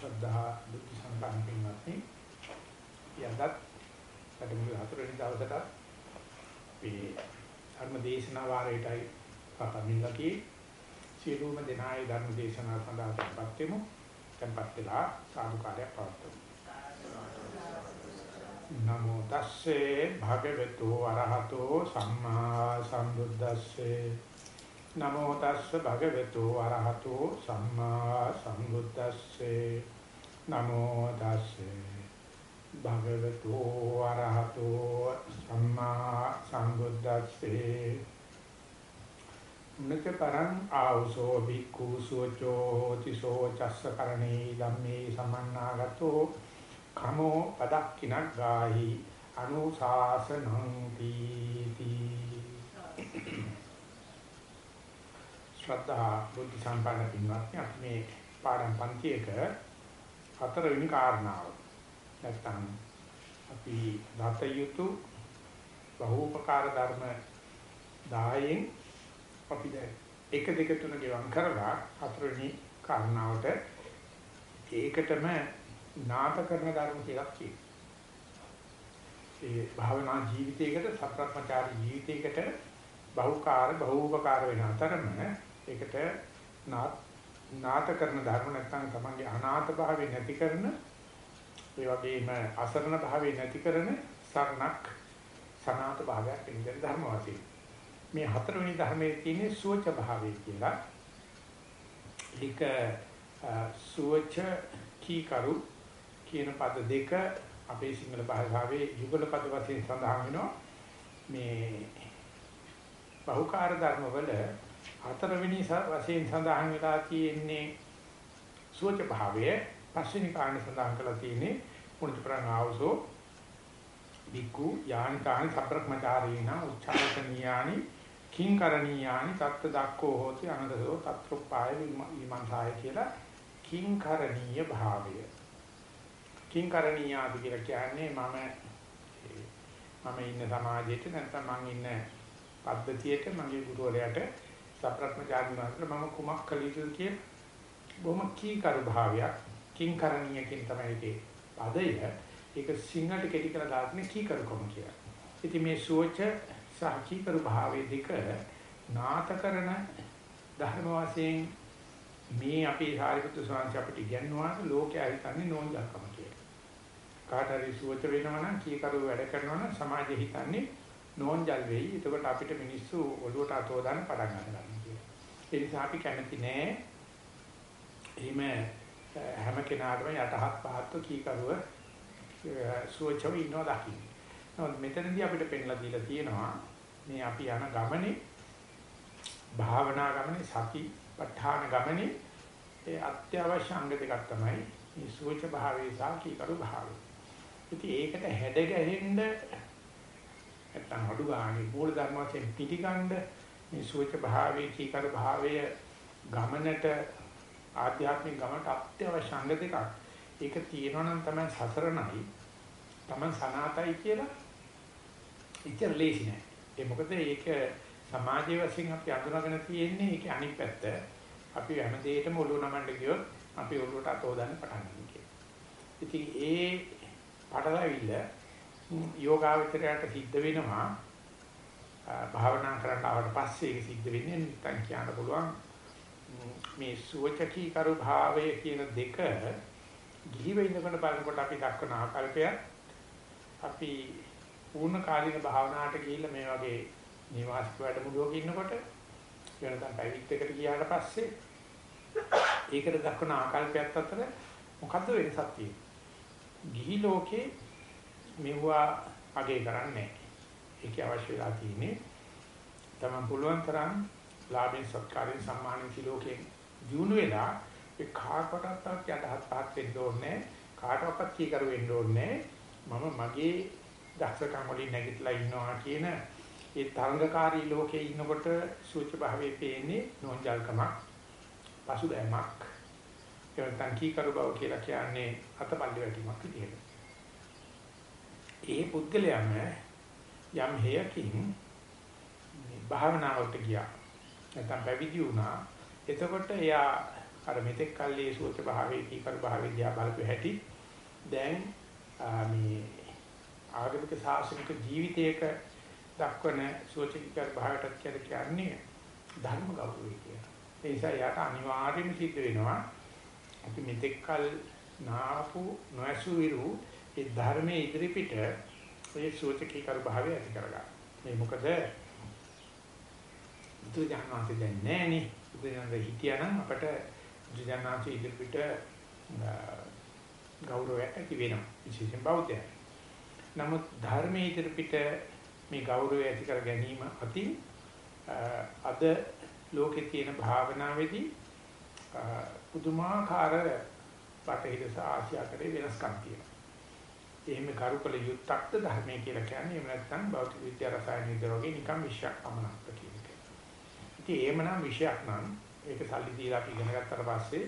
ශ්‍රද්ධා බුද්ධ සම්පන්න පින්වත්නි යදත් වැඩමුළු හතරවෙනි දවසට මේ ධර්ම දේශනා වාරයටයි පටන්ලා තියෙන්නේ. සියලුම දෙනායි ධර්ම දේශනා සඳහා tempත් වෙමු. tempත් වෙලා සාදුකාරයක් පවත්වමු. නමෝ තස්සේ භගවතු අරහතෝ සම්මා සම්බුද්දස්සේ. නමෝ තස්ස භගවතු වරහතෝ සම්මා සම්බුද්දස්සේ. නමෝ තස්සේ භගවතු වරහතෝ සම්මා සම්බුද්දස්සේ. නක පරං ආවසෝ බික්ඛු සෝචෝ තිසෝ චස්ස කරණේ ධම්මේ සමන්නාගතෝ. කමෝ පදක්කිනක් ගාහි අනුශාසනං තීති ශ්‍රද්ධා බුද්ධ සම්පන්න පින්වත්නි අපි මේ පාඩම් පන්තියක හතරවෙනි කාරණාව නැත්නම් අපි දත යුතු බහූපකාර ධර්ම 10න් අපි දැන් 1 2 3 ගෙවම් කරලා හතරවෙනි කාරණාවට ඒකටම නාට කරන ධර්ම කියලා කියනවා. ඒ භාවනා ජීවිතයකට සත්‍යප්‍රචාරී ජීවිතයකට බහුකාර බහූපකාර වෙන අතරම ඒකට නාත කරන ධර්ම නැත්නම් තමන්ගේ අනාථ භාවය නැති කරන ඒ වගේම අසරණ භාවය නැති කරන සරණක් සනාත භාවයක් වෙන ධර්ම වාසී මේ හතරවෙනි ධර්මයේ තියෙන සුවච භාවය කියලා. ඒක සුවච කීකරු කියන පද දෙක අපේ සිංහල භාෂාවේ යුගල පද වශයෙන් සඳහන් වෙනවා. මේ බහුකාර ධර්ම වල හතරවෙනි වශයෙන් සඳහන් වෙලා තියෙන්නේ සුවච භාවය. පස්වෙනි කාරණේ සඳහන් කරලා තියෙන්නේ මුනිතරං ආවසෝ බිකු යානිකානි සබ්‍රක්‍මචාරීන උච්චාරණීයානි කිංකරණීයානි තත්ත දක්කෝ හෝති අනදසෝ තත්රුපාය විමංසාය කියලා කිංකරණීය භාවය. කිංකරණීයාදි කියලා කියන්නේ මම මම ඉන්න සමාජයට නැත්නම් මම ඉන්න පද්ධතියට මගේ ගුරුවරයාට සප්‍රක්‍මචාරී මාත්‍ර මම කුමක් කළ යුතුද කියන බොහොම කීකරු භාවයක් කිංකරණීය කියන තමයි ඒකේ පදය ඒක සිංහලට කෙටි කරලා දාන්නේ කීකරුකම කියලා. ඉතින් මේ සෝච සහ කීකරු භාවයේ දෙක නාතකරන ධර්ම වශයෙන් මේ අපේ සාරිපුත්‍ර ස්වාමීන් අපිට ඉගෙනුවා ලෝකයා හිතන්නේ නෝන්ජල්කම කියලා. කාට හරි සෝච වෙනවා නම් කීකරු වැඩ කරනවා නම් සමාජය හිතන්නේ නෝන්ජල් වෙයි. එතකොට අපිට මිනිස්සු ඔළුවට අතෝ දාන පටන් ගන්නවා. ඒ නිසා අපි කැමති නෑ එහෙම හැම කෙනාටම යටහත් පහත්ව කීකරුව සුවචව ඉන්නවා දකින්න. නමුත් මෙතනදී අපිට පෙන්ලා දීලා තියෙනවා මේ අපි යන ගමනේ භාවනා ගමනේ සති ප ဋ ාණ ගමනේ ඒ අත්‍යවශ්‍ය අංග දෙකක් තමයි මේ සුවච භාවයේ සහ කීකරු භාවය. ඉතින් ඒකට හැඩ ගැහෙන්න නැත්තම් අඩු ගානේ මූල ධර්ම වශයෙන් පිටිගන්න මේ සුවච භාවයේ කීකර භාවය ගමනට ආධ්‍යාත්මික ගමනට අත්‍යවශ්‍ය අංග දෙකක්. ඒක තියෙනවා නම් තමයි සසරණයි. Taman සනාතයි කියලා ඉතින් ලේසි නෑ. ඒ මොකද ඒක සමාජයේ වශයෙන් අපි අඳුනගෙන තියෙන්නේ ඒකේ අනිත් පැත්ත. අපි හැම දෙයකම ඔළුව නමන්න ගියොත් අපි ඔළුවට අත හොදන්න පටන් ගන්නවා. ඉතින් ඒ පටලවිල්ල යෝගාවචරයට සිද්ධ වෙනවා භාවනා කරන්න ආවට පස්සේ ඒක සිද්ධ වෙන්නේ නැත්නම් කියන්න පුළුවන් මේ සුවචකී කරු භාවය කියන දෙක ගිහිව ඉඳගෙන බලනකොට අපි දක්වන ආකල්පය අපි පූර්ණ කාලීන භාවනාවට ගිහිල්ලා මේ වගේ නිවාසික වැඩමුළුවක ඉන්නකොට වෙනතම් පැවිද්දකට ගියාට පස්සේ ඒකට දක්වන ආකල්පයත් අතර මොකද්ද වෙනසක් තියෙන්නේ? ගිහි ලෝකේ මෙවුවා අගේ කරන්නේ නැහැ. ඒකේ අවශ්‍ය වෙලා තියෙන්නේ තමන් පුළුවන් තරම් ලාභෙන් සත්කාරයෙන් සම්මානෙන් සිලෝකයෙන් දිනු වෙලා ඒ කාටවටත් යටහත් පහත් වෙන්න ඕනේ කාටවත් කීකරු වෙන්න ඕනේ මම මගේ දක්ෂකම් වලින් නැගිටලා ඉන්නවා කියන ඒ තරංගකාරී ලෝකේ ඉන්නකොට සූච භාවයේ පේන්නේ නෝන්ජල්කමක් පසුබෑමක්. එවනතන් කීකරු බව කියලා කියන්නේ අතපල්ලි වැටීමක් විදියට ඒ පුද්ගලයාම යම් හේයකින් භාවනාවට ගියා නැත්නම් පැවිදි වුණා එතකොට එයා අර මෙතෙක් කල්ලි සූච භාවයේ කීකරු භාවයේ දිහා බලපු හැටි දැන් මේ ආගමික ශාසනික ජීවිතයක දක්වන සූචිකර භාවයටත් කියන්නේ ධර්ම ගෞරවය කියලා. ඒ නිසා යාට අනිවාර්යයෙන්ම සිද්ධ වෙනවා අපි මෙතෙක් කල නාපු නොඇසුවිරු ඒ ධර්මයේ ඉදිරිපිට ඒ සූචිකර භාවය ඇති කරගන්න. මේ මොකද බුදුජානනාථ දැන් නැහනේ. බුදුජානනාථ හිටියනම් අපට බුදුජානනාථ ඉදිරිපිට ගෞරවය ඇති වෙනවා. විශේෂයෙන් බෞද්ධයන්. නමුත් ධර්මයේ ඉදිරිපිට මේ ගෞරවය ඇති කර ගැනීම අතින් අද ලෝකේ තියෙන භාවනාවේදී පුදුමාකාර පටහිර ආසියාකරේ වෙනස්කම් තියෙනවා. එහෙම කරුකල යුක්තක්ද ධර්මයේ කියලා කියන්නේ එහෙම නැත්නම් භෞතික විද්‍යා රසායන විද්‍යාව වගේ නිකම් විෂයක් පමණක්ද කියන එක. ඉතින් එහෙමනම් විෂයක් නම් ඒක සල්ලි දීලා අපි ඉගෙන ගත්තට පස්සේ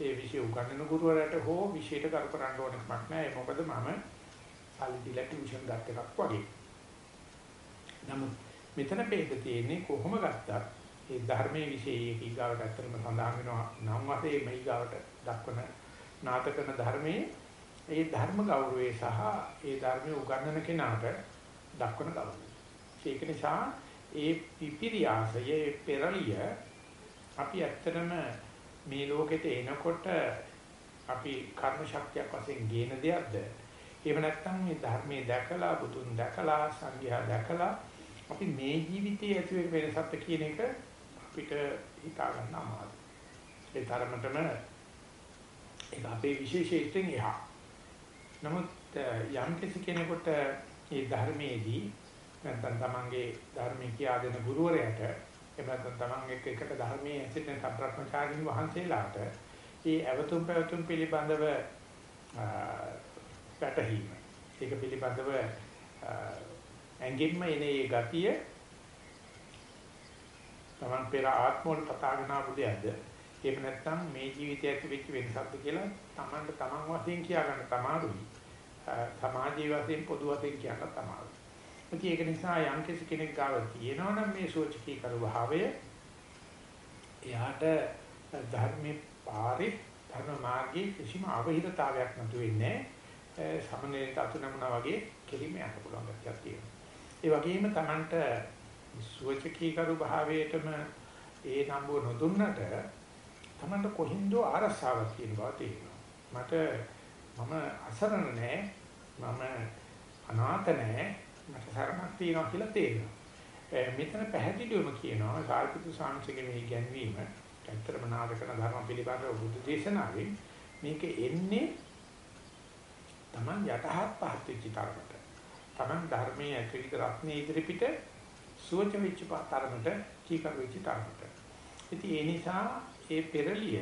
ඒ විෂය උගන්වන ගුරුවරයාට හෝ විෂයට කරු කරන්න ඕන කමක් නැහැ. මොකද මම සල්ලි දීලා ටියුෂන් ගත්ත එකක් වගේ. නමුත් මෙතන පෙළ තියෙන්නේ කොහොම ගත්තත් ඒ ධර්මයේ විශේෂයේ ඊගාවට ඇත්තටම සඳහන් වෙනවා නම් වශයෙන් මේ ඊගාවට දක්වන නාටකන ධර්මයේ ඒ ධර්ම ගෞරවය සහ ඒ ධර්මයේ උගන්වන කෙනාට දක්වන ගෞරවය. ඒක නිසා ඒ පිපිරියාසය ඒ පෙරලිය අපි ඇත්තටම මේ ලෝකෙට එනකොට අපි කර්ම ශක්තියක් වශයෙන් ගේන දෙයක්ද? එහෙම නැත්නම් මේ ධර්මයේ දැකලා බුදුන් දැකලා සංඝයා දැකලා අපි මේ ජීවිතයේ ඇති වෙන වෙනසත් කියන එක අපිට හිතා ගන්න අමාරුයි. ඒ තරමටම ඒක අපේ විශේෂයෙන් එහා. නමුත් යම් කෙනෙකුට මේ ධර්මයේදී නැත්නම් තමන්ගේ ධර්මයේ කියා දෙන ගුරුවරයාට එහෙම නැත්නම් තමන් එක්ක එකට ධර්මයේ ඇසිට සම්ප්‍රක්‍මචාරින් වහන්සේලාට මේ අවතුම් පැවතුම් පිළිබඳව පැටහීම ඒක පිළිබඳව ඇඟින්ම එන ඒ ගතිය තමන් පෙර ආත්මවල පතාගෙන ආපු දෙයක්ද එහෙම නැත්නම් මේ ජීවිතය ඇති වෙච්ච වෙනසක්ද කියලා තමන්ට තමන් වශයෙන් කියා ගන්න තමාරුයි සමාජීය වශයෙන් පොදු වශයෙන් කියන්න තමාරුයි ඉතින් ඒක නිසා යම් කෙනෙක් ගාව තියෙනවනම් මේ සෝචකී කරු භාවය එයාට ධර්මේ පාරේ ධර්ම මාර්ගයේ කිසිම අවහිරතාවයක් නැතු වෙන්නේ සමනලයට අතුනමනා වගේ කෙලිම යන්න පුළුවන් ගැටියක් තියෙනවා. ඒ වගේම Tamanට සුවචකීකරු භාවයටම ඒ නම්බුව නොදුන්නට Tamanට කොහින්දෝ ආරසාවක් තියෙන බව තේරෙනවා. මට මම අසරණ නෑ මම අනාථ නෑ මට සරණක් තියෙනවා කියලා තේරෙනවා. මෙතන පැහැදිලිවම කියනවා සාරිපුත්‍ර සාංශිකේ මේ ගැන්වීම ඇත්තටම නාදකන ධර්ම පිළිබඳව බුදු දේශනාවේ මේක එන්නේ Taman යටහත් පහත් වෙච්ච තරමට. Taman ධර්මයේ ඇතුළිත රත්නයේ ඉදිරිපිට සුවච වෙච්ච තරමට කීකර වෙච්ච තරමට. ඉතින් ඒ නිසා ඒ පෙරලිය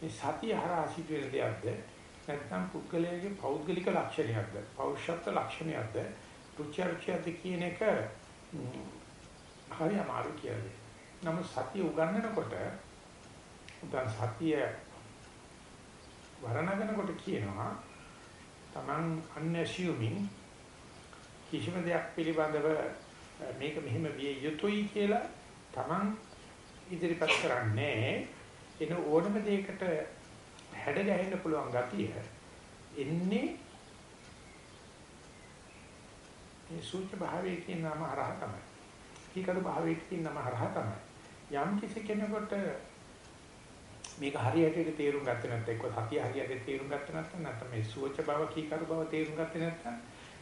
මේ සතිය හරහා සිදුවෙන දෙයක්ද? නැත්නම් පුද්ගලයාගේ පෞද්ගලික ලක්ෂණයක්ද? පෞෂත්ව ලක්ෂණයක්ද? රුචර්චයද කියන එක හරි අමාරු කියන්නේ. නමුත් සතිය උගන්වනකොට උදන් සතිය වරණගෙනකොට කියනවා Taman unassuming කිසිම දෙයක් පිළිබඳව මේක මෙහෙම විය යුතුයි කියලා Taman ඉදිරිපත් කරන්නේ එන ඕනම දෙයකට හැඩ ගැහෙන්න පුළුවන් ගතිය එන්නේ මේ සූත්‍ර භාවයේ කියන නම හරහා තමයි. කීකරු භාවයේ කියන නම හරහා තමයි. යම් කිසි කෙනෙකුට මේක හරියට තේරුම් ගත්තේ නැත්නම් එක්ක සතිය හරියට තේරුම් ගත්තේ නැත්නම් නැත්නම් මේ සුවච බව කීකරු බව තේරුම් ගත්තේ නැත්නම්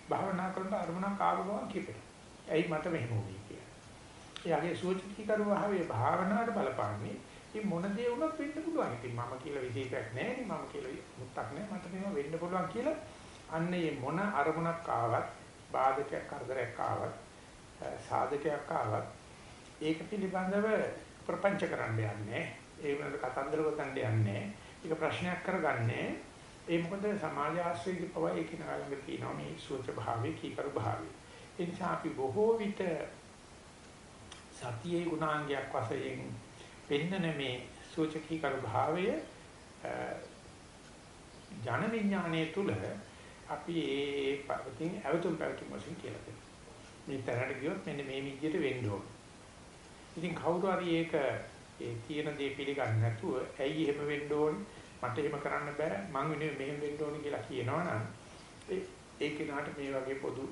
භාවනා කරන අරමුණක් ආව ගමන් කිපෙනවා. ඇයි මට මෙහෙම වුනේ කියලා. එයාගේ සූචිතී කරුවාවේ භාවනාවට බලපාන්නේ මේ මොන දේ වුණත් වෙන්න පුළුවන්. ඉතින් මම කියලා විශේෂයක් නැහැ. නේ මම කියලා මුත්තක් නැහැ. මට මේවා වෙන්න පුළුවන් කියලා අන්න මේ මොන අරමුණක් ආවත් බාධකයක් කරදරයක් ආවත් සාධකයක් ආවත් ඒක පිළිබඳව ප්‍රපංච කරන්න යන්නේ ඒ වෙනද කතන්දර ගොතන්න යන්නේ ඒක ප්‍රශ්නයක් කරගන්නේ ඒ මොකද සමාජ ආශ්‍රයදී පවා ඒක නාලඟ තියෙනවා මේ සුවච භාවයේ කීකරු භාවයේ. ඒ නිසා අපි බොහෝ විට සතියේ ගුණාංගයක් වශයෙන් පෙන්නන මේ සුවච කීකරු භාවය ජන විඥානයේ තුල අපි ඒ පවතින අවතුම් පැවතුම් වශයෙන් කියලා දෙනවා. මේ තරට ගියොත් මෙන්න මේ විදිහට වෙන්න ඕන. ඉතින් කවුරු හරි ඒක ඒ තියෙන දේ පිළිගන්නේ නැතුව ඇයි එහෙම වෙන්න ඕනේ මට එහෙම කරන්න බෑ මං වෙනුවෙන් මෙහෙම වෙන්න ඕනේ කියලා කියනවනම් ඒ ඒ කෙනාට මේ වගේ පොදු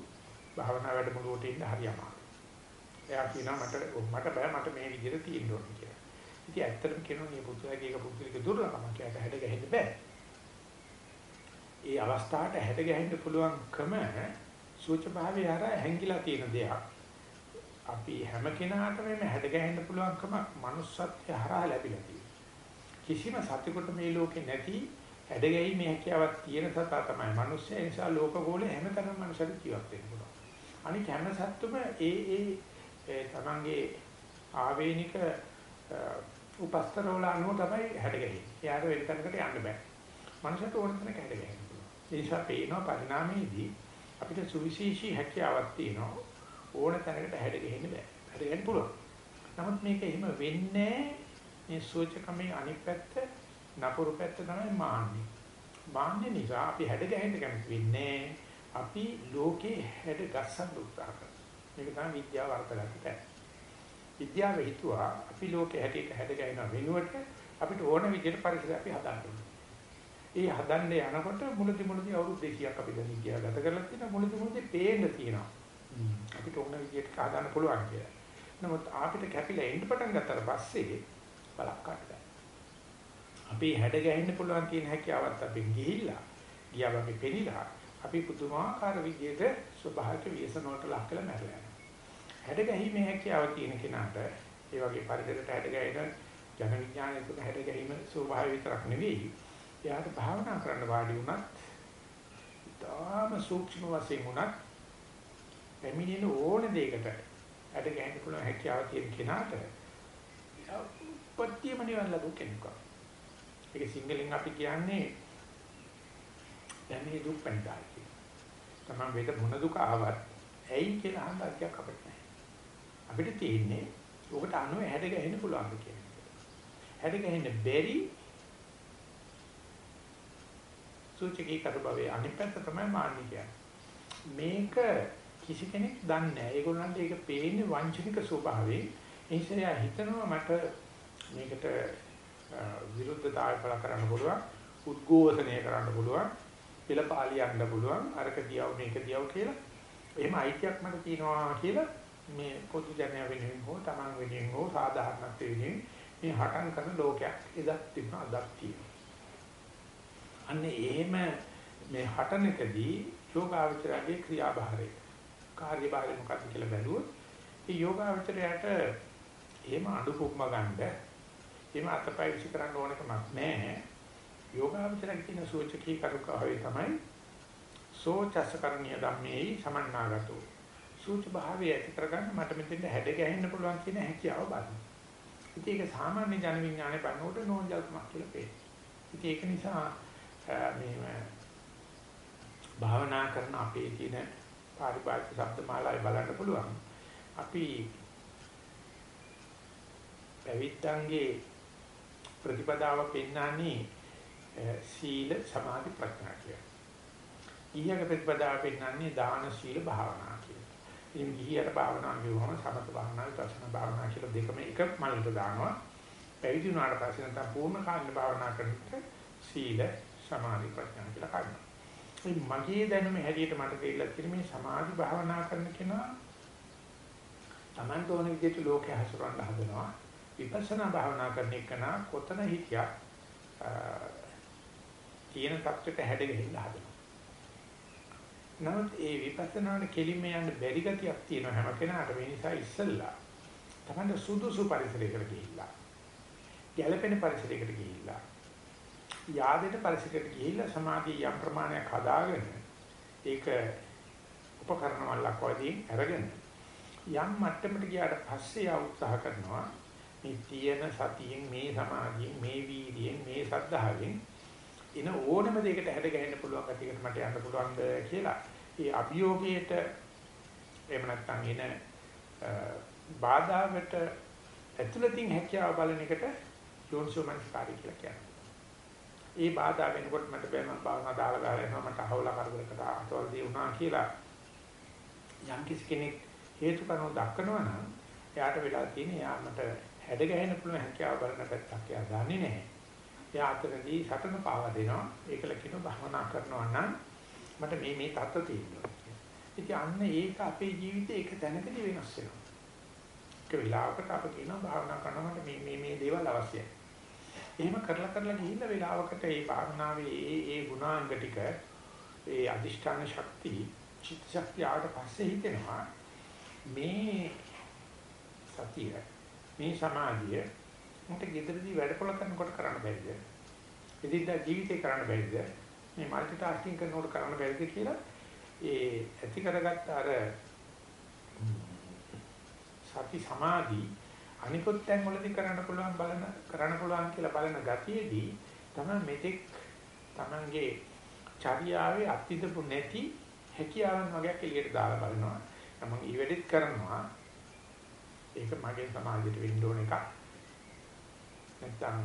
භාවනා වැඩමුළුවට ඉන්න හරි අමාරුයි. එයා කියනවා මට මට බෑ මට මේ විදිහට තියෙන්න ඕනේ කියලා. ඉතින් ඇත්තටම කියනවා මේ පුදුලගේ එක පුදුලික දුර්ලභම කියලා හැඩ ගැහෙන්න බෑ. ඒ අවස්ථාවට හැඩ ගැහෙන්න පුළුවන්කම සූච භාවය හරහා හැංගිලා තියෙන දෙයක්. අපි හැම කෙනාටම මේ හැඩ ගැහෙන්න පුළුවන්කම manussත්ය හරහා ලැබිලා තියෙනවා. කිසිම සත්‍යකට මේ ලෝකේ නැති හැඩ ගැහිීමේ හැකියාවක් තියෙන සතා තමයි මිනිස්සු. ඒ නිසා ලෝකගෝලේ හැමතැනම මනුස්සයෙක් ජීවත් වෙන්න පුළුවන්. අනික හැම සත්තුම ඒ ඒ තමන්ගේ ආවේනික උපස්තර වල අනුව තමයි හැඩ ගැහෙන්නේ. එයාට වෙන තැනකට යන්න බෑ. මනුස්සයට ඕන තැනක හැඩ ගැහෙන්න පුළුවන්. ඒ නිසා පේනවා පරිණාමයේදී අපිට සුවිශේෂී හැකියාවක් තියෙනවා. ඕන තැනකට හැඩ ගහෙන්න බෑ. හැඩ ගන්න පුළුවන්. නමුත් මේක එහෙම වෙන්නේ මේ සෝචකමේ අනිත් පැත්ත නපුරු පැත්ත තමයි මාන්නේ. මාන්නේ නිසා අපි හැඩ ගහෙන්න කැමති වෙන්නේ අපි ලෝකේ හැඩ ගස්සන්න උත්සාහ කරනවා. මේක තමයි විද්‍යාව වර්තගත පැත්ත. විද්‍යාව හිතුවා අපි ලෝකේ හැටියට හැඩ ගහන වෙනුවට අපිට ඕන විදිහට පරිසරය අපි හදන්න ඕනේ. ඒ හදන්න යනකොට මුලදි මුලදි අවුරුදු 200ක් අපි දැන් ඉතිහාස ගත කරලා තියෙනවා මුලදි මුලදි පේන්න තියෙනවා. අපිට ඕන විදිහට හදාන්න පුළුවන් කියලා. නමුත් අපිට කැපිලා එන්න පටන් ගත්තට පස්සේ බලක් ගන්න අපි හැඩ ගැහෙන්න පුළුවන් කියන හැකියාවත් අපෙන් ගිහිල්ලා ගියා අපි පෙනිලා අපි පුදුමාකාර විදිහට ස්වභාවික ව්‍යසන වලට ලක් කරලා මැරලා. හැඩ ගැහිමේ හැකියාව තියෙන කෙනාට ඒ වගේ පරිසරයට හැඩ ගැහෙන ජන විඥානය තුළ හැඩ ගැහිම ස්වභාවය විතරක් නෙවෙයි. එයාට භාවනා කරන්න වාඩි වුණත් ඊටාම සූක්ෂම වශයෙන් වුණත් පැමිණෙන ඕන දෙයකට ඇට ගහන්න පුළුවන් හැකියාව තියෙන කෙනාට උපත්තියම නිවන් ලැබු කෙනෙක්. ඒක සිංහලෙන් අපි කියන්නේ දැනේ දුක් පණිදායි කියන. තමන් වේද මොන දුක ආවත් ඇයි කියලා අහන්න අධ්‍යක් අපිට නැහැ. අපිට තියෙන්නේ ඔකට අනුව හැඩ ගහන්න පුළුවන් කියන එක. හැඩ ගහන්න බැරි සූචකී කරුබවේ අනිත් පැත්ත තමයි මාන්නේ කියන්නේ. මේක කිසි කෙනෙක් දන්නේ නැහැ. ඒගොල්ලන්ට ඒක පේන්නේ වංචනික ස්වභාවයෙන්. ඒ නිසා හිතනවා මට මේකට විරුද්ධතාවය පළ කරන්න පුළුවන්, උද්ඝෝෂණය කරන්න පුළුවන්, පෙළපාලියන්න පුළුවන්, අරක දියව මේක දියව කියලා. එහෙම අයිතියක් මට තියෙනවා කියලා මේ පොදු ජනයා වෙනුවෙන් හෝ තමන් වෙනුවෙන් හෝ සාධාරණත්වයෙන් වෙනුවෙන් මේ හටන් කරන ලෝකයක්. එදක් තිබුණා අදක් තියෙනවා. අන්න එහෙම මේ හටනකදී යෝගාවචරයේ ක්‍රියාභාරය. කාර්යභාරය මොකක්ද කියලා බැලුවොත් ඒ යෝගාවචරයට එහෙම අඩු කුක්ම ගන්න එහෙම අතපය විසි කරන්න ඕන කමක් නැහැ. යෝගාවචරයේ තියෙන සෝචකී කරුකාවේ තමයි සෝචසකරණීය ධම්මේ සමන්නාගතෝ. සූච භාවය ඇති කරගන්න මට මෙතෙන්ට හැඩ ගැහෙන්න පුළුවන් කියන හැකියාව බලන්න. ඉතින් ඒක සාමාන්‍ය ජන විඥානේ බලනකොට නෝන්ජල්කමක් කියලා පේනවා. ඉතින් ඒක නිසා මේ භාවනා කරන අපේ තියෙන පාරිභාෂික ශබ්ද මාලාවේ බලන්න පුළුවන්. අපි පැවිද්දන්ගේ ප්‍රතිපදාව පෙන්වන්නේ සීල සමාධි ප්‍රඥා කියලා. ඊයක ප්‍රතිපදාව පෙන්වන්නේ දාන සීල භාවනා කියලා. ඉතින් ගිහියට භාවනා කියවම සමත භාවනා දර්ශන භාවනා කියලා දෙකම එක මල්ලට දානවා. පැවිදි වුණාට පස්සේ නැත්නම් පූර්ණ කාර්ය භාවනා කරනකොට සීල සමාධි ප්‍රඥා කියලා කරනවා. මේ මගේ දැනුම හැටියට මට තේරිලා තියෙන මේ සමාධි භාවනා කරන කෙනා Tamanට ඕන විදිහට ලෝකේ හසුරවන්න හදනවා විපස්සනා භාවනා කරන එකනා කොතන හිටියා තියෙන තත්ත්වයට හැඩ ගහින්න හදනවා නමුත් ඒ විපස්සනාට කෙලින්ම යන්න බැරි ගතියක් තියෙනවා හැම කෙනාට. මේ නිසා ඉස්සල්ලා Tamanට සුදුසු පරිසරයකට ගිහිල්ලා ගැළපෙන පරිසරයකට ගිහිල්ලා යාදෙට පරිසරයට ගිහිල්ලා සමාධිය යම් ප්‍රමාණයක් හදාගෙන ඒක උපකරණ වලක් වගේ අරගෙන යම් මට්ටමකට ගියාට පස්සේ ආ උත්සාහ කරනවා මේ තියෙන සතියෙන් මේ සමාධියෙන් මේ වීර්යයෙන් මේ සද්ධාවෙන් ඉන ඕනම දෙයකට හැඩ ගැහෙන්න පුළුවන් ගැටියකට මට යන්න පුළුවන්ද කියලා ඒ අභියෝගයට එහෙම නැත්නම් එන බාධාකට ඇතුළතින් හැකියාව බලන එකට යෝනිසෝමනස්කාරී කියලා කියනවා ඒ බාධා වෙනකොට මට බෑ මම භාවනා දාලා ගහලා යනවා මට අහවලා කරදරකට අතවලදී වුණා කියලා යම් කිසි කෙනෙක් හේතු කරනව දක්වනවා නම් එයාට වෙලා තියෙන්නේ යා මට හැඩ ගැහෙන්න පුළුවන් හැකියාව බලන පැත්තක් එයා දන්නේ නැහැ. එයා අතරදී සටන පාවා දෙනවා. ඒකල කියන භවනා කරනවා නම් මට මේ මේ தත්ත්ව තියෙනවා. ඉතින් අන්න ඒක අපේ ජීවිතේ එක තැනකදී වෙනස් වෙනවා. එක වෙලාවකට අප කියනවා භාවනා කරනකොට මේ මේ මේ දේවල් අවශ්‍යයි. එහෙම කරලා කරලා ගිහිල්ලා වෙලාවකට ඒ භාවනාවේ ඒ ඒ ගුණාංග ටික ඒ අදිෂ්ඨාන ශක්තිය චිත්ත ශක්තිය ආවට පස්සේ හිතෙනවා මේ සතිය මේ සමාධිය මට ගෙදරදී වැඩපොළ කරනකොට කරන්න බැරිද? එදින්දා ජීවිතේ කරන්න බැරිද? මේ মালටි ටාස්කින් කරනකොට කරන්න බැරිද කියලා ඒ ඇති කරගත්ත අර සති සමාධි අනිකුත් තැන් වලදී කරන්න පුළුවන් බලන කරන්න පුළුවන් කියලා බලන ගතියේදී තමයි මෙතෙක් Tamange චර්යාවේ අත්විඳපු නැති හැකියාවන් වගේක් එළියට දාලා බලනවා. මම ඊවෙඩිත් කරනවා. ඒක මගේ සමාජයට වෙන්න ඕන එකක්. නැත්තම්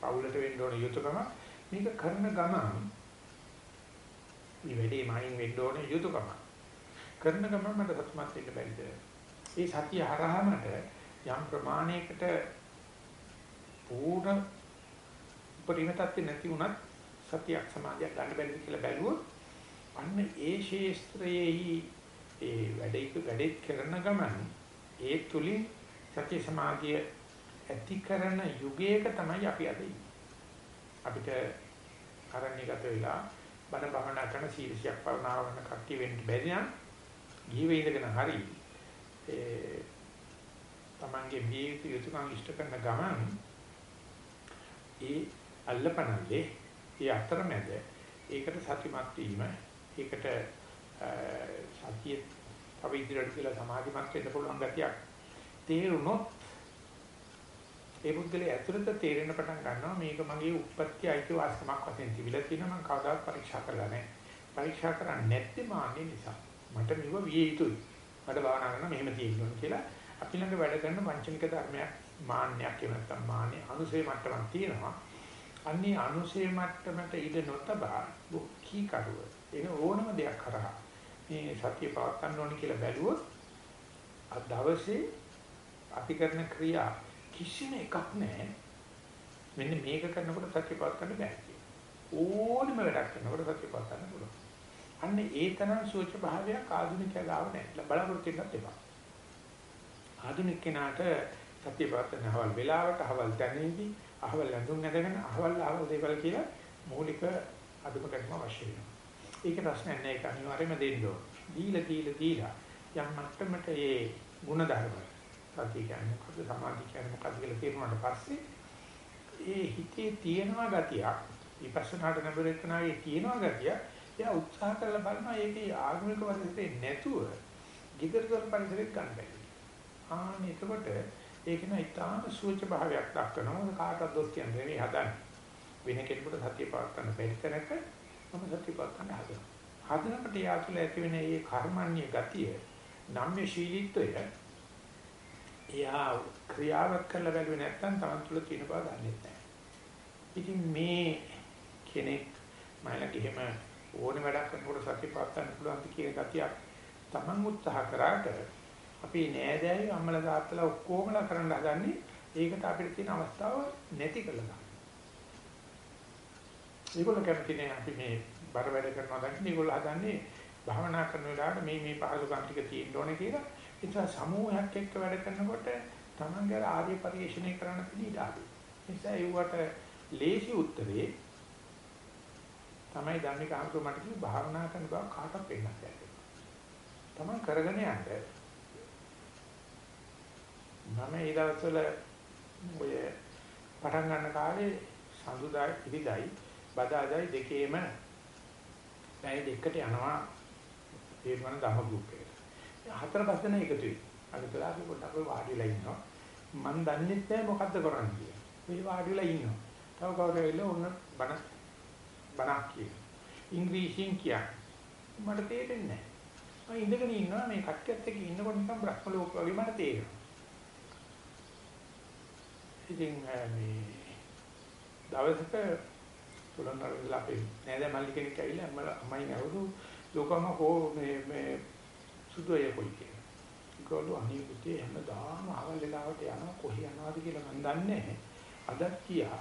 පවුලට වෙන්න ඕන යුතුයකම මේක කරන ගමන් මේ වැඩේ මයින් වෙන්න ඕන යුතුයකම. කරන ගමන් මට සතුටුමත් වෙන්න බැරිද? ඒ සතිය හරහාමට යම් ප්‍රමාණයකට පූර්ණ පරිමතත් නැති වුණත් සතියක් සමාධියක් ගන්න බැරිද කියලා බැලුවොත් අන්න ඒ ශේස්ත්‍රයේහි ඒ වැඩේක වැඩේ කරන ගමන් ඒ තුලින් සත්‍ය සමාධිය ඇති කරන යුගයක තමයි අපි අද අපිට අරණ්‍යගත වෙලා බණ භවනා කරන සීලසියක් පවනාව කරන කට්ටිය වෙන්න බැරි නම් ජීවෙ ඉඳගෙන හරි ඒ තමන්ගේ මේ යුතුයකම් ඉෂ්ට කරන ගමන් ඒ අල්ලපනල්ලේ ඒ අතරමැද ඒකට සතිමත් වීම ඒකට සතිය තව ඉදිරියට කියලා සමාධිමත් වෙන්න පුළුවන් ගතියක් තේරුනොත් ඒ පුද්ගලයා ඇතුළත තේරෙන පටන් ගන්නවා මේක මගේ උත්පත්ති අයිතිවාසිකමක් වශයෙන් තිබිලා තියෙනවා මම කවදාවත් පරීක්ෂා කරලා නැහැ. පරීක්ෂා කරන්නේ නැත්තේ මාන්නේ නිසා. මට මෙව විය යුතුයි. මට භාවනා කරන්න මෙහෙම තියෙන්න කියලා අපි ළඟ වැඩ කරන වංචනික ධර්මයක් මාන්නයක් එහෙම නැත්නම් මාන්නේ අනුසේ මට්ටමක් තියෙනවා. අන්නේ අනුසේ මට්ටමට ඉඳ නොතබා දුක්ඛී කරුව. ඒක ඕනම දෙයක් කරා මේ සතිය පවත් ගන්න ඕනේ කියලා බැලුවොත් අද දවසේ අපි කරන ක්‍රියා කිසිම එකක් නැහැ. මෙන්න මේක කරනකොට සතිය පවත් ගන්න බෑ ඕනම වැඩක් කරනකොට සතිය පවත් ගන්න පුළුවන්. අන්න ඒ තරම් සෝච භාවයක් ආධුනිකයා ගාව නැහැ. බලාපොරොත්තු වෙන්නත් එපා. ආධුනික කෙනාට සතිය පවත් ගන්නවල් වෙලාවට අහවල් තැනේදී අහවල් ලඳුන් ඇදගෙන අහවල් අහවල් දේවල් කියලා මූලික අදුම කරගන්න අවශ්‍ය වෙනවා. ඒක ප්‍රශ්නයක් නෑ ඒක අනිවාර්යයෙන්ම දෙන්න ඕන. දීලා දීලා දීලා යම් මට්ටමට ඒ ಗುಣ ධර්ම සතිය කියන්නේ මොකද සමාධි කියන්නේ මොකද කියලා තේරුණාට පස්සේ ඒ හිතේ තියෙනවා ගතියක් විපස්සනාට නබරේතනාවේ තියෙනවා ගතිය එයා උත්සාහ කරලා බලනවා ඒකේ ආගමික වශයෙන් නැතුව giderදොර පරිසරෙත් ගන්න බැහැ. ආන්න එතකොට ඒක න ඉතාම සූච භාවයක් දක්වනවා කාටවත් දොස් කියන්නේ නෙවෙයි හදන්නේ. වෙන කෙනෙකුට සතිය පාත් ගන්න බැරි තැනක මම සතිපත් ගන්න හදනවා. හදනකොට යාතුල ඇති වෙන මේ කර්මන්නේ ගතිය, නම්‍ය ශීලීත්වය එයා ක්‍රියාවක් කරලා බැලුවේ නැත්නම් Taman තුල තියෙන බව දන්නේ නැහැ. ඉතින් මේ කෙනෙක් මයිලක එහෙම ඕනේ වැඩක් කරනකොට සතිපත් ගන්න පුළුවන් කියන ගතියක් Taman උත්සාහ කරාට අපි නෑදෑයෝ අම්මලා තාත්තලා ඔක්කොමලා කරන්න හදන්නේ ඒකට අපිට තියෙන අවස්ථාව නැති කළා. ඒගොල්ලෝ කැමති නෑ අපි මේ බර වැඩ කරනවා දැන් ඒගොල්ලෝ හදන්නේ භාවනා කරන වෙලාවට මේ මේ පහසුකම් ටික තියෙන්න ඕනේ කියලා. ඒ නිසා සමූහයක් එක්ක වැඩ කරනකොට තමන්ගේ ආර්ය පරිශ්‍රණය කරන්න පිළිඩ ආදී. ඒ නිසා ඒවට ලේසි උත්තරේ තමයි ධම්මික අහතු මට කිව්ව භාවනා කරන බව කාටවත් පේන්නත් බැහැ. තමන් කරගෙන යන්න මම ඒ දවස්වල ඔය පටන් ගන්න කාලේ සඳුදායි ඉරිදයි බදාදයි දෙකේම පැය දෙකකට යනවා ඒ වන ධම ගෲප් එකට. හතර පහ දෙනා එකතු වෙයි. අනිතලා අපි පොඩ්ඩක් ඔය වාඩි වෙලා ඉන්නවා. මම දන්නේ නැහැ මොකද්ද කරන්නේ කියලා. මේ වාඩි වෙලා ඉන්නවා. තව කවුරු වෙලා ඔන්න බණ බණක් කියන. ඉංග්‍රීසියෙන් කියන. මට තේරෙන්නේ නැහැ. මම ඉඳගෙන ඉන්නවා මේ කට්ටියත් එක්ක ඉන්නකොට නිකන් බ්‍රහ්ම ලෝක වගේ මට තේරෙනවා. ඉතින් මේ දවසක පොළොන්නර ඉඳලා අපේ නෑදෑ මල්ලි කෙනෙක් ඇවිල්ලා අම්මලා අම්මයි නවරු ලෝකම හෝ මේ මේ සුදු අය කොයි කියලා. කවලු අනේ පුතේ හැමදාම අවල් වෙලාවට යනවා කොහේ යනවාද කියලා මන් දන්නේ නැහැ. අදත් කියා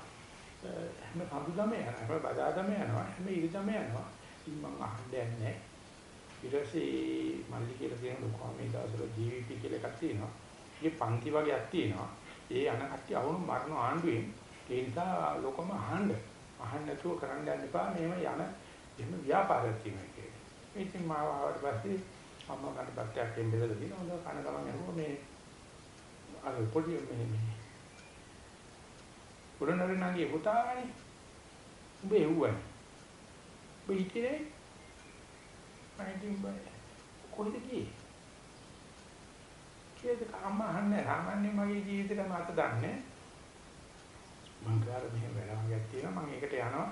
හැම සම්බුදම යනවා හැම බදාදම යනවා හැම ඉරිදම යනවා. ඉතින් මං අහන්නේ නැහැ. ඊට පස්සේ මල්ලි කියලා කියන ලොකෝ මේ දවස්වල ජීවිපී කියලා එකක් තියෙනවා. ඒකේ පන්ති වගේක් තියෙනවා. ඒ අන කට්ටිය අවුණු මරණ ආණ්ඩුවෙන් ඒ නිසා ලොකම අහන්න. අහන්න නැතුව කරන්න යන්න එපා. මේව යන එහෙම ව්‍යාපාරයක් තියෙනවා කියලා. ඉතින් මාව ආවට පස්සේ අම්මා මට බත්තයක් එන්න බෙදලා දිනවා. හොඳ කන ගමන් යනවා මේ අර පොඩි මේ මේ පුරනරණගේ පුතානේ උඹ එව්වනේ. උඹ හිතේ මයින්ඩින් බය කොහෙද ගියේ? කේද අම්මා අහන්නේ සාමාන්‍ය මගේ ජීවිතේට මට දන්නේ මං කාර මෙහෙම වෙලාවක් තියෙනවා මම ඒකට යනවා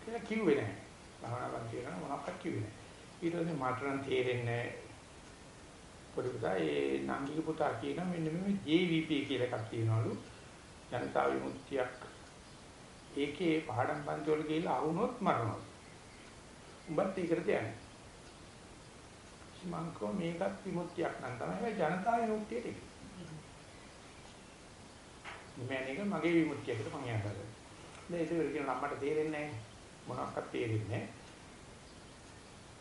කියලා කිව්වේ නැහැ. භාවනා කරන කියලා මොනවක්වත් කිව්වේ නැහැ. ඊට පස්සේ මට නම් තේරෙන්නේ පොඩි පුතා ඒ නංගිගේ පුතා කියන මෙන්න මේ JVP කියලා එකක් තියෙනවලු. ජනතා විමුක්තියක් ඒකේ පාඩම් පන්ති වල ගිහිල්ලා අහුනොත් මරනවා. උඹත් ඒකට යන්නේ. මං කෝ මේකත් විමුක්තියක් නම් තමයි ජනතා විමුක්තියට මේක මගේ විමුක්තියකට මම යනවා දැන් ඒක වෙලකින් අම්මට තේරෙන්නේ නැහැ මොනක්වත් තේරෙන්නේ නැහැ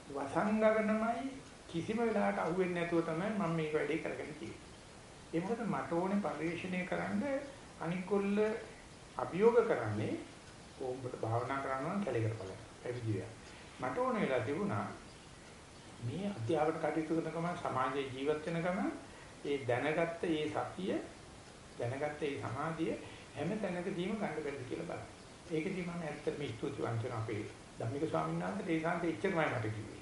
වසංගගනමයි කිසිම වෙලාවකට අහුවෙන්නේ නැතුව තමයි මම මේක වැඩේ කරගෙන තියෙන්නේ. ඒ මොකද මට ඕනේ පරිශ්‍රණය කරන්න අනිකොල්ල අභියෝග කරන්නේ කොහොමද භාවනා කරනවා කැලේකට බලන්න. පැවිදි වෙලා. මට ඕන වෙලා තිබුණා මේ අධ්‍යාපන කටයුතු කරන ගමන් සමාජයේ ජීවත් වෙන ගමන් ඒ දැනගත්ත ඒ සතිය දැනගත්ත ඒ සමාධිය හැම තැනකදීම ගන්න බැරිද කියලා බලන්න. ඒකදී මම ඇත්තටම ස්තුතිවන්ත වෙනවා අපේ ධම්මික ස්වාමීන් වහන්සේට ඒ සාන්ත එච්චරමයි මට කිව්වේ.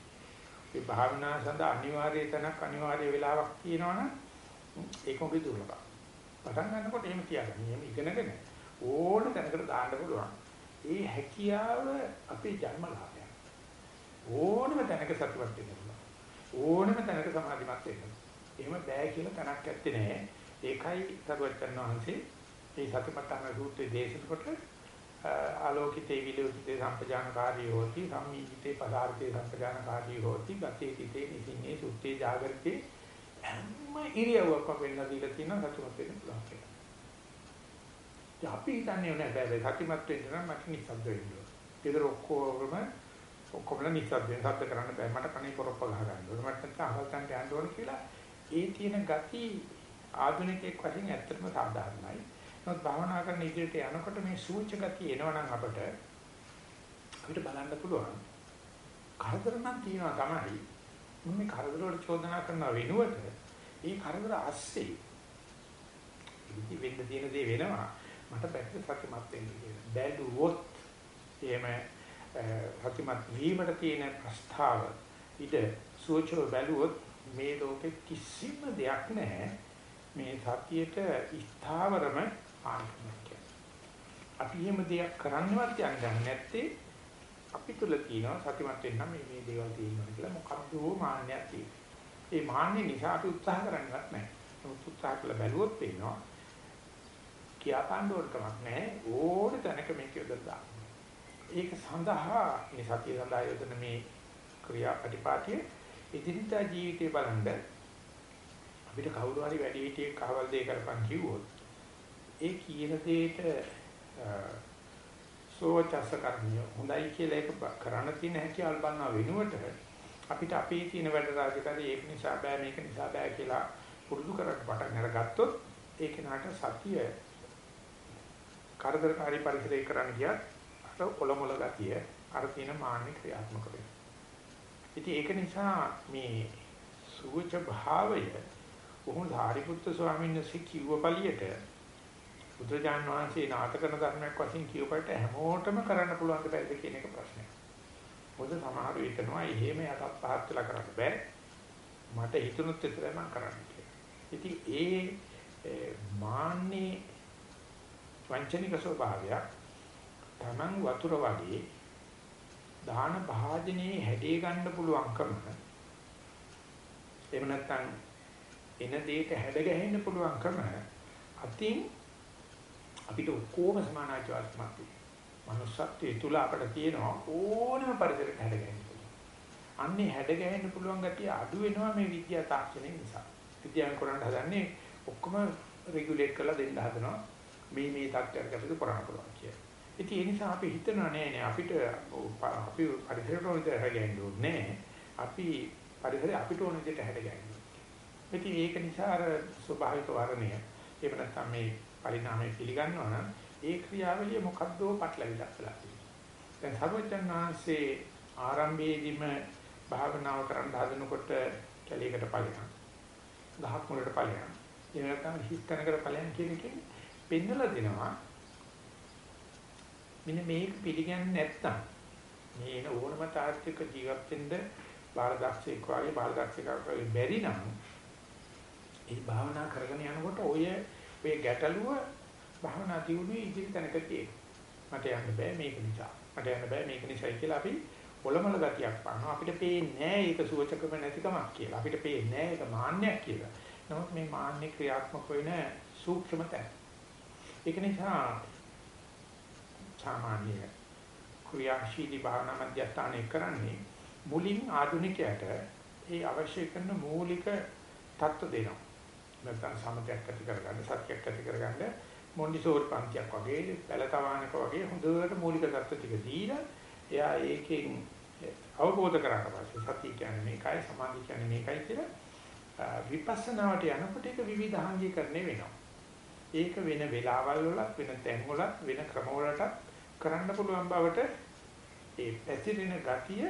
ඒ භාවනා සඳහා අනිවාර්ය තැනක් අනිවාර්ය වෙලාවක් තියෙනවනම් ඒක මොකද දුර්ලභ. පටන් ගන්නකොට එහෙම තියාගන්න. එහෙම ඉගෙනගෙන ඕන තැනකට දාන්න පුළුවන්. ඒ හැකියාව අපේ ජන්මලාභයක්. ඕනම තැනක සතුටක් වෙන්න පුළුවන්. ඕනම තැනක සමාධිමත් වෙන්න. එහෙම බෑ කියලා තැනක් ඇත්තේ නෑ. ඒකයි සරුවචන් වහන්සේ මේ සතිපට්ඨාන සූත්‍රයේ දේශන කොට ආලෝකිතේ විලෝකිතේ සම්පජානකාරී හෝති සම්මීහිතේ පදාර්ථේ සම්පජානකාරී හෝති ගතේ තිතේ නිසින්නේ සුත්තේ ජාගරිතේ හැම ඉරියව්වක්ම වෙන්න දීලා තියෙනවා සතුටුමත් වෙන්න පුළුවන් කියලා. ඉතින් අපි හිතන්නේ නැහැ බෑ සතුටුමත් වෙන්න නම් මට නිසද්ද වෙන්න ඕන. ඒතර ඔක්කොම ඔක්කොම නිසද්ද වෙන්න සද්ද කරන්න බෑ මට කණේ පොරොප්ප ගහ ගන්න ඕන. මට නැත්නම් අහල් තන්ට යන්න ඕන කියලා ඒ තියෙන gati ආධුනිකයෙක් වශයෙන් ඇත්තටම සාධාරණයි. නමුත් භාවනා කරන ඉදිරියට යනකොට මේ සූච ගතිය එනවනම් අපට අපිට බලන්න පුළුවන්. කරදර නම් තියෙනවා තමයි. මම මේ කරදර වලට චෝදනා කරන වෙනුවට ඒ කරදර ASCII ඉති වෙන්න තියෙන දේ වෙනවා. මට පැත්ත සත්‍යමත් වෙන්න කියලා. බැලුවොත් එහෙම සත්‍යමත් වීමට තියෙන ප්‍රස්තාව ඊට සූචව බැලුවොත් මේ ලෝකෙ කිසිම දෙයක් නැහැ. මේ සතියට ස්ථාවරම ආත්මයක් අපි එහෙම දෙයක් කරන්නවත් යන්නේ නැත්තේ අපි තුල තියෙනවා සතිමත් වෙන්න මේ මේ දේවල් තියෙනවා කියලා මොකද්ද මාන්නයක් තියෙනවා. ඒ මාන්නේ නිසා අපි උත්සාහ කරන්නවත් නැහැ. නමුත් උත්සාහ කළ බැලුවොත් පේනවා කියා පාණ්ඩෝරකමක් නැහැ ඕන තැනක මේක යොදලා. ඒක සඳහා මේ සතිය සඳහා යොදන මේ ක්‍රියාපටිපාටිය ඉදිරියට ජීවිතේ බලන්න අපිට කවුරු හරි වැඩි හිටියෙක් කහවල් දෙයක් කරපන් කිව්වොත් ඒ කියන දෙයට සෝචස කරන්නේ හොඳයි කියලා ඒක කරන්න තියෙන හැකියාවල් බලන වෙනුවට අපිට අපේ තියෙන වැඩ රාජකාරී ඒක නිසා බෑ මේක නිසා බෑ කියලා පුරුදු කරලා පටන් අරගත්තොත් ඒක නාට සතිය කරදරකාරී පරිසරයක කරන්න ගියත් අර කොළමොළ ගතිය අර තියෙන මාන්නේ ක්‍රියාත්මක වෙනවා. ඉතින් ඒක නිසා මේ සුවච භාවය කොහොමද හරිපුත්තු ස්වාමීන් වහන්සේ කිව්ව පළියට බුදුජාන් වහන්සේ නාටකන ධර්මයක් වශයෙන් කියවපට හැමෝටම කරන්න පුළුවන් දෙයක් කියන එක ප්‍රශ්නයක්. මොකද සමහර විටනවා එහෙම යටත් පහත් වෙලා කරන්න බෑ. මට හිතුනොත් විතරයි මම කරන්නේ කියලා. ඉතින් ඒ මාන්නේ වංචනික ස්වභාවය තමන් වතුර වගේ දාන භාජනයේ හැඩේ ගන්න පුළුවන්කම එහෙම නැත්නම් එන දෙයක හැඩ ගැහෙන්න පුළුවන්කම අතින් අපිට ඔක්කොම සමාන ආචාර්යත්මක් තියෙනවා. manussත්වයේ තුල අපිට තියෙනවා ඕනම පරිසරයක හැඩ ගැහෙන්න පුළුවන්. අන්නේ හැඩ ගැහෙන්න පුළුවන් ගැතිය අඩු වෙනවා මේ විද්‍යා තාක්ෂණය නිසා. විද්‍යාවෙන් කරන්න හදන්නේ ඔක්කොම රෙගියුලේට් කරලා දෙන්න හදනවා. මේ මේ තත්ත්වයක් අපිට කරන්න පුළුවන් කියලා. ඉතින් ඒ නිසා අපි හිතනවා නෑ නෑ අපිට අපි පරිසරයට ඕන විදිහට හැදෙන්න ඕනේ අපි පරිසරය අපිට ඕන විදිහට හැදගන්න. ඉතින් ඒක නිසා අර ස්වභාවික වර්ණය එහෙම නැත්නම් මේ පරිණාමය පිළිගන්නවා නම් ඒ ක්‍රියාවලිය මොකද්දෝ පටලවිලා කියලා තියෙනවා. දැන් සර්වඥාන්සේ ආරම්භයේදීම භාවනාව කරන්න හදනකොට කැලේකට ඵලයන්. ගහක් මුලට ඵලයන්. එහෙම නැත්නම් හිස් තැනකට ඵලයන් කියන එකෙන් පෙන්නලා දෙනවා මෙන්න මේක පිළිගන්නේ නැත්තම් මේ එන ඕනම තාර්කික ජීවත් වෙන්න බාලදක්ෂයෙක් වගේ බාලදක්ෂයෙක් වගේ බැරි නම් ඒ භාවනා කරගෙන යනකොට ඔය මේ ගැටලුව භවනා දියුණුවේ ඉදිරි තැනක තියෙනවා. මට යන්න බෑ මේක නිසා. මට යන්න බෑ මේක නිසායි කියලා අපි පොළමල ගතියක් පානවා. අපිට පේන්නේ නෑ ඒක සුවචකම නැතිකමක් කියලා. අපිට පේන්නේ නෑ ඒක මාන්නයක් කියලා. නමුත් මේ මාන්නේ ක්‍රියාත්මක වෙන සූක්ෂම තැන. ඒක නිසා සාමාන්‍ය ක්‍රියාශීලී භාවනා මධ්‍යස්ථානයේ කරන්නේ මුලින් ආධුනිකයට ඒ අවශ්‍ය කරන මූලික தত্ত্ব දෙනවා. නැත්නම් සමතයක් ඇති කරගන්න සත්‍යයක් ඇති කරගන්න මොන්ඩිසෝරි පන්තියක් වගේ පළතවානක වගේ හොඳට මූලික தত্ত্ব ටික දීලා එයා ඒකෙන් අවබෝධ කරගන්න පස්සේ සතිය කියන්නේ මේකයි සමාධි කියන්නේ මේකයි කියලා විපස්සනාවට යනකොට ඒක විවිධාංගීකරණය වෙනවා. ඒක වෙන වෙලාවල් වලත් වෙන තැන් වලත් වෙන ක්‍රම වලටත් කරන්න පුළුවන් බවට ඒ පැතිරෙන ගතිය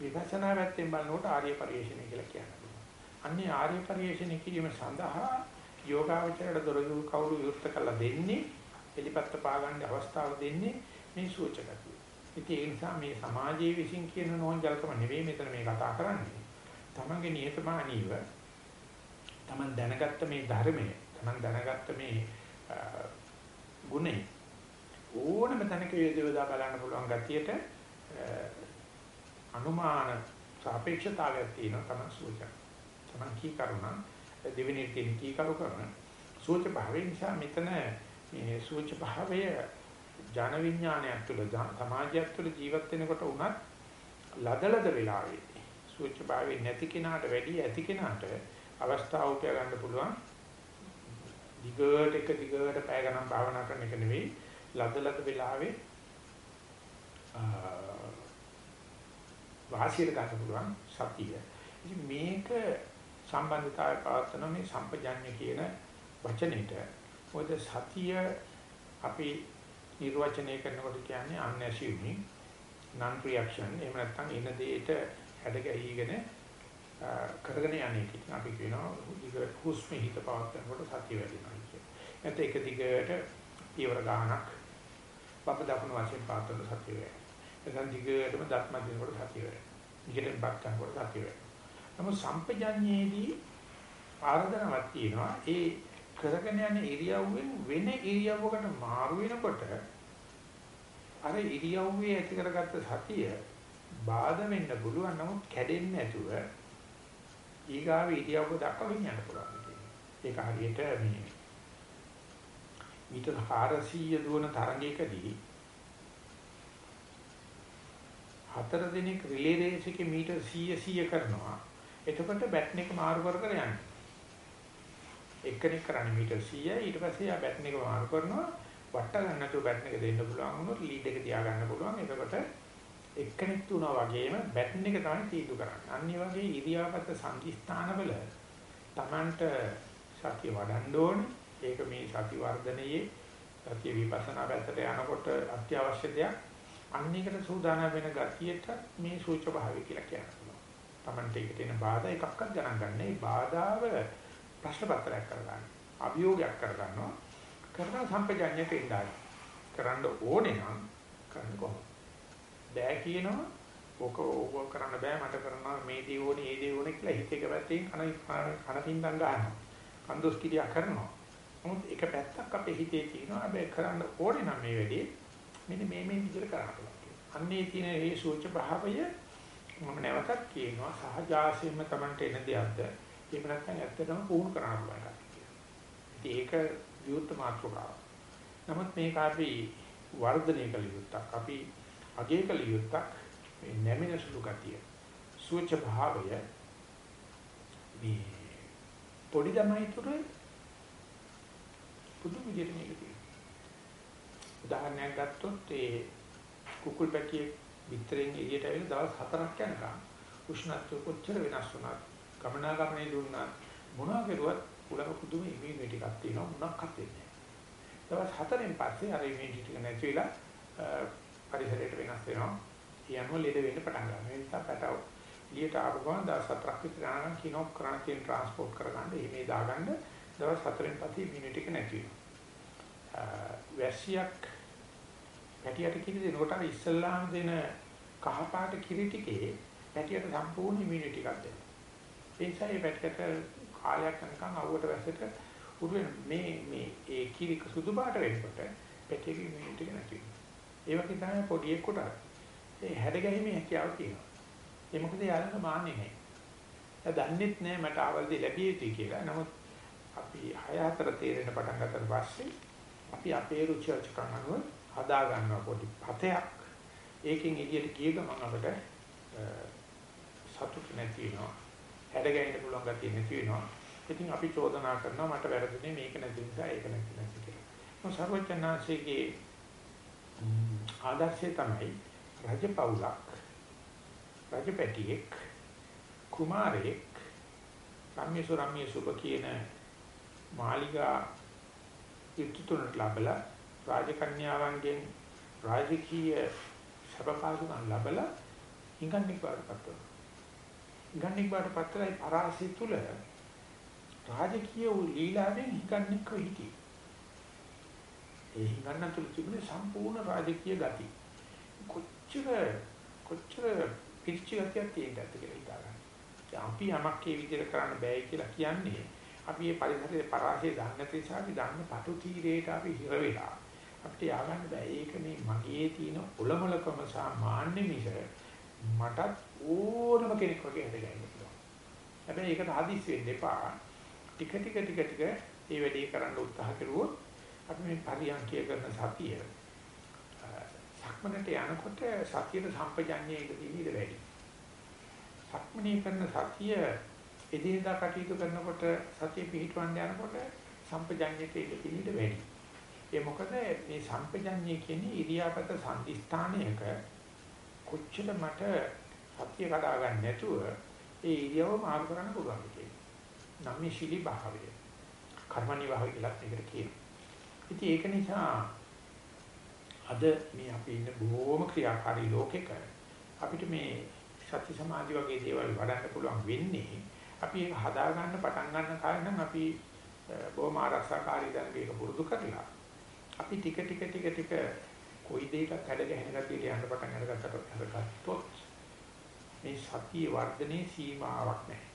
විපස්සනා පැත්තෙන් බලනකොට ආර්ය පරිශ්‍රණය කියලා කියනවා. අන්නේ ආර්ය පරිශ්‍රණය කිරීම සඳහා යෝගාවචරයට දොරදු කවුරු විවෘත කළා දෙන්නේ එලිපත්ත පාගන්න අවස්ථාව දෙන්නේ මේ සූචකතිය. ඉතින් ඒ නිසා මේ සමාජයේ විසින් කියන නෝන්ජල්කම නෙවෙයි මෙතන මේ කතා කරන්නේ. තමන්ගේ නියතමානීව තමන් දැනගත්ත මේ ධර්මය, තමන් දැනගත්ත මේ ගුණේ ඕනම තැනක වේදවදා බලන්න පුළුවන් ගතියට අනුමාන සාපේක්ෂතාවයක් තියෙනවා තමයි සූචක. තමයි කී කරුණ දෙවෙනි තියෙන කී කරු කරන සූච භාවය නිසා මෙතන මේ සූච භාවය ජන විඥානයක් තුළ සමාජයක් තුළ ජීවත් වෙනකොට උනත් ලදලද වෙලාවේ සූච භාවය නැති කෙනාට වැඩි ඇති කෙනාට අවස්ථාව උපය ගන්න පුළුවන් දිගට එක දිගට පැය ගණන් භාවනා කරන එක නෙවෙයි ලදලද වෙලාවේ වාසියට ගන්න පුළුවන් සතිය. ඉතින් මේක සම්බන්ධතාවය පවත්වන මේ සම්පජඤ්ඤ කියන වචනෙට මොකද සතිය අපි නිර්වචනය කරනකොට කියන්නේ unassuming non reaction එහෙම නැත්නම් එන දෙයට හැඩගැහිගෙන කරගෙන යන්නේ කියන අපි කියනවා හුස්ම හිත පවත්වනකොට සතිය වැඩිනවා කියන. නැත්නම් එක දිගට පියවර ගානක් වප දකුණු වශයෙන් පාතන සතිය වේ. එතන දිගටම දත්ම දිනකොට සතිය වේ. දිගටම බත් ගන්නකොට සතිය වේ. නමුත් සම්පජඤ්ඤයේදී ආර්ධනාවක් තියෙනවා. ඒ කරගෙන යන ඉරියව්වෙන් වෙන ඉරියව්වකට මාරු වෙනකොට අර ඉරියව්වේ ඇති කරගත්ත සතිය බාධා වෙන්න පුළුවන් නමුත් කැඩෙන්නේ නැතුව ඊගාව ඉරියව්ව දක්වා ගෙනියන්න පුළුවන්. ඒක හරියට මේ මීටර් 400 දුවන තරඟයකදී හතර දිනක් රිලේ රේස් එකේ මීටර් 100 100 කරනවා. එතකොට බැටන් එක මාරු කර කර යන්නේ. එක්කෙනෙක් කරන්නේ මීටර් 100යි ඊට පස්සේ ආ බැටන් එක මාරු කරනවා. වට ගන්න නැතුව බැටන් එක දෙන්න පුළුවන් වුණොත් ලීඩ් එක තියා ගන්න පුළුවන්. එතකොට එක්කෙනෙක් තුනා වගේම බැටන් එක තමයි තීතු කරන්නේ. අනිත් වගේ ඉරියාපත සංකීර්ණවල Tamanට සතිය වඩන්න ඕනේ. ඒක මේ සති වර්ධනයේ සතිය විපස්සනා පැත්තට යනකොට අත්‍යවශ්‍ය දෙයක්. අන්න එකට සූදානම් වෙන ගතියට මේ සූච භාවය කියලා කියනවා. Tamante එකට එන බාධා එකක්වත් ගණන් ගන්න. ඒ බාධාව ප්‍රශ්න පත්‍රයක් කරගන්න. අභියෝගයක් කරගන්නවා. කරන සම්පජඤ්ඤයට ඉඳලා කරන්න ඕනේ නම් කරන්න කොහොමද? බෑ කියනවා ඕක ඕක කරන්න බෑ මට කරනවා මේ දේ ඕනේ ඒ දේ ඕනේ කියලා හිත එක පැත්තෙන් කන කන පින්දම් ගන්නවා. කන්දොස් කිරියා කරනවා. නමුත් එක පැත්තක් අපේ හිතේ තියෙනවා හැබැයි කරන්න ඕනේ නම් මේ වැඩේ මෙන්න මේ මේ විදිහට කරන්න පුළුවන්. අන්නේ තියෙන මේ සූච භාවය මම නැවතත් කියනවා සහජාසයෙන්ම Tamante එන දෙයක්ද එහෙම නැත්නම් ඇත්තටම පුහුණු කරන්න පුළුවන්. ඒක විවුර්ත මාත්‍රකාව. නමුත් මේක අපි වර්ධනය කළ යුත්තක්. අපි අගය කළ යුත්තක් මේ නැමින සුළු ගතිය. සූච භාවය මේ පොඩි ළමයි තුර පුදුම විදිහට මේක තියෙනවා. උදාහරණයක් ගත්තොත් ඒ කුකුල් පැටියෙක් පිටරෙන් එළියට ඇවිල්ලා දවස් 4ක් යනකම් උෂ්ණත්වය කොච්චර වෙනස් වුණත් ගමනාගමනයේ දුන්නා මොනවා කරුවත් උලක පුදුම ඉමුනිටි එකක් තියෙනවා මොනක්වත් වෙන්නේ නැහැ. දවස් 4න් පස්සේ අර ඉමුනිටි එක නැති වෙලා පරිසරයට වෙනස් වෙනවා. කියනවා ලෙඩ වෙන්න පටන් ගන්නවා. ඒ නිසා පැටව එළියට ආපු ගමන් දවස් 4ක් විතර යනකම් කිනොක් කරණ තියෙන ට්‍රාන්ස්පෝර්ට් කරගන්න එහෙමේ දාගන්න දවස් 4න් පස්සේ ඉමුනිටි එක නැති වෙනවා. වැසියක් පැටියට කිරි දෙනකොට අර ඉස්සල්ලාම දෙන කහපාට කිරි ටිකේ පැටියට සම්පූර්ණ ඉමුනිටි එකක් දෙනවා. ඒ නිසා මේ පැටියට කාලයක් යනකම් අවුවට වැසෙට උරු මේ මේ ඒ කිරි සුදු පාට වෙනකොට පැටියගේ ඉමුනිටි එක නැති වෙනවා. ඒ වගේ තමයි පොඩි එක්කට ඒ හැඩ ගැහිමේ හැකියාව තියෙනවා. ඒ මොකද යාළුවෝ මාන්නේ නැහැ. එයා දන්නෙත් නැහැ මට ආවල්දී ලැබිය යුතුයි කියලා. නමුත් අපි 6 4 තේරෙන පටන් ගත්තට පස්සේ අපි අපේ රුචි අරුචිකම් අනුව හදා ගන්නවා පොඩි පතයක්. ඒකෙන් එළියට ගිය ගමන් අපිට සතුට නැති වෙනවා. හැඩ ගැහෙන්න පුළුවන් ගතිය නැති වෙනවා. ඉතින් අපි චෝදනා කරනවා මට වැරදුනේ මේක නැති නිසා ඒක නැති නැති කියලා. මොකද සර්වඥාන්සේගේ ආදර්ශය තමයි රජපෞලක් රජපැටියෙක් කුමාරයෙක් රම්‍යසු රම්‍යසුබ කියන මාලිගා ඉතුතුනට ලැබලා රාජකන්‍යාවන්ගෙන් රාජකීය සබපාසුකම් ලැබලා ඉංගන්නික් බාටපත් වෙනවා. ඉංගන්නික් බාටපත් වෙලා පරාසය තුල රාජකීය ලීලාවෙන් ඉංගන්නික් වෙහිටි. ඒ ඉංගන්න තුල තිබුණේ සම්පූර්ණ රාජකීය ගති. කොච්චර කොච්චර පිරිච්ච ගතියක් තියෙන්නත් කියලා හිතා ගන්න. අපි යමක් ඒ විදිහට කරන්න බෑ කියලා කියන්නේ අපි මේ පරිසරයේ පරාසය දන්නේ නැති නිසා අපි දන්න පටු තීරයට අපි හිර වෙලා අපිට ය아가න්න බෑ. ඒක මේ මගේ තියෙන ඔලමලකම සහ මාන්නේ මිස මටත් ඕනම කෙනෙක් වගේ හදගන්න පුළුවන්. හැබැයි ඒකට ආදිස් වෙන්න එපා. ටික ටික ටික ටික මේ වැඩේ කරන්න උත්සාහ කරුවොත් අපි මේ පරියන්කය කරන සතිය සක්මනට යනකොට සතියේ සම්පජඤ්ඤයේ එක දිවිද වැඩි. සක්මනේ කරන සතිය එදිනදා කටයුතු කරනකොට සතිය පිහිටවන්න යනකොට සම්පජඤ්ඤයට එක දිවිද වැඩි. ඒ මොකද මේ සම්පජඤ්ඤය කියන්නේ ඉරියාපත සම්දිස්ථානයක කොච්චර මට සතිය කඩා ගන්න නැතුව ඒ ඉරියව මාරු කරන්න පුළුවන් කියන්නේ. නම් මේ ශිලි භාවය. කර්මණි භාවය කියලා මේකට කියනවා. ඉතින් ඒක නිසා අද මේ අපි ඉන්න බොහොම ක්‍රියාකාරී ලෝකෙක අපිට මේ සති සමාධි වගේ දේවල් වඩන්න පුළුවන් වෙන්නේ අපි ඒක හදා ගන්න පටන් ගන්න කාලේ නම් අපි බොහොම ආරක්ෂාකාරී දැනගේක පුරුදු කරලා අපි ටික ටික ටික ටික කොයි දෙයක කඩ ගැහෙන ගතියට යන්න පටන් අරගත්තට අරගත්තොත් මේ සතිය වර්ධනයේ සීමාවක් නැහැ.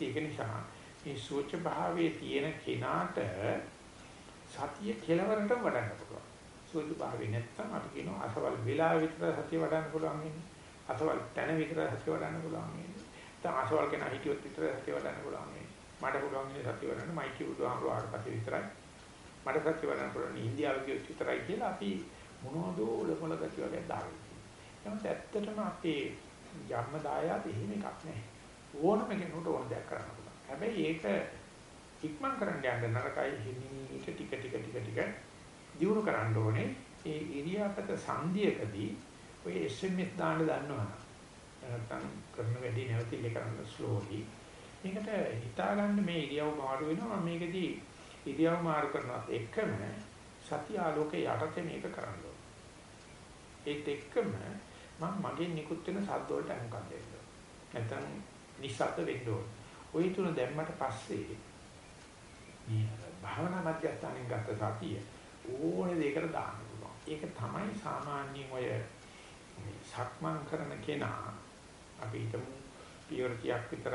ඒක නිසා මේ සෝච භාවයේ තියෙන කෙනාට සතිය කෙලවරට වඩන්න පුළුවන්. සුදු භාවය නැත්තම් අපි කියනවා අසවල් වෙලා විතර සතිය වඩන්න පුළුවන් වෙන්නේ. අසවල් තැන විතර සතිය වඩන්න පුළුවන් වෙන්නේ. දැන් අසවල් කෙනා හිටියොත් විතර සතිය වඩන්න පුළුවන් වෙන්නේ. මට පුළුවන් ඉන්නේ සතිය වඩන්න මයිකි බුදුහාමුදුරුවෝ ආවට පස්සේ විතරයි. මට සතිය වඩන්න පුළුවන් ඉන්දියාවේ ගියොත් විතරයි කියලා අපි මොනවද ඔලොමල ගතිය වගේ දාගෙන තියෙනවා. නමුත් ඇත්තටම අපේ ජන්ම දායාද එහෙම එකක් නැහැ. ඕනම කෙනෙකුට ඕන දෙයක් කරන්න පුළුවන්. හැබැයි ඒක ඉක්මන් කරන්න යන්න නරකයි හිමීට ටික ටික ටික ටික දියුණු කරන්න ඕනේ ඒ ඉරියාපත සංධියකදී ඔය SMS දාන්න දන්නවනම් නැත්නම් කරන වැඩි නැවතිල්ල කරන්න ස්ලෝලි මේකට හිතා ගන්න මේ ඉරියව් මාරු වෙනවා මේකදී ඉරියව් මාරු කරනවත් එක්කම සතිය ආලෝකේ යටතේ මේක කරන්න ඕනේ ඒත් එක්කම මම මගෙන් නිකුත් වෙන සද්ද වලට අනුකම්ප දෙන්න නැත්නම් නිස්සද්ද වෙන්න ඕනේ ওই තුන දැම්මට පස්සේ මේ භාවනා මධ්‍යස්ථානෙන් ගත්ත සතිය ඕනේ දෙයකට දාන්න පුළුවන්. ඒක තමයි සාමාන්‍යයෙන් ඔය සක්මන් කරන කෙනා අපි හිතමු පියවර 30ක් විතර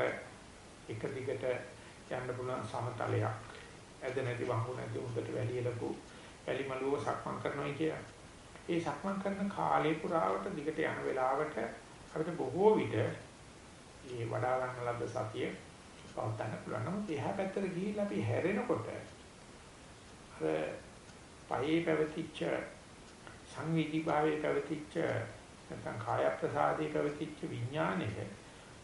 එක දිගට යන්න පුළුවන් සමතලයක්. ඇද නැති වහු නැති උඩට වැලියලපු වැලිමලුව සක්මන් කරනවා කියලා. ඒ සක්මන් කරන කාලේ පුරාවට දිගට යන වෙලාවට අපිට බොහෝ විට මේ වඩා ගන්න ලද්ද සතිය පවත්න්න පුළුවන්. නමුත් එහා පැත්තට ගිහිල්ලා අපි හැරෙනකොට අර පහේ පැවතිච්ච සංවේදී භාවයේ පැවතිච්ච නැත්නම් කාය ප්‍රසාදයේ පැවතිච්ච විඥානය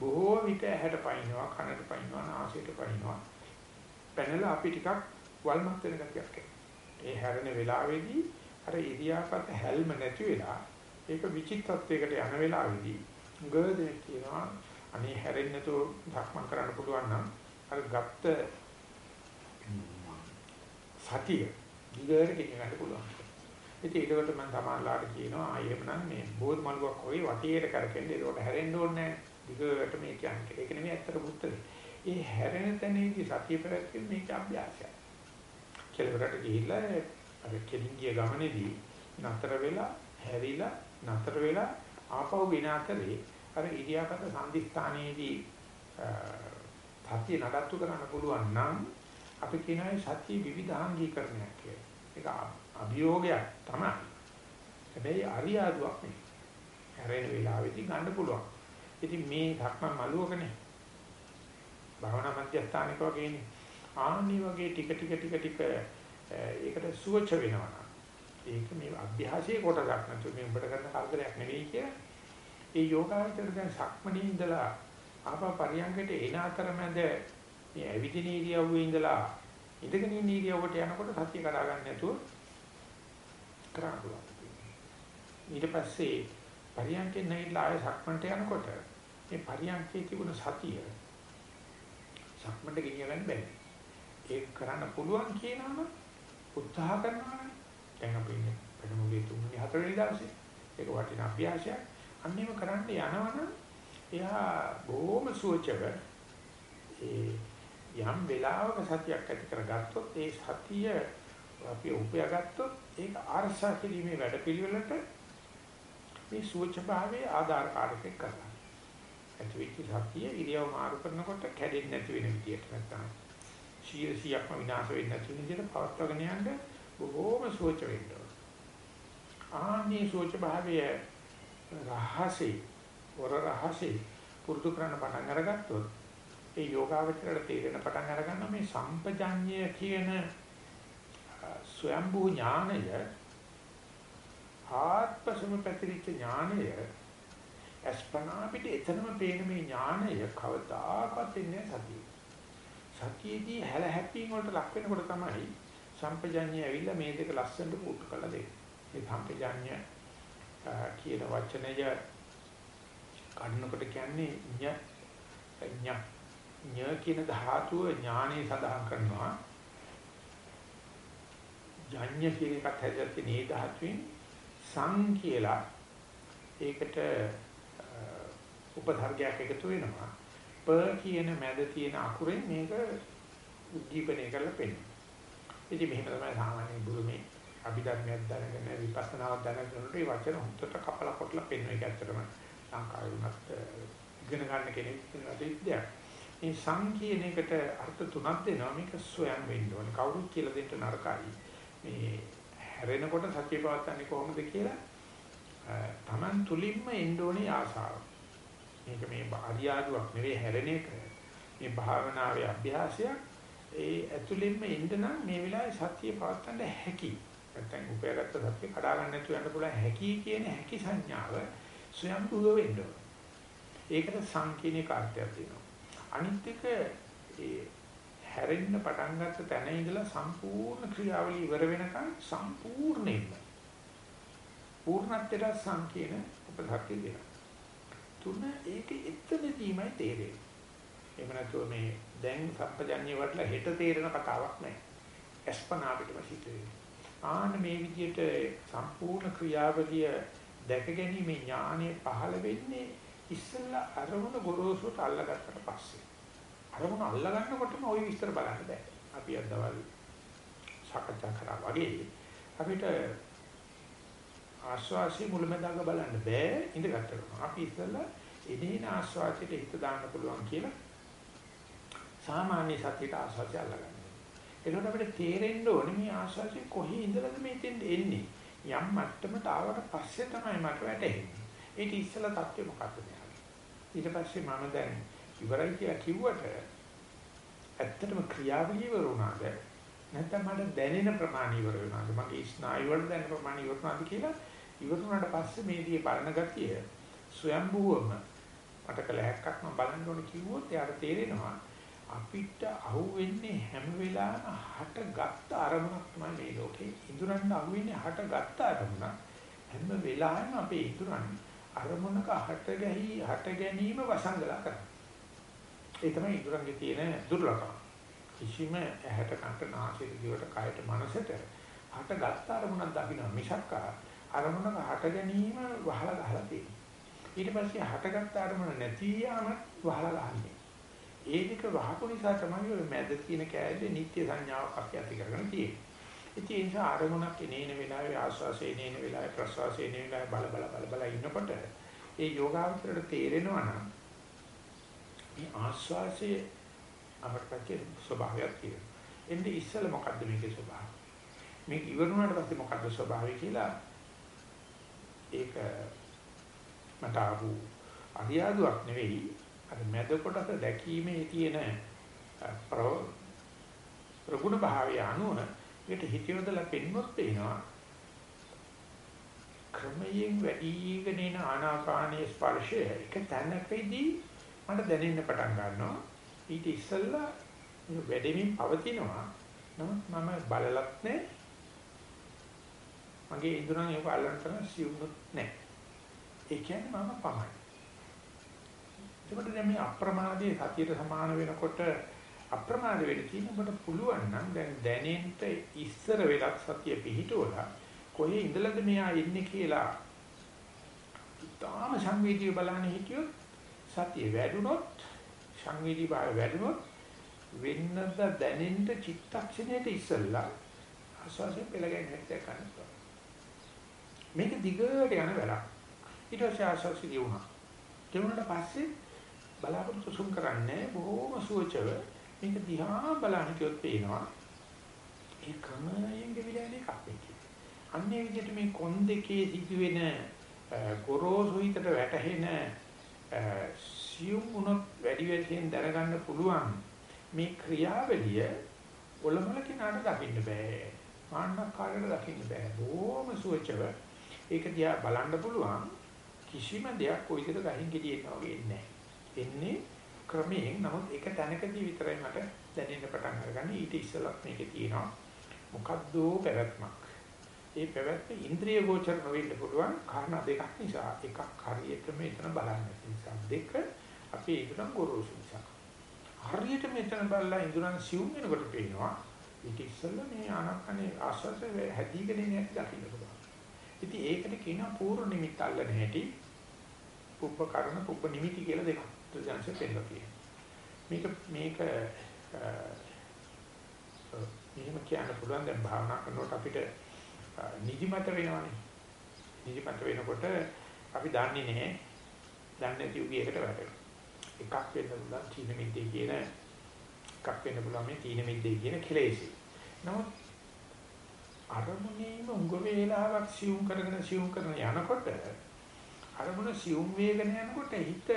බොහෝ විට ඇහැට පයින්නවා කනට පයින්නවා නාසයට පයින්නවා පැනලා අපි ටිකක් වල්මත් වෙන ගතියක් ඒ හැරෙන වෙලාවේදී අර ඉරියාපත හැල්ම නැති වෙලා ඒක විචිත්තත්වයකට යන වෙලාවේදී ගොඩේ කියනවා අනේ හැරෙන්නේ නැතුව ධක්මන් කරන්න පුළුවන් නම් අර ගත්ත සතිය දිගට ගෙන ගන්න පුළුවන්. ඉතින් ඒකට මම සමානලාට කියනවා ආයෙම මේ බෝධ මල්ුවක් වගේ වටියට කරකෙන්නේ ඒකට හැරෙන්න ඕනේ දිගට මේ කියන්නේ. ඒක නෙමෙයි ඇත්තට බුද්ධලේ. ඒ හැරෙන තැනේදී සතිය පැවැත්වීම මේක අභ්‍යාසයක්. කෙලවරට ගිහිල්ලා අර කෙලින් ගිය ගමනේදී නතර වෙලා හැරිලා නතර වෙලා ආපහු වෙන අතරේ අර ඉරියාපත සම්දිස්ථානයේදී සතිය නඩත්තු කරන්න පුළුවන් නම් අපි කියනවා සතිය විවිධාංගීකරණයක් කියලා. ඒක අභියෝගයක් තමයි. හැබැයි අරියාදුවක් නෙවෙයි. හැරෙන වෙලාවෙදී ගන්න පුළුවන්. ඉතින් මේ ධක්ම මලුවකනේ. භාවනා මධ්‍යස්ථානික වගේනේ. ආනි වගේ ටික ටික ටික ටික ඒකට සුවච වෙනවා. ඒක මේ අභ්‍යාසයේ කොටසක් නැතු මේ උඹට කරන කරදරයක් නෙවෙයි කියලා. ඒ යෝගාවචර දැන් සක්මණේ ඉඳලා ආපා පරියංගයට එන අතරමැද මේ ඇවිදින ඉරියව්වේ ඉඳලා ඉඳගෙන ඉන්න ඉරියව්වට යනකොට සතිය කඩා ගන්න නැතුව කරන්න පුළුවන්. ඊට පස්සේ පරියංගෙන් නැගිටලා ආයෙ සක්මණට යනකොට මේ පරියංගයේ තිබුණ සතිය සක්මණට ගෙනිය ගන්න බැහැ. ඒක කරන්න පුළුවන් කියනම උත්සාහ කරනවා දැන් අපි ඉන්නේ පළමුවේ තුන්වෙනි හතරවෙනි දවසේ. ඒක වටිනා අභ්‍යාසයක්. අන්නේම කරන්න යනවනම් එයා බොහොම සුවචව ඒ යම් වෙලාවක සතියක් ඇති කරගත්තොත් ඒ සතිය අපි උපයාගත්තොත් ඒක ආර්ශා කිරීමේ වැඩපිළිවෙලට මේ සුවච භාවයේ ආධාර කාරකයක් කරනවා. ඇති වෙච්ච සතිය ඉරියව් මාරු කරනකොට කැඩෙන්නේ නැති වෙන විදියට නැත්තම් 100%ක්ම විනාශ වෙන්නේ නැති වෙන විදියට පවත්වාගෙන යන්න බොහෝම සෝච වෙන්න ඕන. ආන්නේ සෝච භාවය රහසේ වර රහසේ පුරුදු කරන්න පටන් අරගත්තොත් ඒ යෝගාවචරයට තේරෙන පටන් අරගන්න මේ සම්පජඤ්ඤය කියන ස්වයම්බු ඥානය ආත්පසම පැතිරිච්ච ඥානය අස්පනා පිට එතනම පේන මේ ඥානය කවදාකවත් ඉන්නේ සතිය. සතියේදී හැල හැප්පීම් වලට ලක් වෙනකොට තමයි සම්පජඤ්ඤය ඇවිල්ලා මේ දෙක ලස්සනට පුටු කරලා දෙන්නේ. මේ සම්පජඤ්ඤය කියන වචනය කඩනකොට කියන්නේ ඤ ඤ ඤ කියන ධාතුව ඥානෙ සඳහන් කරනවා. ජඤ්ඤ කියන එකත් හැදෙන්නේ මේ ධාතුවෙන් සං කියලා ඒකට උපධර්ගයක් එකතු වෙනවා. ප කියන මැද තියෙන අකුරෙන් මේක උද්දීපනය කරලා පෙන්නනවා. ඉතින් මෙහෙම තමයි සාමාන්‍ය බුරුමේ අභිධර්මයක් දැනගෙන විපස්සනාවක් දැනගෙනට මේ වචන හුත්තට කපලා කොටලා පෙන්වන එක ඇත්තටම ලංකාවේ උනත් ඉගෙන ගන්න කෙනෙක් වෙනට විද්‍යාවක්. මේ සංකීර්ණ එකට අර්ථ තුනක් දෙනවා මේක ස්වයං වෙන්න ඕනේ. කවුරුත් කියලා දෙන්න නරකයි. මේ හැරෙනකොට සතිය පවත්න්නේ කොහොමද කියලා Taman තුලින්ම එන්න ඕනේ ආසාව. මේක මේ ආදියාදුවක් නෙවෙයි හැරෙන එක. මේ භාවනාවේ අභ්‍යාසයක් ඒ ඇතුළෙන්ම එන්න නම් මේ වෙලාවේ සතිය පවත්වන්න හැකි. නැත්නම් උපයාගත්ත සතිය කඩා ගන්න නැතුව යන්න පුළුවන් හැකි කියන හැකි සංඥාව ස්වයංභූව වෙන්න ඕන. ඒකට සංකීර්ණ කාර්යයක් තියෙනවා. අනිත් එක ඒ හැරෙන්න පටන් ගත්ත තැන ඉඳලා සම්පූර්ණ ක්‍රියාවලිය ඉවර වෙනකන් සම්පූර්ණයෙන්ම පූර්ණත්වයට සංකීර්ණ උපදහක් දෙනවා. තුන ඒක එතනදීමයි තේරෙන්නේ. එහෙම නැතුව මේ දැන් සම්පජඤ්ඤය වටලා හෙට තේරෙන කතාවක් නෑ. අස්පනා පිටම සිද්ධ වෙන්නේ. ආන්න මේ විදිහට සම්පූර්ණ ක්‍රියාවලිය දැක ගැනීමේ ඥානය පහළ වෙන්නේ ඉස්සෙල්ලා අරමුණ ගොරෝසුට අල්ලගත්තට පස්සේ. අරමුණ අල්ලගන්නකොටම ওই විස්තර බලන්න බෑ. අපි අදවල් සාකච්ඡා කරා වගේ අපිට ආස්වාසි මුලමඳාක බලන්න බෑ ඉඳගත්තම. අපි ඉස්සෙල්ලා එදින ආස්වාසියට හිත දාන්න පුළුවන් කියලා සාමාන්‍ය සතියට ආස්වාදය අල්ලගන්න. ඒකට අපිට තේරෙන්න ඕනේ මේ ආස්වාදය කොහේ ඉඳලාද මේතෙන් එන්නේ. යම් මට්ටමකට ආවට පස්සේ තමයි මට වැටහෙන්නේ. ඒක ඉස්සලා தත්ත්වය මොකක්ද ඊට පස්සේ මම දැන් ඉවරයි කියලා කිව්වට ඇත්තටම ක්‍රියාවලිය ඉවර වුණාද නැත්නම් මට දැනෙන ප්‍රමාණය ඉවර වෙනවද මගේ ස්නායු වල දැනෙන ප්‍රමාණය ඉවර වුණාද කියලා ඉවර වුණාට පස්සේ මේ දී බලන ගතිය ස්වයම්බුවම මට කළ හැක්කක් මම බලන්න ඕනේ කිව්වොත් එයාට තේරෙනවා අපිට අහුවෙන්නේ හැම වෙලාවෙම හටගත් අරමුණක් තමයි මේ ලෝකේ. ඉඳුරන්න අහුවෙන්නේ හටගත් අරමුණ. හැම වෙලාවෙම අපේ ඉඳුරන් අරමුණක හට ගැහි හට ගැනීම වසංගලා කරනවා. ඒ තමයි ඉඳුරන්ගේ තියෙන දුර්ලභම. කිසිම ඇහැට කනට නාසයට දිවට කයට මනසට හටගත් අරමුණක් දකින්න මිසක් අරමුණක හට ගැනීම වහලා ගහලා තියෙනවා. ඊට පස්සේ හටගත් අරමුණ නැති යාම වහලා ගහන්නේ. ඒ දෙක වහපු නිසා තමයි ඔය මැද තියෙන කෑල්ලේ නිත්‍ය සංඥාවක් අපි ඇති කරගෙන තියෙන්නේ. ඉතින් ඒ නිසා ආරමුණක් එනේන වෙලාවේ ආස්වාසේ එනේන වෙලාවේ ප්‍රසවාසේ එනේන වෙලාවේ බල බල බල බල ඉන්නකොට ඒ යෝගාවචරයට තේරෙනවා නම් මේ ආස්වාසේ අපරපච්චේ ස්වභාවයක් තියෙනවා. එන්නේ ඉස්සල මොකද්ද මේකේ ස්වභාවය? මේක ඉවරුණාට පස්සේ මොකද්ද ස්වභාවය කියලා ඒක මට ආපු අරියාදුවක් නෙවෙයි. අර මැද කොටස දැකීමේ තියෙන ප්‍රගුණ භාවය අනුව ඒකට හිතියොදලා පෙන්වොත් පේනවා. ක්‍රමයෙන් වැඩිගෙන එන ආනාපානයේ ස්පර්ශය එක තැනකදී මට දැනෙන්න පටන් ගන්නවා. ඊට ඉස්සෙල්ලා වැඩෙමින් පවතිනවා. නමුත් මම බලලත් නැහැ මගේ ඉදරන් ඒක අල්ලන්න තරම් සිවුනුත් නැහැ. ඒ කියන්නේ මම පමණයි. ඒකට දැන් මේ අප්‍රමාදයේ සතියට සමාන වෙනකොට අප්‍රමාද වෙන්න තියෙන ඔබට පුළුවන් නම් දැන් දැනෙන්න ඉස්සර වෙලක් සතිය පිහිටවලා කොහේ ඉඳලාද මෙයා ඉන්නේ කියලා තාම සංවේදීව බලන්න හිටියොත් සතිය වැඩුණොත් සංවේදී භාවය වැඩුණොත් වෙන්නද දැනෙන්න චිත්තක්ෂණයට ඉස්සෙල්ලා ආස්වාසේ පෙළගෙන හැටි කරනවා මේක දිගට යන වැඩක් ඊට පස්සේ ආස්වාසිය දියුණා දියුණාට පස්සේ බලාපොරොත්තු සුන් කරන්නේ බොහොම සුවචව මේක දිහා බලන්න කියොත් පේනවා ඒ ක්‍රමයෙන් ගෙවිලා එකක් මේක. අන්නේ විදිහට මේ කොන් දෙකේ සිදුවෙන ගොරෝසු හිතට වැටහෙන සියුම් උනොත් වැඩි වැඩියෙන් දැනගන්න පුළුවන් මේ ක්‍රියාවලිය ඔලොමල කිනාට දකින්න බෑ. මාන්නකාරයට දකින්න බෑ. බොහොම සුවචව ඒක දිහා බලන්න පුළුවන්. කිසිම දෙයක් කොයි විදිහට ගහින් ගෙඩියෙනවා වගේ නැහැ. එන්නේ ක්‍රමයෙන් නමුත් එක තැනකදී විතරයි මට දැනෙන්න පටන් අරගන්නේ. ඊට ඉස්සෙල්ලත් මේකේ තියෙනවා. මොකද්ද පැවැත්මක්? ඒ පැවැත්ම ඉන්ද්‍රිය ගෝචර නොවෙන්න පුළුවන් කාරණා දෙකක් නිසා. එකක් හරියට මෙතන බලන්න නිසා. දෙක අපි ඒකනම් ගොරෝසු නිසා. හරියට මෙතන බලලා ඉඳුරන් සිවුම් වෙනකොට පේනවා. ඊට ඉස්සෙල්ලා මේ ආනපනේ ආශ්වාස හැදීගෙන ඉන්නේ දකින්න පුළුවන් ඉතින් ඒකට කියනවා පූර්ව නිමිත්ත අල්ලන හැටි පුබ්බ කරන පුබ්බ නිමිති කියලා දෙකක් බුදුසසුනේ පෙන්නලා තියෙනවා. මේක මේක මෙහෙම කියන්න පුළුවන් දැන් භාවනා කරනකොට අපිට නිදිමත වෙනවනේ. නිදිමත වෙනකොට අපි දන්නේ නැහැ. දන්නේ නැති උගියකට වැටෙනවා. එකක් වෙන්න පුළුවන් තීන මිද්දේ කියන එකක් වෙන්න පුළුවන් මේ තීන මිද්දේ කියන කෙලෙසි. නමුත් අරමුණේම උඟ වේලාවක් සියුම් කරගෙන සියුම් කරන යනකොට අරමුණ සියුම් වේගන යනකොට හිත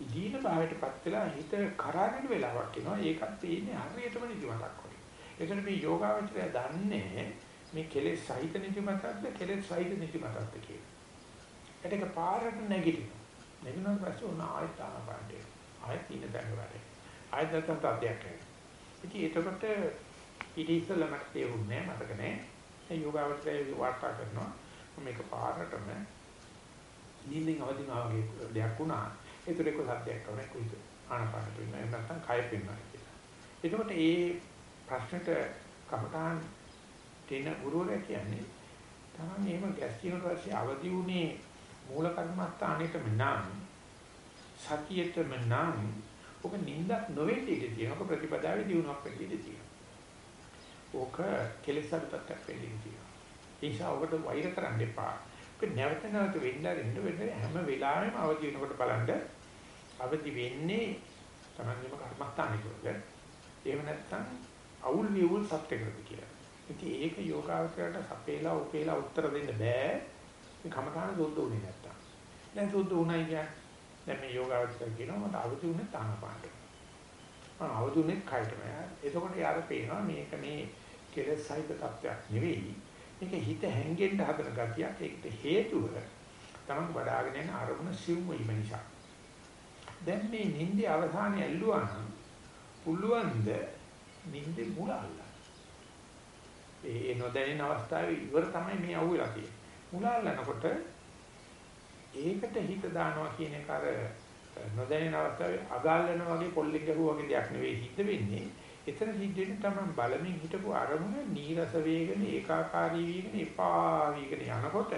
ඉදීන භාවයටපත් වෙලා හිත කරාගෙන වෙලාවක් එනවා. ඒකත් තියෙන්නේ හරියටම නිදිමතක් වගේ. ඒකට මේ යෝගාවචරය දන්නේ මේ කෙලෙස් සහිත නිදිමතක්ද කෙලෙස් සහිත නිදිමතක්ද කියලා. ඒක පාරට නැගිටිනවා. නැගිටිනාට පස්සේ උන ආයත ආනපානට ආයත ඉන්න දැන් වැඩේ. ආයත නැත්නම් තත්යක් නැහැ. ඉතින් ඒකට ඊට ඉස්සෙල්ලා මට තේරුන්නේ නැහැ මතක නැහැ. ඒ යෝගාවචරය වාර්තා කරනවා. මේක පාරටම නිින්දෙන් අවදින වගේ දෙයක් වුණා. ඒතර එක්ක සත්‍යයක් කරන එක්ක හිත ආනපානට වෙනවා එහෙම නැත්නම් කය පෙන්වනවා කියලා. එතකොට මේ ප්‍රශ්නෙට කමඨාන් දෙන ගුරුවරයා කියන්නේ තමයි එහෙම ගැස්සිනට පස්සේ අවදි වුණේ මූල කර්මස්ථානෙටම නම් සතියෙටම නම් ඔක නිින්දක් නොවෙන්න ඉඩ තියෙනවා. ඔක ප්‍රතිපදාවේ දිනුවක් වෙන්න ඉඩ තියෙනවා. ඕක කෙලෙසකට වෙන්න ඉඩ තියෙනවා. ඒ නිසා ඔකට වෛර කරන්න එපා. ඒක නැවත නැවත වෙන්න අරින්න වෙන්න හැම වෙලාවෙම අවදි වෙනකොට බලන්න අවදි වෙන්නේ තමන්ගේම කර්මස්ථානේ තුළ. එහෙම නැත්නම් අවුල් විවුල් සත්‍යකරද කියලා. ඉතින් ඒක යෝගාවචරයට සපේලා උපේලා උත්තර දෙන්න බෑ. මේ කමඨාන සුද්ධ උනේ නැත්තම්. දැන් සුද්ධ උනායි කියන්නේ. දැන් මේ යෝගාවචර කියනවා මට අවදි උනේ තානපාට. මම අවදි උනේ කයටම. එතකොට යාර පේනවා මේක මේ කෙලෙස් සහිත තත්ත්වයක් නෙවෙයි. මේක හිත හැංගෙන්න හදන ගතියක්. ඒකට හේතුව තමන් වඩාගෙන යන අරමුණ සිව් වීම නිසා. දැන් මේ නිින්දේ අවසානයේ ඇල්ලුවා නම් පුළුවන්ද නිින්දේ මුල අල්ලන්න. ඒ නොදැනෙන අවස්ථාවේ ඉවර තමයි මේ අහුවෙලා තියෙන්නේ. මුල අල්ලනකොට ඒකට හිත දානවා කියන එක අර නොදැනෙන අවස්ථාවේ අගාල්ලන වගේ පොල්ලෙන් ගැහුවා වගේ දෙයක් නෙවෙයි හිත වෙන්නේ. එතන සිද්ධ වෙන්නේ තමයි බලමින් හිටපු අරමුණ නීරස වේගන ඒකාකාරී වේගන එපා වේගන යනකොට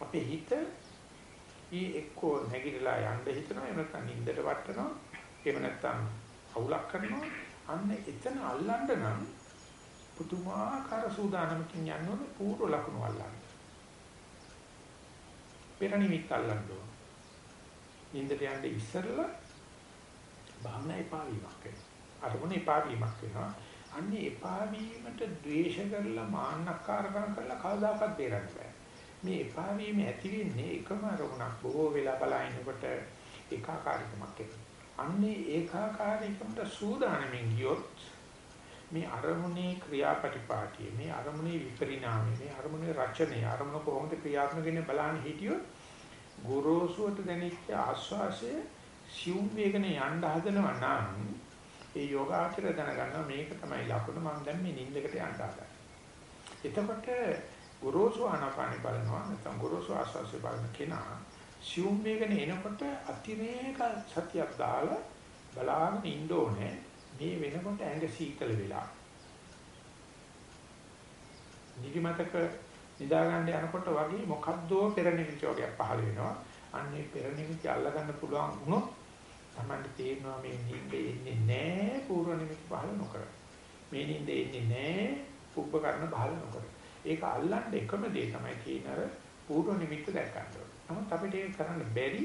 අපේ හිත ඊ එක්කෝ නැගිටලා යන්න හිතනවා එහෙම නැත්නම් නිින්දට වටනවා එහෙම නැත්නම් අවුලක් කරනවා අන්න එතන අල්ලන්න නම් පුදුමාකාර සූදානමකින් යන්න ඕනේ පූර්ව ලකුණු අල්ලන්න. පෙර නිමිත්ත අල්ලන්න ඕනේ. නිින්දට යන්න ඉස්සෙල්ලා භාවනා එපා වීමක් වෙනවා. අරමුණ එපා වීමක් වෙනවා. අන්නේ එපා වීමට ද්වේෂ කරලා මාන්නක්කාරකම් කරලා කවදාකවත් බේරන්න බෑ. මේ එපා වීම ඇති වෙන්නේ එකම අරමුණක් බොහෝ වෙලා බලනකොට ඒකාකාරීකමක් එනවා. අන්නේ ඒකාකාරීකමට සූදානමින් ගියොත් මේ අරමුණේ ක්‍රියාපටිපාටිය මේ අරමුණේ විපරිණාමය මේ අරමුණේ රචනය අරමුණ කොහොමද ක්‍රියාත්මක වෙන්නේ බලන්න හිටියොත් ගොරෝසුවට දැනෙච්ච ආස්වාසය සිවුම් වේගන යන්න හදනවා නම් ඒ යෝගාචර දැනගන්නවා මේක තමයි ලකුණ මම දැන් මේ නිින්දකට යන්න හදන්නේ. එතකොට ගොරෝසු ආනාපානෙ බලනවා නැත්නම් ගොරෝසු ආස්වාසිය බලන කෙනා සියුම් වේගන එනකොට අතිරේක සතියක් දාලා බලාගෙන ඉන්න ඕනේ මේ වෙනකොට ඇඟ සීතල වෙලා නිදිමතක නිදා ගන්න යනකොට වගේ මොකද්දෝ පෙරනිමිති වගේ පහළ වෙනවා අන්නේ පෙරනිමිති අල්ල ගන්න පුළුවන් වුණොත් Tamanට තේරෙනවා මේ නිින්ද එන්නේ නැහැ පූර්ව නිමිති පහළ නොකර මේ නිින්ද එන්නේ නැහැ උපකරණ පහළ නොකර ඒක අල්ලන්න එකම දේ තමයි කියන අර පූර්ව නිමිත්ත දැක් ගන්න ඕනේ. නමුත් අපිට ඒක කරන්න බැරි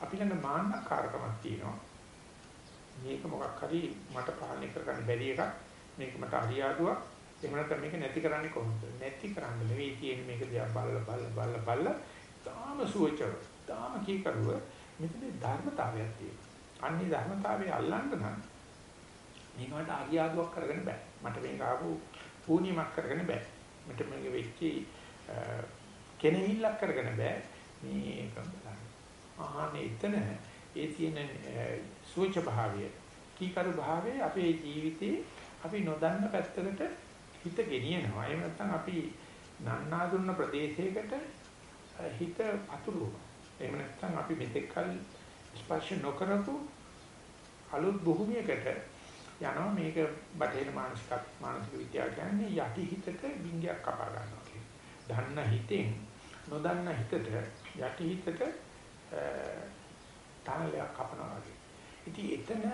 අපි ළඟ මාන්නකාරකමක් තියෙනවා. මේක මොකක් හරි මට පාලනය කරගන්න බැරි එකක්. මේක මට අරියාදුවක්. එහෙම නැත්නම් මේක නැති කරන්නේ කොහොමද? නැති කරන්න නෙවෙයි තියෙන්නේ මේක දිහා බලලා බලලා බලලා බලලා තාම සුවචව තාම කීකරුව මෙතන ධර්මතාවයක් තියෙනවා. අන්නේ ධර්මතාවය අල්ලන්න නම් මේක මට අරියාදුවක් කරගන්න බෑ. මට මේක ආපු පූර්ණිමක් කරගන්න බෑ. මට මේක වෙච්චි කෙනෙහිල්ලක් කරගෙන බෑ මේක බලන්න. ආහනේ එතන ඒ තියෙන සූච භාවය කීකරු භාවය අපේ ජීවිතේ අපි නොදන්න පැත්තකට හිත ගෙනියනවා. එහෙම නැත්නම් අපි නන්නාඳුන ප්‍රදේශයකට හිත පතුරවනවා. එහෙම නැත්නම් අපි මෙතෙක්කල් ස්පර්ශ නොකරපු අලුත් භූමියකට යනවා මේක බටේන මානසික මානසික විද්‍යාව කියන්නේ යටි හිතට විඤ්ඤාක් කපා ගන්නවා කියන්නේ. දන්න හිතෙන් නොදන්න හිතට යටි හිතට තාලයක් කපනවා වගේ. ඉතින් එතන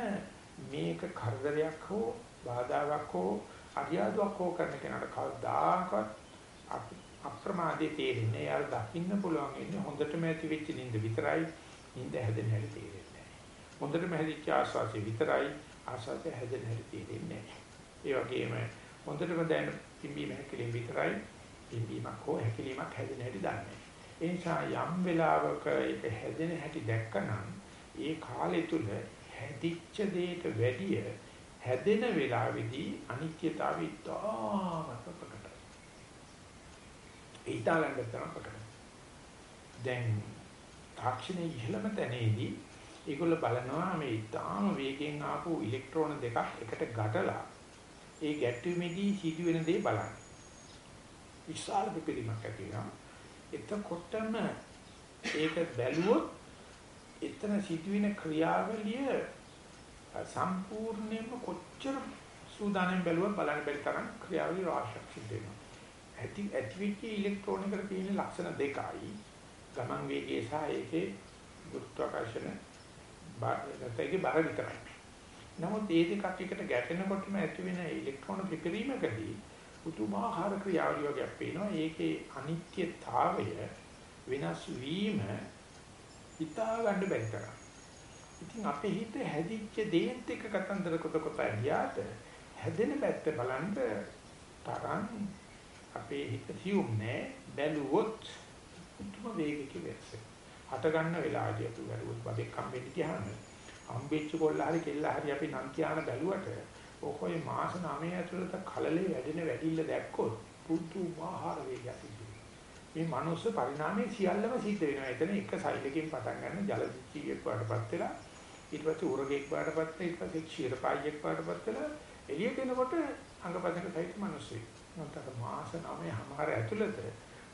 මේක කරදරයක් හෝ බාධාවක් හෝ අරියාදුවක් හෝ කරන කෙනාට කවදාකවත් අප්‍රමාදයේ තේරෙන්නේ යාර දකින්න පුළුවන් ඉන්නේ හොඳටම ඇති වෙච්ච නිින්ද විතරයි නිින්ද හැදෙන හැටි තේරෙන්නේ නැහැ. හොඳටම හැදිච්ච ආස්වාසිය විතරයි ආසාවය හැදෙන හැටි තේරෙන්නේ නැහැ. ඒ වගේම හොඳටම දැන පිම්බීම හැකිලිම විතරයි පිම්බීමක් හෝ හැකිලිමක් හැදෙන හැටි දන්නේ. ඒ නිසා යම් වෙලාවක ඒක හැදෙන හැටි දැක්කනම් ඒ කාලය තුල හැදිච්ච දෙයට වැඩිය හැදෙන වෙලාවේදී අනිත්‍යතාවය ඉතාමත් ප්‍රකටයි. ඒ තාලෙන් ගන්න ප්‍රකටයි. දැන් තාක්ෂණයේ ඉහළම තැනේදී ඒගොල්ල බලනවා මේ ඊටාම වේගෙන් ආපු ඉලෙක්ට්‍රෝන දෙකක් එකට ගැටලා ඒ ගැටීමේදී සිදුවෙන දේ බලන්න. විශාල පිපිරීමක් ඇති වෙනවා. එතකොටම ඒක බැලුවොත් එතන සිදුවෙන ක්‍රියාවලිය සම්පූර්ණයෙන්ම කොච්චර සූදානම් බැලුවත් බලන්න බැරි තරම් ක්‍රියාවලිය රාශියක් සිද්ධ වෙනවා. ඇති ඇතිවිච්ච ඉලෙක්ට්‍රෝන වල තියෙන ලක්ෂණ දෙකයි. ගමන් වේගය සහ ඒකේ ගුරුත්වාකර්ෂණ ඒකේ බර විතරයි. නමුත් ඒ දෙකක් එකට ගැටෙනකොටම ඇති වෙන ඉලෙක්ට්‍රෝන පිපිරීමකදී පුදුමාකාර ක්‍රියාවලිය වගේ පේනවා. ඒකේ අනිත්‍යතාවය වෙනස් වීම හිතා ගන්න බැරි තරම්. ඉතින් අපේ හිත හැදිච්ච දේත් එක්ක කතන්දර කොට කොට ගියාට හැදෙන පැත්ත බලන්න තරම් අපේ හිත සියුම් නෑ බැලුවොත් පුදුම වේගයක වෙනසක්. හට ගන්න වෙලාවදී අපි වැරුවොත් වදෙක් හම්බෙන්න ගියාම හම්බෙච්ච කොල්ල හරි කෙල්ල හරි අපි නම් කියන බැලුවට ඔකෝයි මාස 9 ඇතුළත කලලේ වැඩෙන වැඩිල්ල දැක්කොත් පුදුමාහාර වේගයක් මේ මනුස්ස පරිණාමයේ සියල්ලම සිද්ධ වෙනවා. එතන එක සෛලකින් පටන් ගන්න ජල දිච්චියක් වඩපත් වෙලා ඊට පස්සේ උරගෙක් බාටපත් ඊට පස්සේ ක්ෂීරපායියෙක් බාටපත් වෙලා එළියට එනකොට අංගපදක සහිත මිනිස්සෙක්. මොකද මාස 9මාර ඇතුළත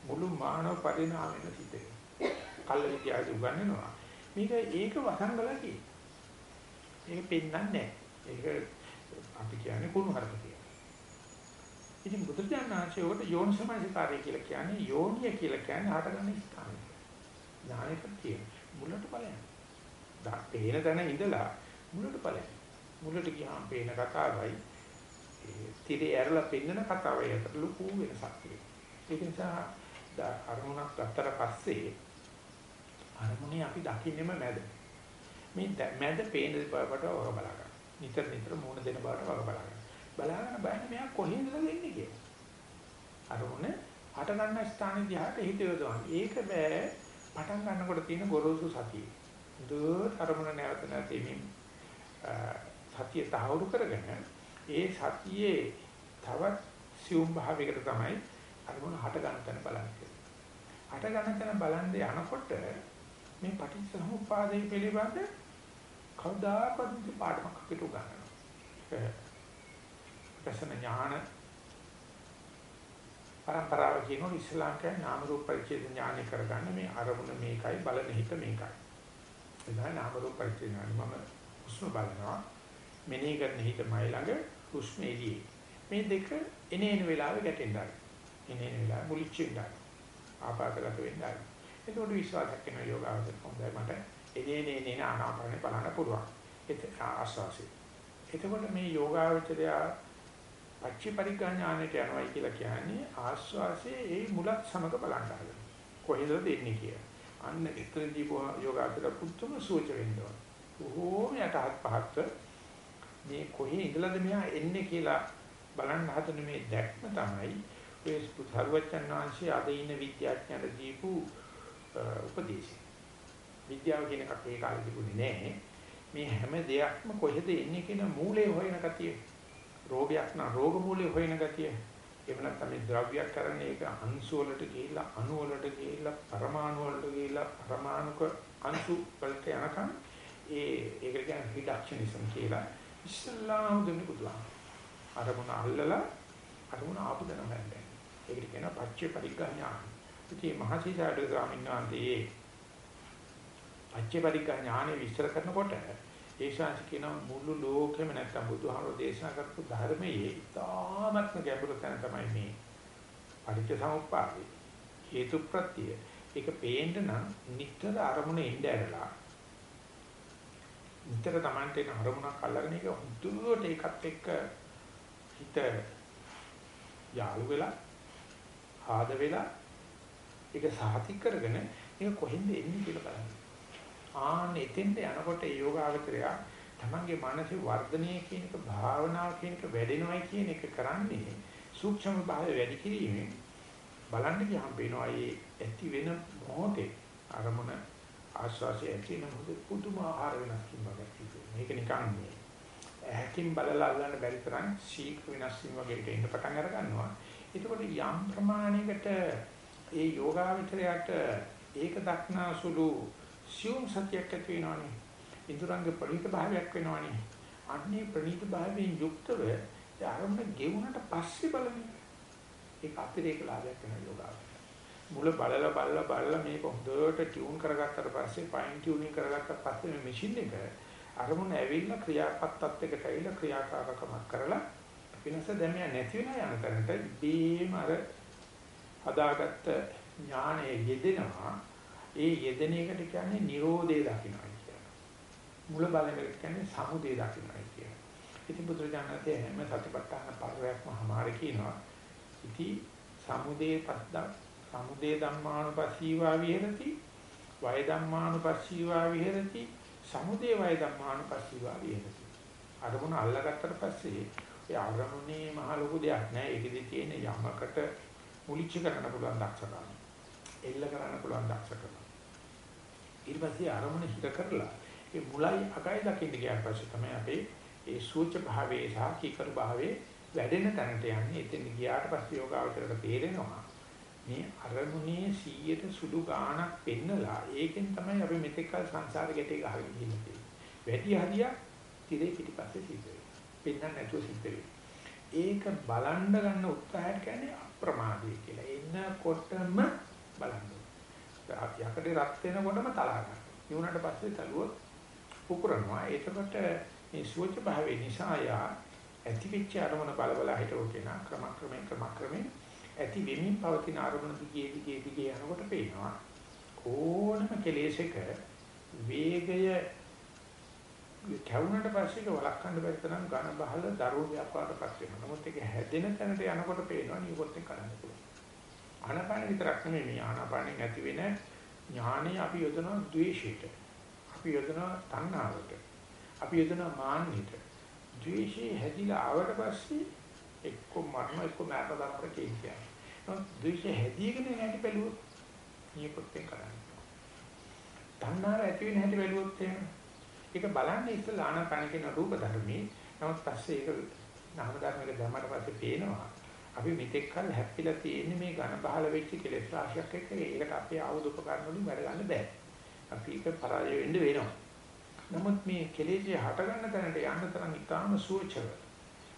මුළු මානව පරිණාමයෙන් සිද්ධ වෙනවා. කල්ල විද්‍යාවේ උගන්වනවා. මේක ඒක වසංගලා කියන. ඒක පෙන්වන්නේ නැහැ. ඒක අපි කියන්නේ කුණු හරක කියලා. ඉතින් බුදුරජාණන්සේ උකට යෝනිසමනසිකාරය කියලා කියන්නේ යෝනිය කියලා කියන්නේ හටගන්න ස්ථානය. ඥානෙක කියන මුලට ඵලයන්. දා පේන තැන ඉඳලා මුලට ඵලයන්. මුලට ගියාම පේන කතාවයි ඒ tire ඇරලා පෙන්නන කතාවයි අතර ලොකු වෙනසක් තියෙනවා. ඒක නිසා අරමුණක් ගත්තට පස්සේ අරමුණේ අපි දකින්නෙම මැද. මේ මැද පේන බවට වග බලා ගන්න. නිතර නිතර මූණ දෙන බවට වග බලා ගන්න. බලාගෙන බලන්න මෙයා කොහෙන්ද වෙන්නේ කියලා. අරමුණ හට ගන්න ස්ථාන දිහාට හිත යොදවන්න. ඒක බෑ පටන් ගන්නකොට තියෙන ගොරෝසු සතිය. දුර අරමුණ නැවත නැතිමින් සතිය තහවුරු කරගෙන ඒ සතියේ තවත් සියුම් භාවයකට තමයි අරමුණ හට ගන්න තැන බලන්නේ. හට ගන්න තැන බලන්නේ යනකොට මේ පටිච්චසමුප්පාදයේ පිළිබඳ කවදාකවත් පාඩමක් අපිට උගන්වනවා. ප්‍රසන්න ඥාන පරම්පරාව කියනෝ ඉස්ලාම් නාම රූප පරිච්ඡේද ඥානය කරගන්න මේ අරමුණ මේකයි බලන හිත මේකයි. එදා නාම රූප පරිච්ඡේද ඥානය මම හුස්ම බලනවා මෙනෙහි කරන හිතමයි ළඟ හුස්ම එළියේ. මේ දෙක එනේන වෙලාවෙ ගැටෙන්න ආරයි. එනේන වෙලාවෙ මුලිච්ච වෙන්න ආරයි. ආපාතගත වෙන්න ආරයි. එතකොට විශ්වාසයක් වෙන යෝගාවචර හොඳයි මට එනේන එනේන ආනාපානෙ බලන්න පුළුවන්. ඒක ආස්වාසි. එතකොට මේ යෝගාවචරය පච්චි පරිඥාණයට යනවායි කියලා කියන්නේ ආස්වාසේ ඒ මුලත් සමග බලන්න හදන. කොහෙද දෙන්නේ කියලා. අන්න එතනදී යෝගාවචර පුදුම සූච වෙන්න ඕන. බොහෝම යටහත් පහත් මේ කොහේ ඉඳලාද මෙහා එන්නේ කියලා බලන්න හදන මේ දැක්ම තමයි ඔය සර්වචන් වහන්සේ අද ඉන්න විද්‍යාඥයන්ට දීපු උපදේශය. විද්‍යාව කියන එකක් ඒ කාලේ තිබුණේ නැහැ. මේ හැම දෙයක්ම කොහෙද එන්නේ කියන මූලය හොයන ගතිය. රෝගයක් නම් රෝග මූලය හොයන ගතිය. එහෙම නැත්නම් මේ ද්‍රව්‍යයක් කරන්නේ ඒක අංශු වලට ගිහිල්ලා අණු වලට ගිහිල්ලා පරමාණු වලට ගිහිල්ලා පරමාණුක අංශු වලට යනකම් ඒ ඒකට කියන්නේ රිඩක්ෂනිසම් කියලා. ඉස්ලාම දෙන්නේ බුදුහාම. අරමුණ අල්ලලා අරමුණ ආපු දන හැන්නේ. ඒකට කියනවා පච්චේ පරිග්‍රහඥාන. ඉතින් මහසීසාරද ස්වාමීන් වහන්සේ පච්චේ පරිග්‍රහඥානෙ විස්තර කරනකොට ඒ ශාන්ති කියන මුළු ලෝකෙම නැත්තම් බුදුහාමෝ දේශනා කරපු ධර්මයේ ඉතාමත්ම ගැඹුරු තැන තමයි මේ පටිච්ච සමුප්පාදේ හේතු ප්‍රත්‍ය ඒක පේන්න නම් නිතර අරමුණ එන්න ඇරලා නිතර Tamante එන අරමුණක් අල්ලගෙන ඒක හුදුවට ඒකත් එක්ක හිත යාළු වෙලා ආද වෙලා ඒක සාතික් කරගෙන ඒක කොහෙන්ද එන්නේ කියලා බලන්න. ආන්න එතෙන්ට යනකොට ඒ යෝගාවචරය තමන්ගේ මානසික වර්ධනය කියන එක භාවනාව කියන එක වැඩෙනවයි කියන එක කරන්නේ සූක්ෂම භාවය වැඩි කිරීමෙන් බලන්න ගියාම පේනවා ඒ ඇති වෙන මොහොතේ අරමුණ ආස්වාසිය ඇති වෙනකොට පුදුමාකාර වෙනස්කම් වගේ තියෙනවා. මේක නිකන් මේ ඇහැකින් බලලා අල්ලන්න බැරි තරම් ශීඝ්‍ර වෙනස් වීම වගේ දෙන්න පටන් අර ගන්නවා. එතකොට යම් ප්‍රමාණයකට ඒ යෝගාවචරයට ඒක දක්නාසුළු සියුම් සතියක් ඇති වෙනවනේ. ඉදurang ප්‍රණීත භාවයක් වෙනවනේ. අන්නේ ප්‍රණීත භාවයෙන් යුක්තව ආරම්භ ගෙවුනට පස්සේ බලන්නේ. ඒක අතිරේක ලාභයක් වෙන යෝගාවචරය. මුල බලලා බලලා බලලා මේක හොඳට ටියුන් කරගත්තට පස්සේ ෆයින් ටියුනින් කරගත්තට පස්සේ මේ මැෂින් එක අරමුණ ඇවිල්ලා ක්‍රියාපත්තත් එක්ක ඇවිල්ලා ක්‍රියාකාරකමක් කරලා වෙනස දැන් මෙයා නැති වෙන යන තැනට බීම අර හදාගත්ත ඥානය යෙදෙනවා ඒ යෙදෙන එකට කියන්නේ Nirodhe දකින්නයි කියලා. මුල බලන එකට කියන්නේ සමුදේ දකින්නයි කියලා. ඉතින් බුදුරජාණන්සේ හැම සතිපට්ඨාන පරිවර්තනම හමාර කියනවා. ඉති සමුදේ පද්දක් සමුදය ධම්මානුපස්සීවා විහෙරති වය ධම්මානුපස්සීවා විහෙරති සමුදය වය ධම්මානුපස්සීවා විහෙරති අරමුණ අල්ලගත්තට පස්සේ ඒ අරමුණේ මහ ලොකු දෙයක් නෑ ඒකෙදි තියෙන යමකට මුලිච්ච කරන්න පුළුවන් දක්ෂකම එල්ල කරන්න පුළුවන් දක්ෂකම ඊට පස්සේ අරමුණ හිත කරලා ඒ මුලයි අගයි දකින්න ගියාට පස්සේ තමයි අපේ ඒ සූච භාවයේ සහ කීකර භාවයේ වැඩෙන තැනට යන්නේ එතෙන් ගියාට පස්සේ යෝගාවචරයට තේරෙනවා මේ අරමුණේ 100ට සුළු ගාණක් පෙන්නලා ඒකෙන් තමයි අපි මෙතෙක් කල සංසාර ගැටේ ගහගෙන ඉන්නේ. වැඩි හරියක් tire පිටිපස්සේ සිද්ධ වෙනවා. පෙන්නන්න නැතුව සිද්ධ වෙනවා. ඒක බලන්න ගන්න උත්සාහය කියන්නේ අප්‍රමාදය කියලා. එන්නකොටම බලන්න. යකඩේ රත් වෙනකොටම තලා ගන්න. ඊුණාට පස්සේ තලුව පුපුරනවා. එතකොට මේ සුවච භාවයේ නිසා යා ඇති වෙච්ච අරමුණ බල බල හිටව කෙනා ක්‍රමක්‍රමයෙන් ක්‍රමක්‍රමයෙන් ඇති වෙමින් පවතින අරමුණ දිගේ දිගේ දිගේ යනකොට පේනවා ඕනම කෙලෙසක වේගය කැවුනට පස්සේ ඒක වළක්වන්න බැරි තරම් ඝන බහල දරුවෝ ව්‍යාපාරපත් වෙනවා. නමුත් ඒක හැදෙන තැනට යනකොට පේනවා නියපොත්තෙන් කරන්න පුළුවන්. ආනාපාන විතරක් නෙමෙයි මේ ආනාපානෙන් ඇති වෙන ඥානය අපි යොදනවා ද්වේෂයට. අපි යොදනවා තණ්හාවට. අපි යොදනවා මාන්නයට. ද්වේෂය හැදිලා ආවට පස්සේ එක්ක මරණ එක්ක මරණ දාපර කියන්නේ. නමුත් ද්වේෂය හැදීගෙන නැටි බැලුවොත් නියපොත්තෙන් කරන්න. තණ්හාව ඇති වෙන හැටි බැලුවොත් එහෙම ඒක බලන්නේ ඉස්සලා ආනාපාන කියන රූප ධර්මයේ. නමුත් පස්සේ ඒක නාම ධර්මයක දැම්මට පස්සේ පේනවා. අපි මෙතෙක් කල් හැප්පිලා තියෙන්නේ මේ ඝන බහල වෙච්ච කෙලෙස් රාශියක් එක්ක. ඒකට අපේ ආයුධ උපකරණ වලින් වැඩ ගන්න බෑ. අපි ඒක පරාජය වෙන්න වෙනවා. නමුත් මේ කෙලෙස්ය හට ගන්න තැනට යන්න තරම් ඉතාම සුවචව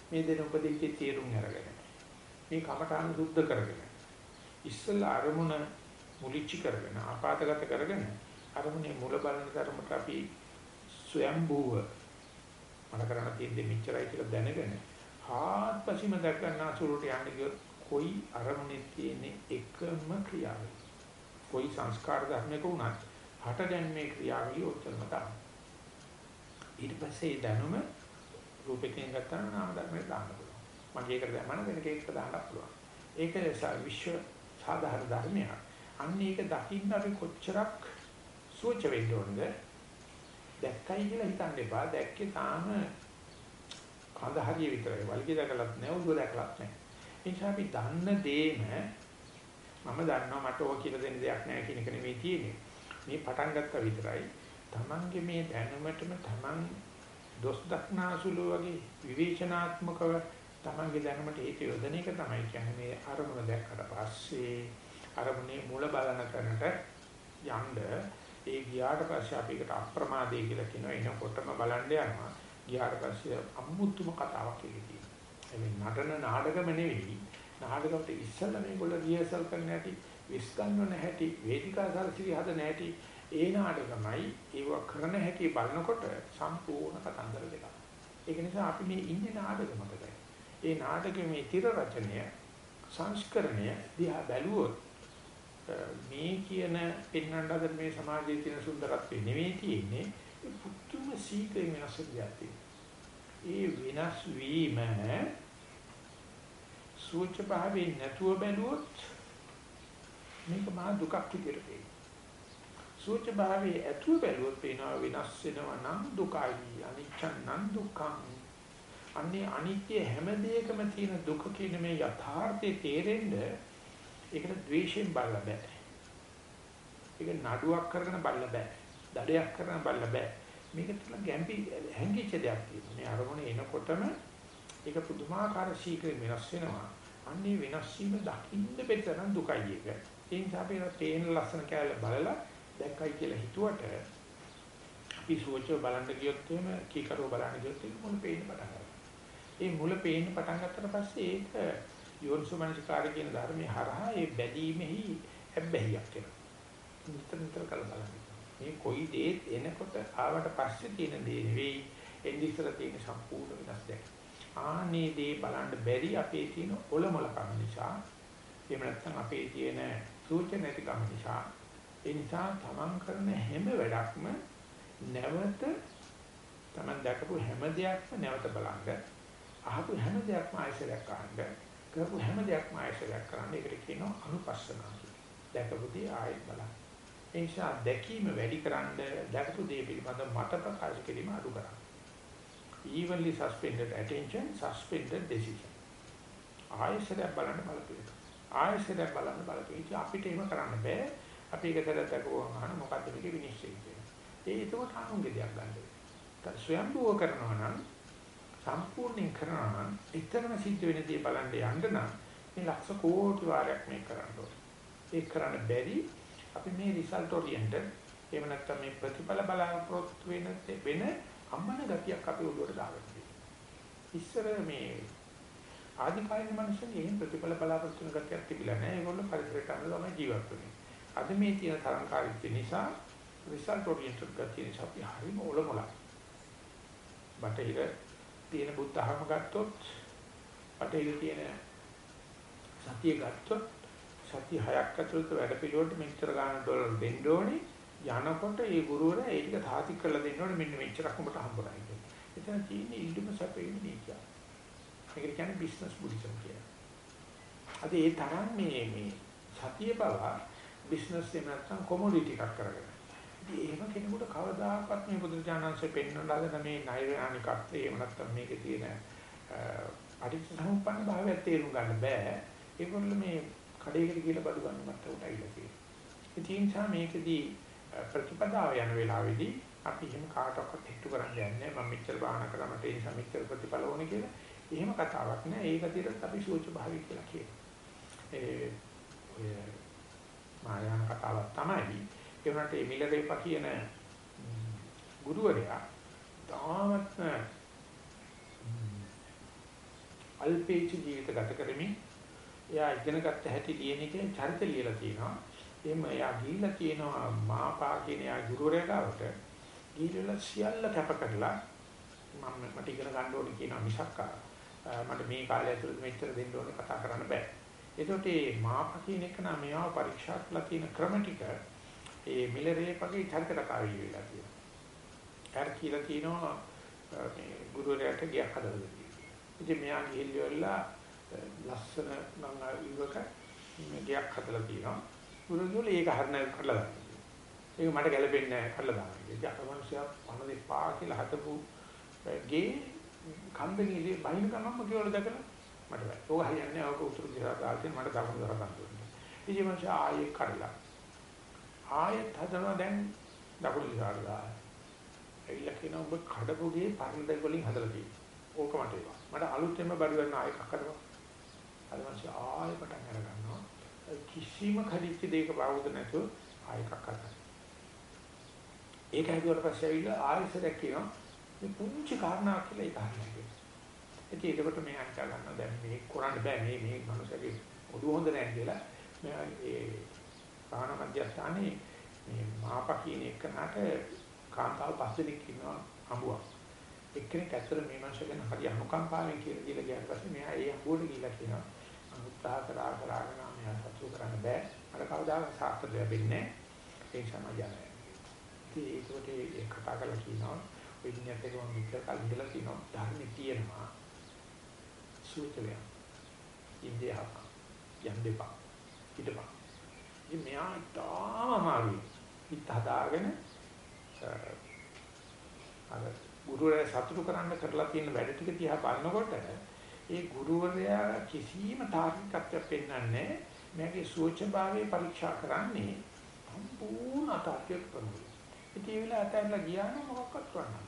මේ දෙන උපදෙච්ච තීරුම් අරගෙන මේ කමඨාන සුද්ධ කරගෙන ඉස්සලා අරමුණ මුලිච්ච කරගෙන ආපాతගත කරගෙන අරමුණේ මුල බලන තරමට අපි ස්වයම්බූව මම කරන්න තියෙන්නේ මෙච්චරයි කියලා දැනගෙන ආත්පසීම දැක ගන්න අසුරට යන්න ගියොත් කොයි අරමුණේ තියෙන එකම ක්‍රියාවයි. කොයි සංස්කාර ධර්මයක වුණත් හට ගැනීමේ ක්‍රියාවලිය උත්තරම තමයි. ඊට පස්සේ දැනුම රූපකයෙන් ගත්තාම නාම ධර්මයට දාන්න පුළුවන්. මගේ එකට දැම්මම වෙන කෙනෙක්ට දාන්න පුළුවන්. ඒක විශ්ව සාධාරණ ධර්මයක්. අන්න ඒක දකින්න අපි කොච්චරක් සුවච වෙන්න ඕනද? දැක්කයි කියලා හිතන්න එපා. දැක්කේ තාම කඳ හරිය විතරයි. වල්ගේ දැකලත් නැහැ, උඩ දැකලත් නැහැ. ඒ නිසා අපි දන්න දේම මම දන්නවා මට ඕක කියලා දෙන්න දෙයක් නැහැ කියන එක නෙමෙයි තියෙන්නේ. මේ පටන් ගත්තා විතරයි. Tamange මේ දැනුමටම Taman දොස් දක්නාසුළු වගේ විවේචනාත්මකව Tamange දැනුමට ඒක යොදන එක තමයි කියන්නේ මේ අරමුණ දැක්කට පස්සේ අරමුණේ මුල බලන කරනට යන්න ඒ ගියාට පස්සේ අපි ඒකට අප්‍රමාදේ කියලා කියනවා. එනකොටම බලන්න යනවා. ගියාට පස්සේ අමුතුම කතාවක් එකේ තියෙනවා. නටන නාටකම නෙවෙයි. නාටකයට ඉස්සෙල්ලා මේගොල්ලෝ රිහර්සල් කරන්න ඇති, විස් ගන්නව නැහැටි, වේදිකා සරසිරි හද නැහැටි, ඒ නාටකමයි ඒව කරන හැටි බලනකොට සම්පූර්ණ කතන්දර දෙකක්. ඒක නිසා අපි මේ ඉන්නේ නාටක මතකයි. ඒ නාටකයේ මේ තිර රචනය සංස්කරණය දිහා බැලුවොත් මේ කියන පෙන්වන්න හදන මේ සමාජයේ තියෙන සුන්දරත්වය නෙවෙයි තියෙන්නේ පුදුම සීක්‍රේ වෙනස් වෙයක් ඒ වෙනස් වීම සූච භාවයෙන් නැතුව බැලුවොත් මේක මහා දුකක් විදිහට පේනවා. සූච භාවයේ ඇතුව බැලුවොත් පේනවා වෙනස් වෙනවා නම් දුකයි අනිච්ච නම් දුක්ඛං. අන්නේ අනිත්‍ය හැම දෙයකම තියෙන දුක කියන මේ යථාර්ථය තේරෙන්නේ ඒකට ද්වේෂයෙන් බලලා බෑ. ඒක නඩුවක් කරගෙන බලලා බෑ. දඩයක් කරගෙන බලලා බෑ. මේක තුල ගැම්පි හැංගිච්ච දෙයක් තියෙනවා. මේ අරමුණ එනකොටම ඒක පුදුමාකාර ශීඝ්‍ර වෙනස් වෙනවා. අන්නේ වෙනස් වීම දකින්න බෙතරම් දුකයි ඒක. ඒ නිසා අපි තේන ලස්සන කැල බලලා දැක්කයි කියලා හිතුවට අපි සෝචව බලන්න ගියොත් එහෙම කීකරව බලන්න ගියොත් ඒක මුල පේන්න පටන් ගන්නවා. ඒ මුල පේන්න පටන් ගත්තට පස්සේ ඒක යෝනිසෝමනසිකාරය කියන ධර්මයේ හරහා ඒ බැදීමෙහි හැබ්බැහියක් වෙනවා. නිතර නිතර කල බලන්න. මේ කොයි දේත් එනකොට ආවට පස්සේ තියෙන දේ නෙවෙයි එන්නේ ඉස්සර තියෙන සම්පූර්ණ වෙනස් දෙයක්. ආනේ දේ බලන්න බැරි අපේ තියෙන ඔලොමලකම නිසා එහෙම නැත්නම් අපේ තියෙන සූචන නැතිකම නිසා ඒ නිසා තමන් කරන හැම වැඩක්ම නැවත තමන් දැකපු හැම දෙයක්ම නැවත බලන්න අහපු හැම දෙයක්ම ආයශරයක් අහන්න කරපු හැම දෙයක්ම ආයශරයක් කරන්න. ඒකට කියනවා අනුපස්සනා කියලා. දැකපුදී ආයෙත් බලන්න. ඒ නිසා දැකීම වැඩි කරන්න දැකපු දේ පිළිබඳව මත ප්‍රකාශ කිරීම අඩු කරන්න. evenly suspended attention suspended decision. ආයශරයක් බලන්න බලපෑම. ආයශරයක් බලන්න බලපෑම. අපිට එහෙම කරන්න බෑ. අපි එක සැරයක් දැකපුවම අහන මොකද්ද මේකේ විනිශ්චය කියන්නේ. ඒ ඒක කාණුන්ගේ දෙයක් ගන්න. ස්වයම්බුව කරනවා නම් සම්පූර්ණයෙන් කරනවා නම් එතරම් සිද්ධ වෙන දේ බලන්න යන්න නම් මේ ලක්ෂ කෝටි වාරයක් මේක කරන්න ඕනේ. ඒක කරන්න බැරි අපි මේ රිසල්ට් ඔරියන්ටඩ් එහෙම නැත්නම් මේ ප්‍රතිඵල බලාපොරොත්තු වෙන වෙන අම්මන ගතියක් අපි ඔළුවට දාගෙන ඉස්සර මේ ආධිකාරික මිනිස්සුන්ගේ එහෙම ප්‍රතිඵල බලාපොරොත්තු වෙන ගතියක් තිබිලා නැහැ. ඒගොල්ලෝ පරිසරයට අනුව තමයි ජීවත් වෙන්නේ. අද මේ තියෙන තරංකාරීත්වය නිසා රිසල්ට් ඔරියන්ටඩ් ගතිය නිසා අපි හරිම ඔලොමලයි. බටහිර තියෙන බුද්ධ ධර්ම ගත්තොත් බටහිර තියෙන සතිය ගත්තොත් සතිය හයක් ඇතුළත වැඩ පිළිවෙලට මෙච්චර ගාණ ඩොලර් දෙන්න ඕනේ. යනකොට ඒ ගුරුවරයා ඒ ටික තාති කරලා දෙන්න ඕනේ මෙන්න මෙච්චරක් උඹට හම්බුනායි කියලා. එතන තියෙන්නේ ඉල්ලුම සැපේම නීතිය. ඒකට කියන්නේ බිස්නස් බුද්ධිසම් කියලා. අද ඒ තරම් මේ මේ සතිය බව බිස්නස් එක නැත්තම් කොමොඩිටි එකක් කරගෙන. ඉතින් එහෙම කෙනෙකුට කවදාකවත් මේ බුදුචානන්සේ පෙන්වන ලද මේ නෛර්යානිකත්වය එහෙම නැත්තම් මේකේ තියෙන පටිච්චසමුප්පන්න භාවය තේරුම් ගන්න බෑ. ඒගොල්ලෝ මේ කඩේකට කියලා බඩු ගන්න මට්ටමට ඇවිල්ලා තියෙනවා. ඒ නිසා මේකදී ප්‍රතිපදාව යන වෙලාවේදී අපි එහෙම කාටවත් හිතු කරන්න යන්නේ මම මෙච්චර බාහන කරා මට ඒ නිසා මෙච්චර ප්‍රතිඵල ඕනේ කියලා. එහෙම කතාවක් නෑ. ඒක දිහට අපි සූච භාවි කියලා කියනවා. ඒ ඔය මායාන කතාවක් තමයි. ඒ වුණාට ඒ මිලරේපා කියන ගුරුවරයා තාමත් අල්පේච ජීවිත ගත කරමින් එයා ඉගෙනගත්ත හැටි ලියන එකේ චරිත ලියලා තියෙනවා. එහෙම එයා ගිහිල්ලා තියෙනවා මාපා කියන එයා ගුරුවරයා ගාවට ගිහිල්ලා සියල්ල කැප කරලා මම මට ඉගෙන ගන්න ඕනේ කියනවා මිසක් මට මේ කාලය ඇතුළත මෙච්චර දෙන්න ඕනේ කතා කරන්න බෑ. ඒකට මේ මාපා කියන එක නම් මේවා පරීක්ෂා කරලා තියෙන ක්‍රම ටික ඒ මිලරේපගේ චරිත කතාවේ ඉවිලා තියෙනවා. හරි කියලා තියෙනවා මේ ගුරුවරයාට ගියක් හදලා දෙන්න. ඉතින් මෙයා ගිහිල්ලා ලස්සන මං ඉවක ගයක් හදලා තියෙනවා. ගුරුතුමෝ ඒක හරියට කරලා දාන්න. ඒක මට ගැලපෙන්නේ නැහැ කරලා දාන්න. ඒක අතමනුෂයා පණ දෙපා කියලා හදපු ගේ කන්දෙන් ඉලි බහින ගමන්ම කියලා දැකලා මට බෑ. ඕක හරියන්නේ නැහැ. ඕක උතුරු දිහා දාලා මට දකුණු දිහා ගන්න ඕනේ. ඉතින් මං ආයේ කරලා ආයෙත් හදනවා දැන් දකුණු දිහාට දාලා. ඇවිල්ලා කියනවා ඔබ කඩපුගේ පරණ දෙක වලින් හදලා තියෙනවා. ඕක මට ඒවා. මට අලුතෙන්ම බඩු ගන්න ආයෙ කකරනවා. අද මාසේ ආයෙ පටන් අර ගන්නවා. කිසිම කලිච්ච දෙයක බාවුද නැතුව ආයෙ කකරනවා. ඒක හැදුවට පස්සේ ඇවිල්ලා ආයෙසරක් කියනවා මේ පුංචි කාරණාවක් කියලා ඒක හරියට. ඉතින් ඒකට මේ අංචා ගන්න දැන් මේ කරන්න බෑ මේ මේ මනුස්සයගේ ඔළුව හොඳ නැහැ කියලා මෙයා ඒ පාන මධ්‍යස්ථානයේ මේ මාපා කියන එකනට කාන්තාව පස්සෙක් ඉන්නවා හඹුවක්. එක්කෙනෙක් ඇත්තට මේ මාංශ ගැන හරි අනුකම්පාවෙන් කියලා දීලා ගියාට පස්සේ මෙයා ඒ අහුවට ගිහිල්ලා කියනවා උත්සාහ කරා කරාගෙන මෙයා සතුටු කරන්න බෑ. අර කවදාවත් සාර්ථක වෙන්නේ නැහැ. ඒ සමාජය ඉතින් ඒකට ඒ කතා කරලා කියනවා. ඔය ඉන්නත් එක මම විතර කල් ඉඳලා කියනවා. ධර්මයේ තියෙනවා. සූත්‍රය ඉන්දියාව. යම් දෙපා පිටපා ඉතින් මෙයා තාම අමාරුයි. හිත හදාගෙන අර ගුරුවරයා සතුටු කරන්න කරලා තියෙන වැඩ ටික දිහා බලනකොට ඒ ගුරුවරයා කිසිම තාර්කිකත්වයක් පෙන්වන්නේ මගේ සෝචභාවයේ පරීක්ෂා කරන්නේ සම්පූර්ණ අතාර්කික ප්‍රමුඛ. ඉතින් ඒ වෙලාවට අතහැරලා ගියා නම් මොකක්වත් කරන්න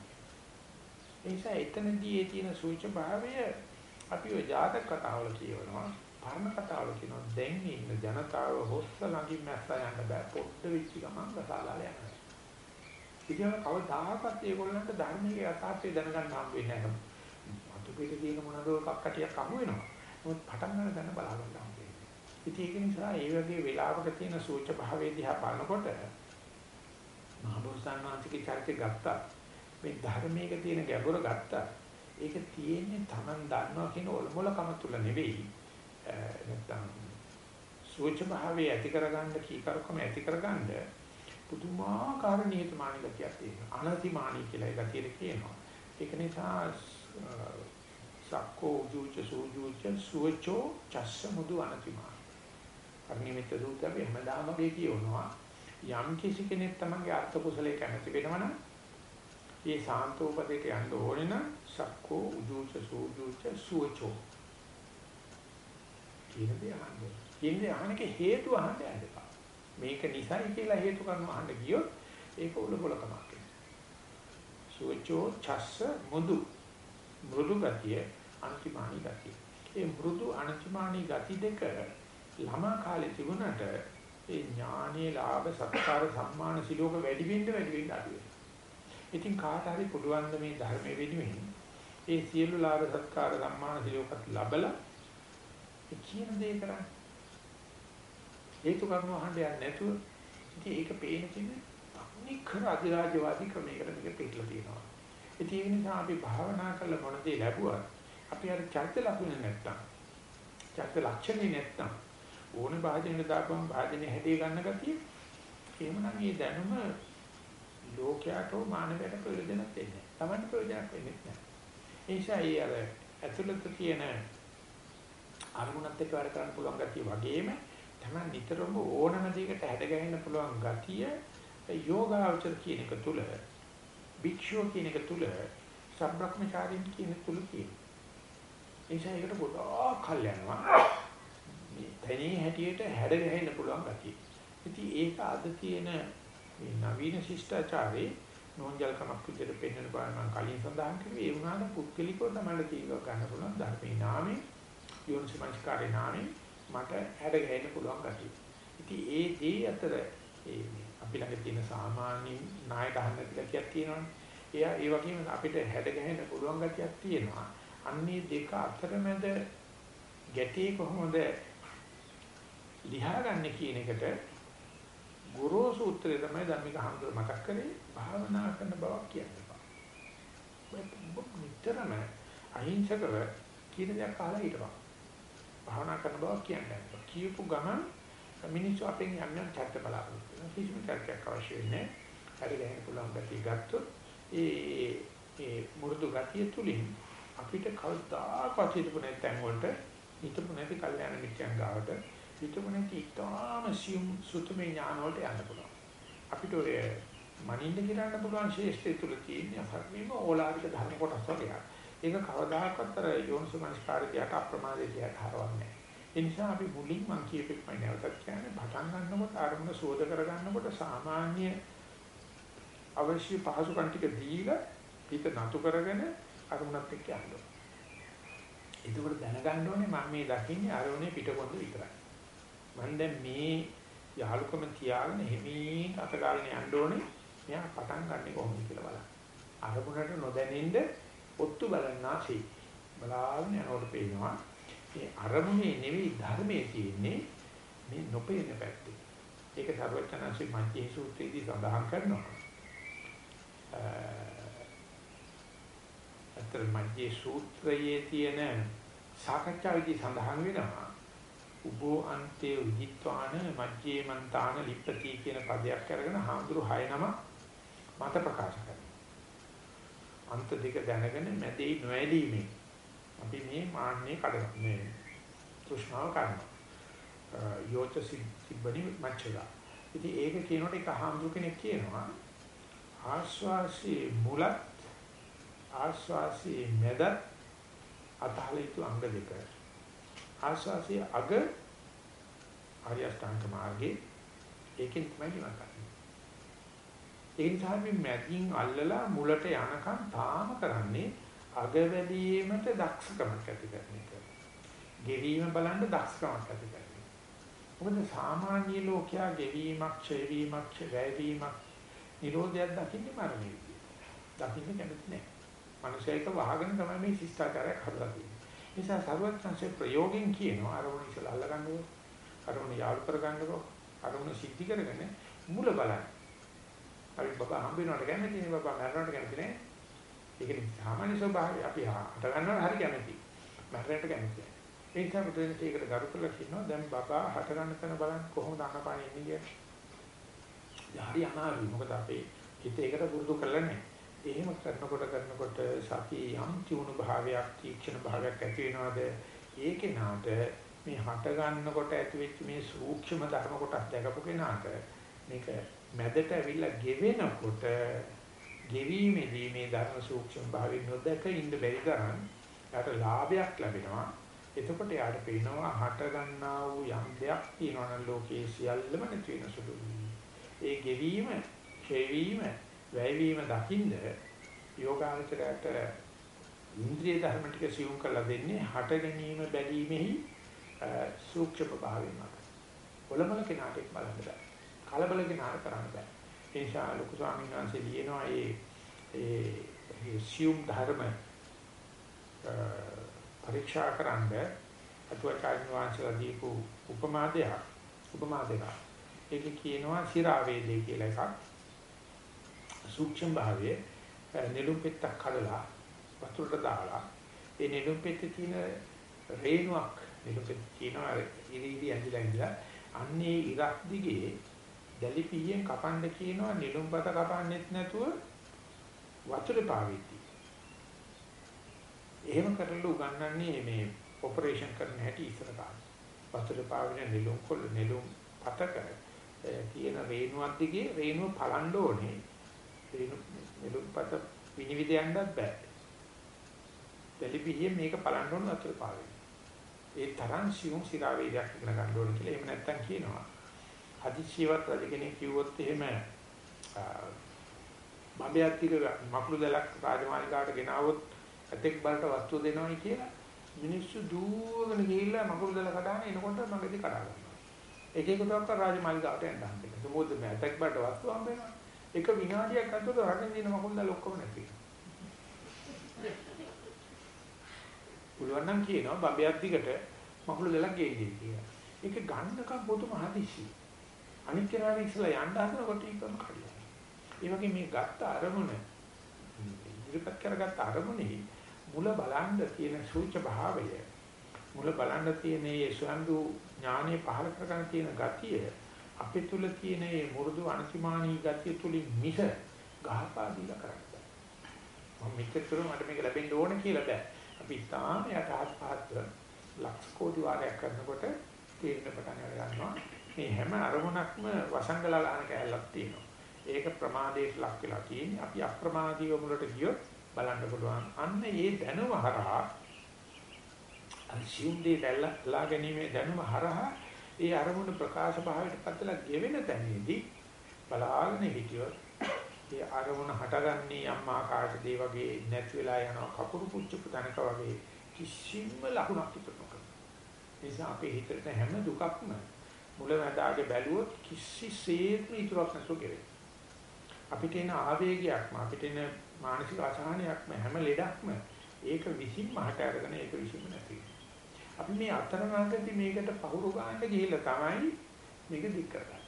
ඒ නිසා එතනදී ඒ තියෙන සෝචභාවය අපි ඔය ජාතක කතාවල කියවනවා පරණ කතාවල කියනවා දැන් ඉන්න ජනතාව හොස්ස ළඟින් මැස්සා යන්න බෑ පොඩ්ඩ වෙච්ච ගමන් ගසාලාල යනවා. ඉතින් කවදාකවත් ඒගොල්ලන්ට ධර්මයේ යථාර්ථය දැනගන්න හම්බ වෙන්නේ නැහැ. මතු පිට තියෙන මොනදෝ කක්කටියක් අහු වෙනවා. මොකද පටන් ගන්න දැන බලා ගන්න හම්බ වෙන්නේ. ඉතින් ඒක නිසා ඒ වගේ වෙලාවක තියෙන සූච භාවයේ දිහා බලනකොට මහබෝසත්න් වහන්සේගේ චරිතය ගත්තා. මේ ධර්මයක තියෙන ගැඹුර ගත්තා. ඒක තියෙන්නේ Taman දන්නවා කියන ඔලොමලකම තුල නෙවෙයි. නැත්තම් සූච භාවයේ ඇති කරගන්න කීකරකම ඇති කරගන්න පුදුමාකාර නිහතමානී ගතියක් තියෙනවා. අනතිමානී කියලා ඒ ගතියට කියනවා. ඒක නිසා සක්කෝ උජුච සූජුච සුවචෝ චස්ස මුදු අනතිමාන. කර්ණිමිත සූත්‍රයේ හැමදාම මේ කියනවා යම් කිසි කෙනෙක් තමන්ගේ අර්ථ කුසලයේ කැමති වෙනවනම් ඒ සාන්තෝපදයට යන්න ඕනේ නම් සක්කෝ උජුච සූජුච සුවචෝ කියන දේ අහන්න. කියන දේ අහන්නක හේතු අහන්න යන්න මේක නිසයි කියලා හේතු කරනවා අහන්න ගියොත් ඒක උලපොලකමක් වෙනවා. සුවචෝ ඡස්ස මුදු මෘදු ගතිය අන්තිමානී ගතිය. ඒ මෘදු අන්තිමානී ගති දෙක ළමා කාලේ තිබුණාට ඒ ඥානීය ලාභ සත්කාර සම්මාන සිලෝක වැඩි වෙන්න වැඩි වෙන්න අඩු වෙනවා. ඉතින් කාට හරි පුළුවන් මේ ධර්මයේ වෙනුවෙන් ඒ සියලු ලාභ සත්කාර සම්මාන සිලෝකත් ලැබලා ඒ කියන දේ කරන්නේ. හේතු කර්ම අහන්න යන්නේ නැතුව ඉතින් ඒක පේන කෙනෙක් අනිකර අධිරාජ්‍යවාදී ක්‍රමයකට මේක පිටලා තියෙනවා. ඉතින් ඒ නිසා අපි භාවනා කරලා මොන දේ ලැබුවා අපි අර චරිත ලක්ෂණ නැත්තම් චරිත ලක්ෂණේ නැත්තම් ඕනේ භාජනෙට දාපුවම භාජනේ හැදී ගන්න ගතිය එහෙමනම් මේ දැනුම ලෝකයට මානවයට ප්‍රයෝජනක් දෙන්නේ නැහැ. Taman ප්‍රයෝජනක් වෙන්නේ නැහැ. ඒ නිසා ඒ අර ඇතුළත තියෙන අරමුණත් එක්ක වැඩ කරන්න පුළුවන් ගතිය වගේම තමයි නිතරම ඕනම දෙයකට හැඩ ගැහෙන්න පුළුවන් ගතිය යෝගාචර කියන එක තුල භික්ෂුව කියන එක තුල සබ්‍රක්‍මචාරින් කියන තුල කියන. ඒ නිසා ඒකට ගොඩාක් කල් යනවා. මේ තනිය හැටියට හැඩ ගැහෙන්න පුළුවන් ගතිය. ඉතින් ඒක අද තියෙන මේ නවීන ශිෂ්ටාචාරේ නෝන්ජල්කමක් විදිහට පෙන්වන බව මම කලින් සඳහන් කළේ ඒ වුණාට පුද්ගලිකව තමයි තීරණ ගන්න පුළුවන් ධර්මයේ නාමයෙන් යෝනිසමස්කාරේ නාමයෙන් මට හැඩ ගැහෙන්න පුළුවන් ගතිය. ඉතින් ඒ දේ අතර ඒ අපි ළඟ තියෙන සාමාන්‍ය නායක අහන්න ගතියක් තියෙනවනේ. එයා ඒ වගේම අපිට හැඩ ගැහෙන්න පුළුවන් ගතියක් තියෙනවා. අන්නේ දෙක අතරමැද ගැටේ කොහොමද ලියාගන්නේ කියන එකට ගුරුසු උත්තරේ තමයි ධම්මික හඳුර මතක් කරේ භාවනා කරන බවක් කියනවා. නිතරම අහිංසකව කියන දේ අහලා හිටපන්. භාවනා කරන බවක් කියන්නේ. කියපු ගමන් මිනිස්සු අපෙන් යම් යම් චර්ච බලාපොරොත්තු වෙනවා. කිසිම චර්චයක් අවශ්‍ය වෙන්නේ නැහැ. හරි ගහන්න පුළුවන් ගැතිය ගත්තොත් ඒ ඒ මුරුදු ගතිය තුලින් අපිට කවදාකවත් හිතපු නැත්නම් වලට හිතපු නැති කල්යාණ මිත්‍යං ගාවට හිතපු නැති ඉතාම සියුම් සුතුමේ ඥාන වලට යන්න පුළුවන්. අපිට ඔය මනින්න කිරන්න පුළුවන් ශේෂ්ඨය තුල තියෙන අසර්මීම ඕලාරික ධර්ම කොටස් වගේ. ඒක කවදාකවත් අර යෝනිසමනස්කාරකයට අප්‍රමාදයට හරවන්නේ නැහැ. ඒ නිසා අපි මුලින් මම කියපෙත් මම නැවතත් කියන්නේ පටන් ගන්නකොට අරමුණ සෝද කර ගන්නකොට සාමාන්‍ය අවශ්‍ය පහසුකම් ටික දීලා හිත නතු කරගෙන අරමුණත් එක්ක යන්න. එතකොට දැනගන්න ඕනේ මම මේ දකින්නේ අරමුණේ පිටකොන්ද විතරයි. මම දැන් මේ යහලුකම තියාගෙන හිමීන් අත ගාගෙන යන්න ඕනේ. මෙයා පටන් ගන්නෙ කොහොමද කියලා බලන්න. අරමුණට නොදැනෙන්න ඔත්තු බලන්නාසී. බලාගෙන යනකොට පේනවා මේ අරමුණේ නෙවෙයි ධර්මයේ තියෙන්නේ මේ නොපේන පැත්තේ. ඒක සර්වඥාන්සේ මධ්‍ය සූත්‍රයේදී සඳහන් කරනවා. අතර මධ්‍ය සූත්‍රයේ තියෙන සාකච්ඡාවේදී සඳහන් වෙනවා. උබෝ අන්තේ විදිත්වාන මජ්ජේ මන්තාන ලිප්පති කියන පදයක් අරගෙන හාමුදුරු 6 නම මත ප්‍රකාශ කරනවා. අන්ත දෙක දැනගෙන මැදේ නොඇලීමේ අපි මේ මාන්නේ කඩන මේ තෘෂ්ණාව කරනවා. යෝච සිබ්බනි මච්චලා. ඉතින් ඒක කියනකොට එක හාමුදුරු කෙනෙක් කියනවා ආස්වාසී මුලත් ආස්වාසී මැද අතහලිතු අංග දෙක. ආස්වාසී අග ආර්ය අෂ්ටාංග මාර්ගේ ඒකෙන් තමයි නිවන් දකින්නේ. ඒ නිසා අපි මැදින් අල්ලලා මුලට යනකම් තාම කරන්නේ අග වැඩිවීමට දක්ෂකමක් ඇති කරන එක. ගෙවීම බලන්න දක්ෂකමක් ඇති කරන එක. මොකද සාමාන්‍ය ලෝකයා ගෙවීමක්, ඡය වීමක්, වැය වීමක්, නිරෝධයක් දකින්නේ මරණය. දකින්න කැමති නැහැ. මනුෂ්‍යයක වහගෙන තමයි මේ ශිෂ්ටාචාරයක් හදලා තියෙන්නේ. නිසා සරුවත් සංසේ ප්‍රයෝගයෙන් කියනවා අරමුණ ඉස්සලා අල්ලගන්නකො, අරමුණ යාළු කරගන්නකො, අරමුණ සිද්ධි කරගෙන මුල බලන්න. අපි බබා හම්බ වෙනවට කැමති නේ බබා මරණයට කැමති නේ. ඒක සාමාන්‍ය ස්වභාවය අපි හට ගන්නවා හරි කැමති. මරණයට කැමති. ඒ නිසා බුදුන් ඒකට ගරු කරලා කියනවා දැන් බබා හට ගන්න තැන බලන්න කොහොමද අනපාන ඉන්නේ කියලා. හරි අමාරුයි. මොකද අපේ හිත ඒකට පුරුදු කරලා නැහැ. එහෙම කරනකොට කරනකොට සතිය යම් තියුණු භාවයක් තීක්ෂණ භාවයක් ඇති වෙනවද? ඒකේ නාට මේ හට ගන්නකොට ඇති වෙච්ච මේ සූක්ෂම ධර්ම කොටස් දැකපු කෙනාට මේක මැදට ඇවිල්ලා ගෙවෙනකොට ගෙවීමේදී මේ ධර්ම සූක්ෂම භාවයෙන් නොදක ඉන්න බැරි තරම් යාට ලාභයක් ලැබෙනවා. එතකොට යාට පේනවා හට ගන්නා වූ යම් දෙයක් තියෙනවා නම් ලෝකයේ සියල්ලම නැති වෙන සුළුයි. ඒ ගෙවීම, ඡේවීම, වැයවීම දකින්ද යෝගාචරයට ඉන්ද්‍රිය ධර්ම ටික සියුම් කරලා දෙන්නේ හට ගැනීම බැලීමෙහි සූක්ෂම භාවය මත. ඔලමල කෙනාට බලන්න බෑ. කලබල කෙනාට කරන්න බෑ. ඒ නිසා ලොකු ස්වාමීන් වහන්සේ ලියනවා ඒ ඒ සියුම් ධර්ම පරීක්ෂා කරන්නේ අතුවාචාර්ය වංශලා දීපු උපමාදයක් උපමාදයක් ඒක කියනවා සිරාවේදේ කියලා එකක් සූක්ෂම භාවයේ නෙළුම් පෙත්තක් කඩලා වතුරට දාලා ඒ නෙළුම් පෙත්තේ තියෙන රේණුවක් නෙළුම් පෙත්ත කියනවා ඉරි ඉරි ඇඳිලා ඉඳලා අන්නේ ඉරක් දිගේ දැලිපියෙන් කපන්න කියනවා නෙළුම්පත කපන්නෙත් නැතුව වතුරේ පාවෙති. එහෙම කරලා උගන්වන්නේ මේ ඔපරේෂන් කරන හැටි ඉස්සර කාලේ. වතුරේ පාවෙන නෙළුම් කොළ නෙළුම් පතක තියෙන රේණුවක් දිගේ රේණුව පලන්න ඕනේ. රේණු නෙළුම් පත විනිවිද යන්නත් බෑ. දැලිපියෙන් මේක පලන්න ඕන වතුරේ පාවෙන. ඒ තරම් සියුම් සිරා වේදයක් ඉගෙන ගන්න ඕන කියලා එහෙම නැත්තම් කියනවා. හදිසියවත් රජ කෙනෙක් කිව්වොත් එහෙම බඹයක් තිර මකුළු දැලක් රාජමාලිගාවට ගෙනාවොත් ඇතෙක් බලට වස්තුව දෙනවයි කියලා මිනිස්සු දුවගෙන ගිහිල්ලා මකුළු දැල කඩාන එනකොට මගදී කඩා ගන්නවා. එක එකටවත් රාජමාලිගාවට යන්න හම්බෙන්නේ. මොකද මේ ඇතෙක් බලට වස්තුව හම්බ වෙනවා. එක විනාඩියක් ඇතුළත රටින් දින මකුළු දැල ඔක්කොම නැති වෙනවා. පුළුවන් නම් කියනවා බඹයක් දිගට මකුළු දැලක් ගෙයිදී කියලා. ඒක ගන්නකම් පොතුම හදිසි. අනිත් කෙනාට ඉස්සලා යන්න හදනකොට ඒකම කඩියා. ඒ වගේ මේ ගත්ත අරමුණ ඉදිරිපත් කරගත්ත අරමුණේ මුල බලන්න තියෙන සූච භාවය මුල බලන්න තියෙන මේ ස්වයංදු ඥානෙ පහල කරගන්න තියෙන ගතිය අපේ තුල තියෙන මේ මුරුදු අනතිමානී ගතිය තුලින් මිස ගහපා දීලා කරන්නේ. මම මෙච්චර මට මේක ලැබෙන්න ඕන කියලා බෑ. අපි තාම යටහත් පහත් ලක්ෂ කෝටි වාරයක් කරනකොට තේරෙන පටන් ගන්නවා. මේ හැම අරමුණක්ම වසංගලලාන කැලලක් තියෙනවා. ඒක ප්‍රමාදයට ලක් වෙලා තියෙන්නේ. අපි අප්‍රමාදීව මුලට ගියොත් බලන්න පුළුවන්. අන්න ඒ දැනුම හරහා අසියුම් දේ දැල්ලා ගැනීමේ දැනුම හරහා ඒ අරමුණ ප්‍රකාශ භාවයට පත්ලා ගෙවෙන තැනේදී බලාගෙන හිටියොත් ඒ අරමුණ හටගන්නේ යම් ආකාරයකදී වගේ නැති වෙලා යනවා කපුරු පුච්චපු තැනක වගේ කිසිම ලකුණක් ඉතුරු කරනවා. ඒ නිසා අපේ හිතට හැම දුකක්ම මුලැමැදාගේ බැලුවොත් කිසිසේත්ම ඉතුරුක් නැතුව ගෙවෙයි. අපිට එන ආවේගයක්ම අපිට එන මානසික අසහනයක්ම හැම ලෙඩක්ම ඒක විසින්ම හට අරගෙන ඒක විසින්ම නැති අපි මේ අතරමඟදී මේකට පහුරු ගන්න ගිහිල්ලා තමයි මේක දික් කරගන්නේ.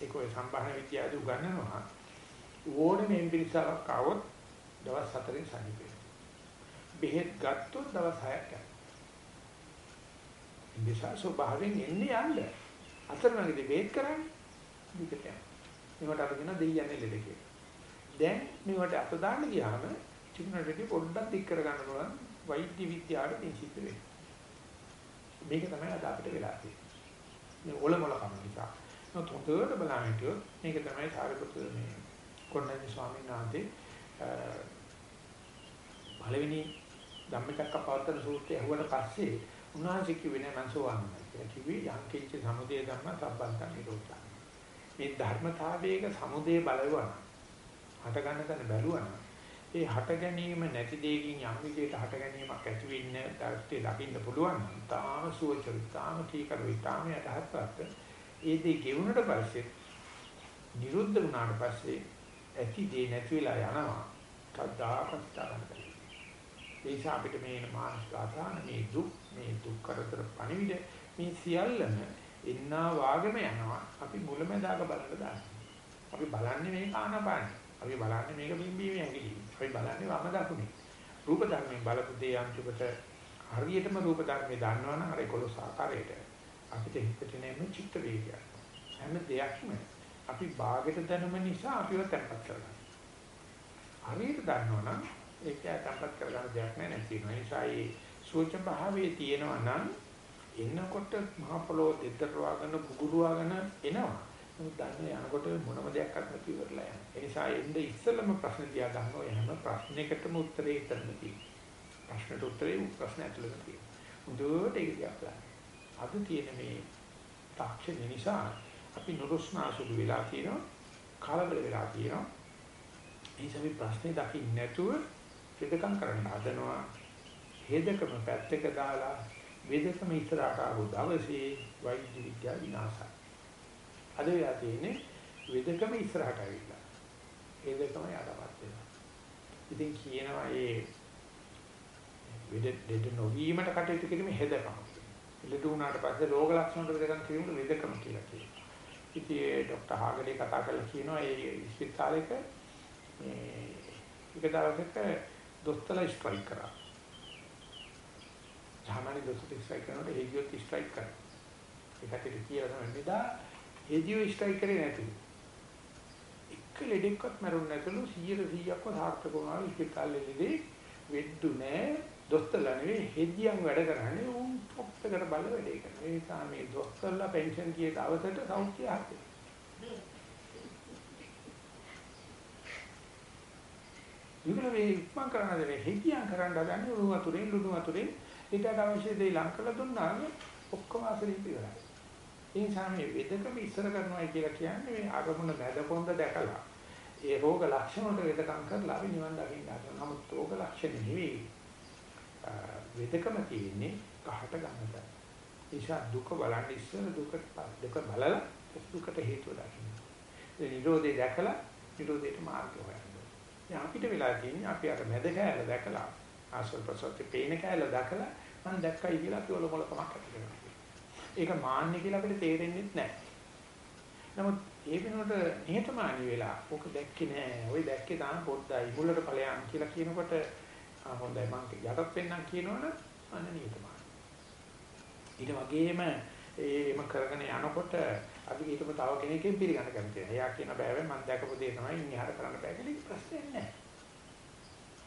ඒක ඔය සම්භාහන විද්‍යාවේ උගන්වනවා ඕනම එම්පිරිසාවක් આવොත් දවස් 4න් සනීප බෙහෙත් ගත්තොත් දවස් 6ක් යනවා. නිසා ස්වභාවයෙන් එන්නේ යන්න. අතරමඟදී වේත් කරන්නේ. මේකට යනවා. මේවට අපි කියන දෙයියන්නේ ලෙඩ කියලා. දැන් මේවට අත දාන්න ගියාම චිකනටදී පොඩ්ඩක් දික් කර ගන්න පුළුවන් වෛද්‍ය විද්‍යාවට මේ සිද්ධ වෙන්නේ. මේක තමයි අද අපිට වෙලා තියෙන්නේ. මේ ඔලොමල කම නිසා. නමුත් හොඳට බලන්න හිටියොත් මේක තමයි සාරිපුත්‍ර මේ කොණ්ණඤ්ඤ ස්වාමීන් වහන්සේ පළවෙනි ධම්මචක්කපවත්තන සූත්‍රය අහුවට පස්සේ උන්වහන්සේ කිව්වේ නෑ මං සෝවාන් වුණා කියලා. කිව්වේ යංකින්ච සමුදය ධම්ම සම්බන්තං නිරෝධා. මේ ධර්මතාවයක සමුදය බලවන හට ගන්න තැන බැලුවනම් ඒ හට ගැනීම නැති දෙයකින් යම් විදිහට හට ගැනීමක් ඇති වෙන්නේ දැක්ටි දකින්න පුළුවන් නම් තාම සුවචරිත තාම කීකරුයි තාම යටහත්පත් ඒ දේ ගෙවුනට පස්සේ නිරුද්ධ වුණාට පස්සේ ඇති දේ නැති වෙලා යනවා කද්දාකත් තරන්න ඒ නිසා අපිට මේ මානසික ආසාන මේ දුක් මේ දුක් කරදර පණිවිඩ මේ සියල්ලම එන්නා වාගෙම යනවා අපි මුලැමැදාක බලන්න දාන්න. අපි බලන්නේ මේක ආනපාන. අපි බලන්නේ මේක බිම්බීමේ ඇඟිලි. අපි බලන්නේ වම දකුණේ. රූප ධර්මයෙන් බලපු දේ අන්තිමට හරියටම රූප ධර්මයේ දන්නවනම් අර 11 ආකාරයට අපිට හිතට නෙමෙයි චිත්ත වේගය. හැම දෙයක්ම අපි භාගයට දැනුම නිසා අපිව තැම්පත් කරගන්නවා. හරියට දන්නවනම් ඒක තැම්පත් කරගන්න දෙයක් නෑ නැති වෙනවා. ඒ නිසා මේ සෝච භාවයේ තියෙනවා නම් එනකොට මහ පොළොව දෙතර වගන පුගුරුවාගෙන එනවා. නමුත් දන්නේ යනකොට මොනම දෙයක් අත් නැති ඉවරලා යනවා. ඒ නිසා එන්නේ ඉස්සෙල්ලම ප්‍රශ්න තියා ගන්නවා. එහෙම ප්‍රශ්නයකටම උත්තරේ ඉතරම තියෙනවා. ප්‍රශ්නට උත්තරේ ප්‍රශ්න ඇතුළත තියෙනවා. හොඳට ඒක දිහා බලන්න. අද තියෙන මේ තාක්ෂණ නිසා අපි නුරුස්නාසුදු වෙලා තියෙනවා. කලබල වෙලා තියෙනවා. ඒ නිසා අපි ප්‍රශ්නේ දකින්න නැතුව පිටකම් කරන්න හදනවා. හේදකම පැත්තක දාලා වේදකම ඉස්සරහට ආව දවසේ වෛද්‍ය විද්‍යාව විනාශයි. අද වෙලා තියෙන්නේ වේදකම ඉස්සරහට ආවිලා. ඒ දෙකම යටපත් වෙනවා. ඉතින් කියනවා ඒ වෙද දෙද නොවීමට කටයුතු කිරීමේ හෙදකම. ලෙඩ වුණාට පස්සේ රෝග ලක්ෂණ වල දෙකක් කිරීමට වෙදකම කියලා කියනවා. ඉතින් ඒ ડોક્ટર හාගලේ කතා කරලා කියනවා ඒ ස්පිතාලෙක මේ එක දවසක දොස්තරලා ස්ට්‍රයික් කරා. සාමාන්‍ය දොස්තර ස්ට්‍රයික් කරනකොට හේදියොත් ස්ට්‍රයික් කරා. ඒකට කියලා තමයි මෙදා හේදියෝ ස්ට්‍රයික් කරේ නැතිලු. එක ලෙඩෙක්වත් මරුන්නේ නැතුළු 100%ක්ව සාර්ථක වුණා ස්පිතාලෙදී වෙද්දු නෑ දොස්තරලා නෙවෙයි හෙදියන් වැඩ කරන්නේ උන් පොත්තකට බල වැඩේ කරනවා. ඒ නිසා මේ දොස්තරලා පෙන්ෂන් කියේ දවසට සෞඛ්‍ය හදේ. ඉතින් මේ ඉක්මන් කරන දේ හෙදියන් කරන්න හදන්නේ උණු වතුරෙන් ලුණු වතුරෙන් ඊටට අවශ්‍ය දේ ලං කරලා දුන්නාම ඔක්කොම අසලින් ඉවරයි. ඒ නිසා මේ වෙදකම ඉස්සර කරනවා කියලා කියන්නේ මේ අරමුණ මැද පොඳ දැකලා ඒ රෝග ලක්ෂණ වලට වෙදකම් කරලා අපි නිවන් දකින්න හදනවා. නමුත් රෝග ලක්ෂණ නෙවෙයි. වෙදකම තියෙන්නේ කහට ගන්නට. ඒසා දුක බලන්න ඉස්සර දුක දුක බලලා දුකට හේතුව දකින්න. ඒ නිරෝධය දැකලා නිරෝධයට මාර්ගය හොයන්න. දැන් අපිට වෙලා තියෙන්නේ අපි අර මැද කෑල්ල දැකලා ආසල් ප්‍රසත්‍ය පේන කෑල්ල දැකලා මම දැක්කයි කියලා අපි ඔලොමලකමක් ඇති කරනවා. ඒක මාන්නේ කියලා අපිට තේරෙන්නේ නැහැ. නමුත් ඒ වෙනකොට නිහතමානී වෙලා ඕක දැක්කේ නෑ. ওই දැක්කේ තාම පොඩ්ඩයි මුලට ඵලයන් කියලා කියනකොට හොඳයි මම යටත් වෙන්නම් කියනවනම් අන්න නිහතමානී. ඊට වගේම ඒම කරගෙන යනකොට අපි ඊටම තව කෙනෙක්ගෙන් පිළිගන්න කැමති නැහැ. එයා කියන බෑවෙන් මම දැකපු දේ තමයි ඉන්හිහාර කරන්න බෑ කියලා ප්‍රශ්නේ නැහැ.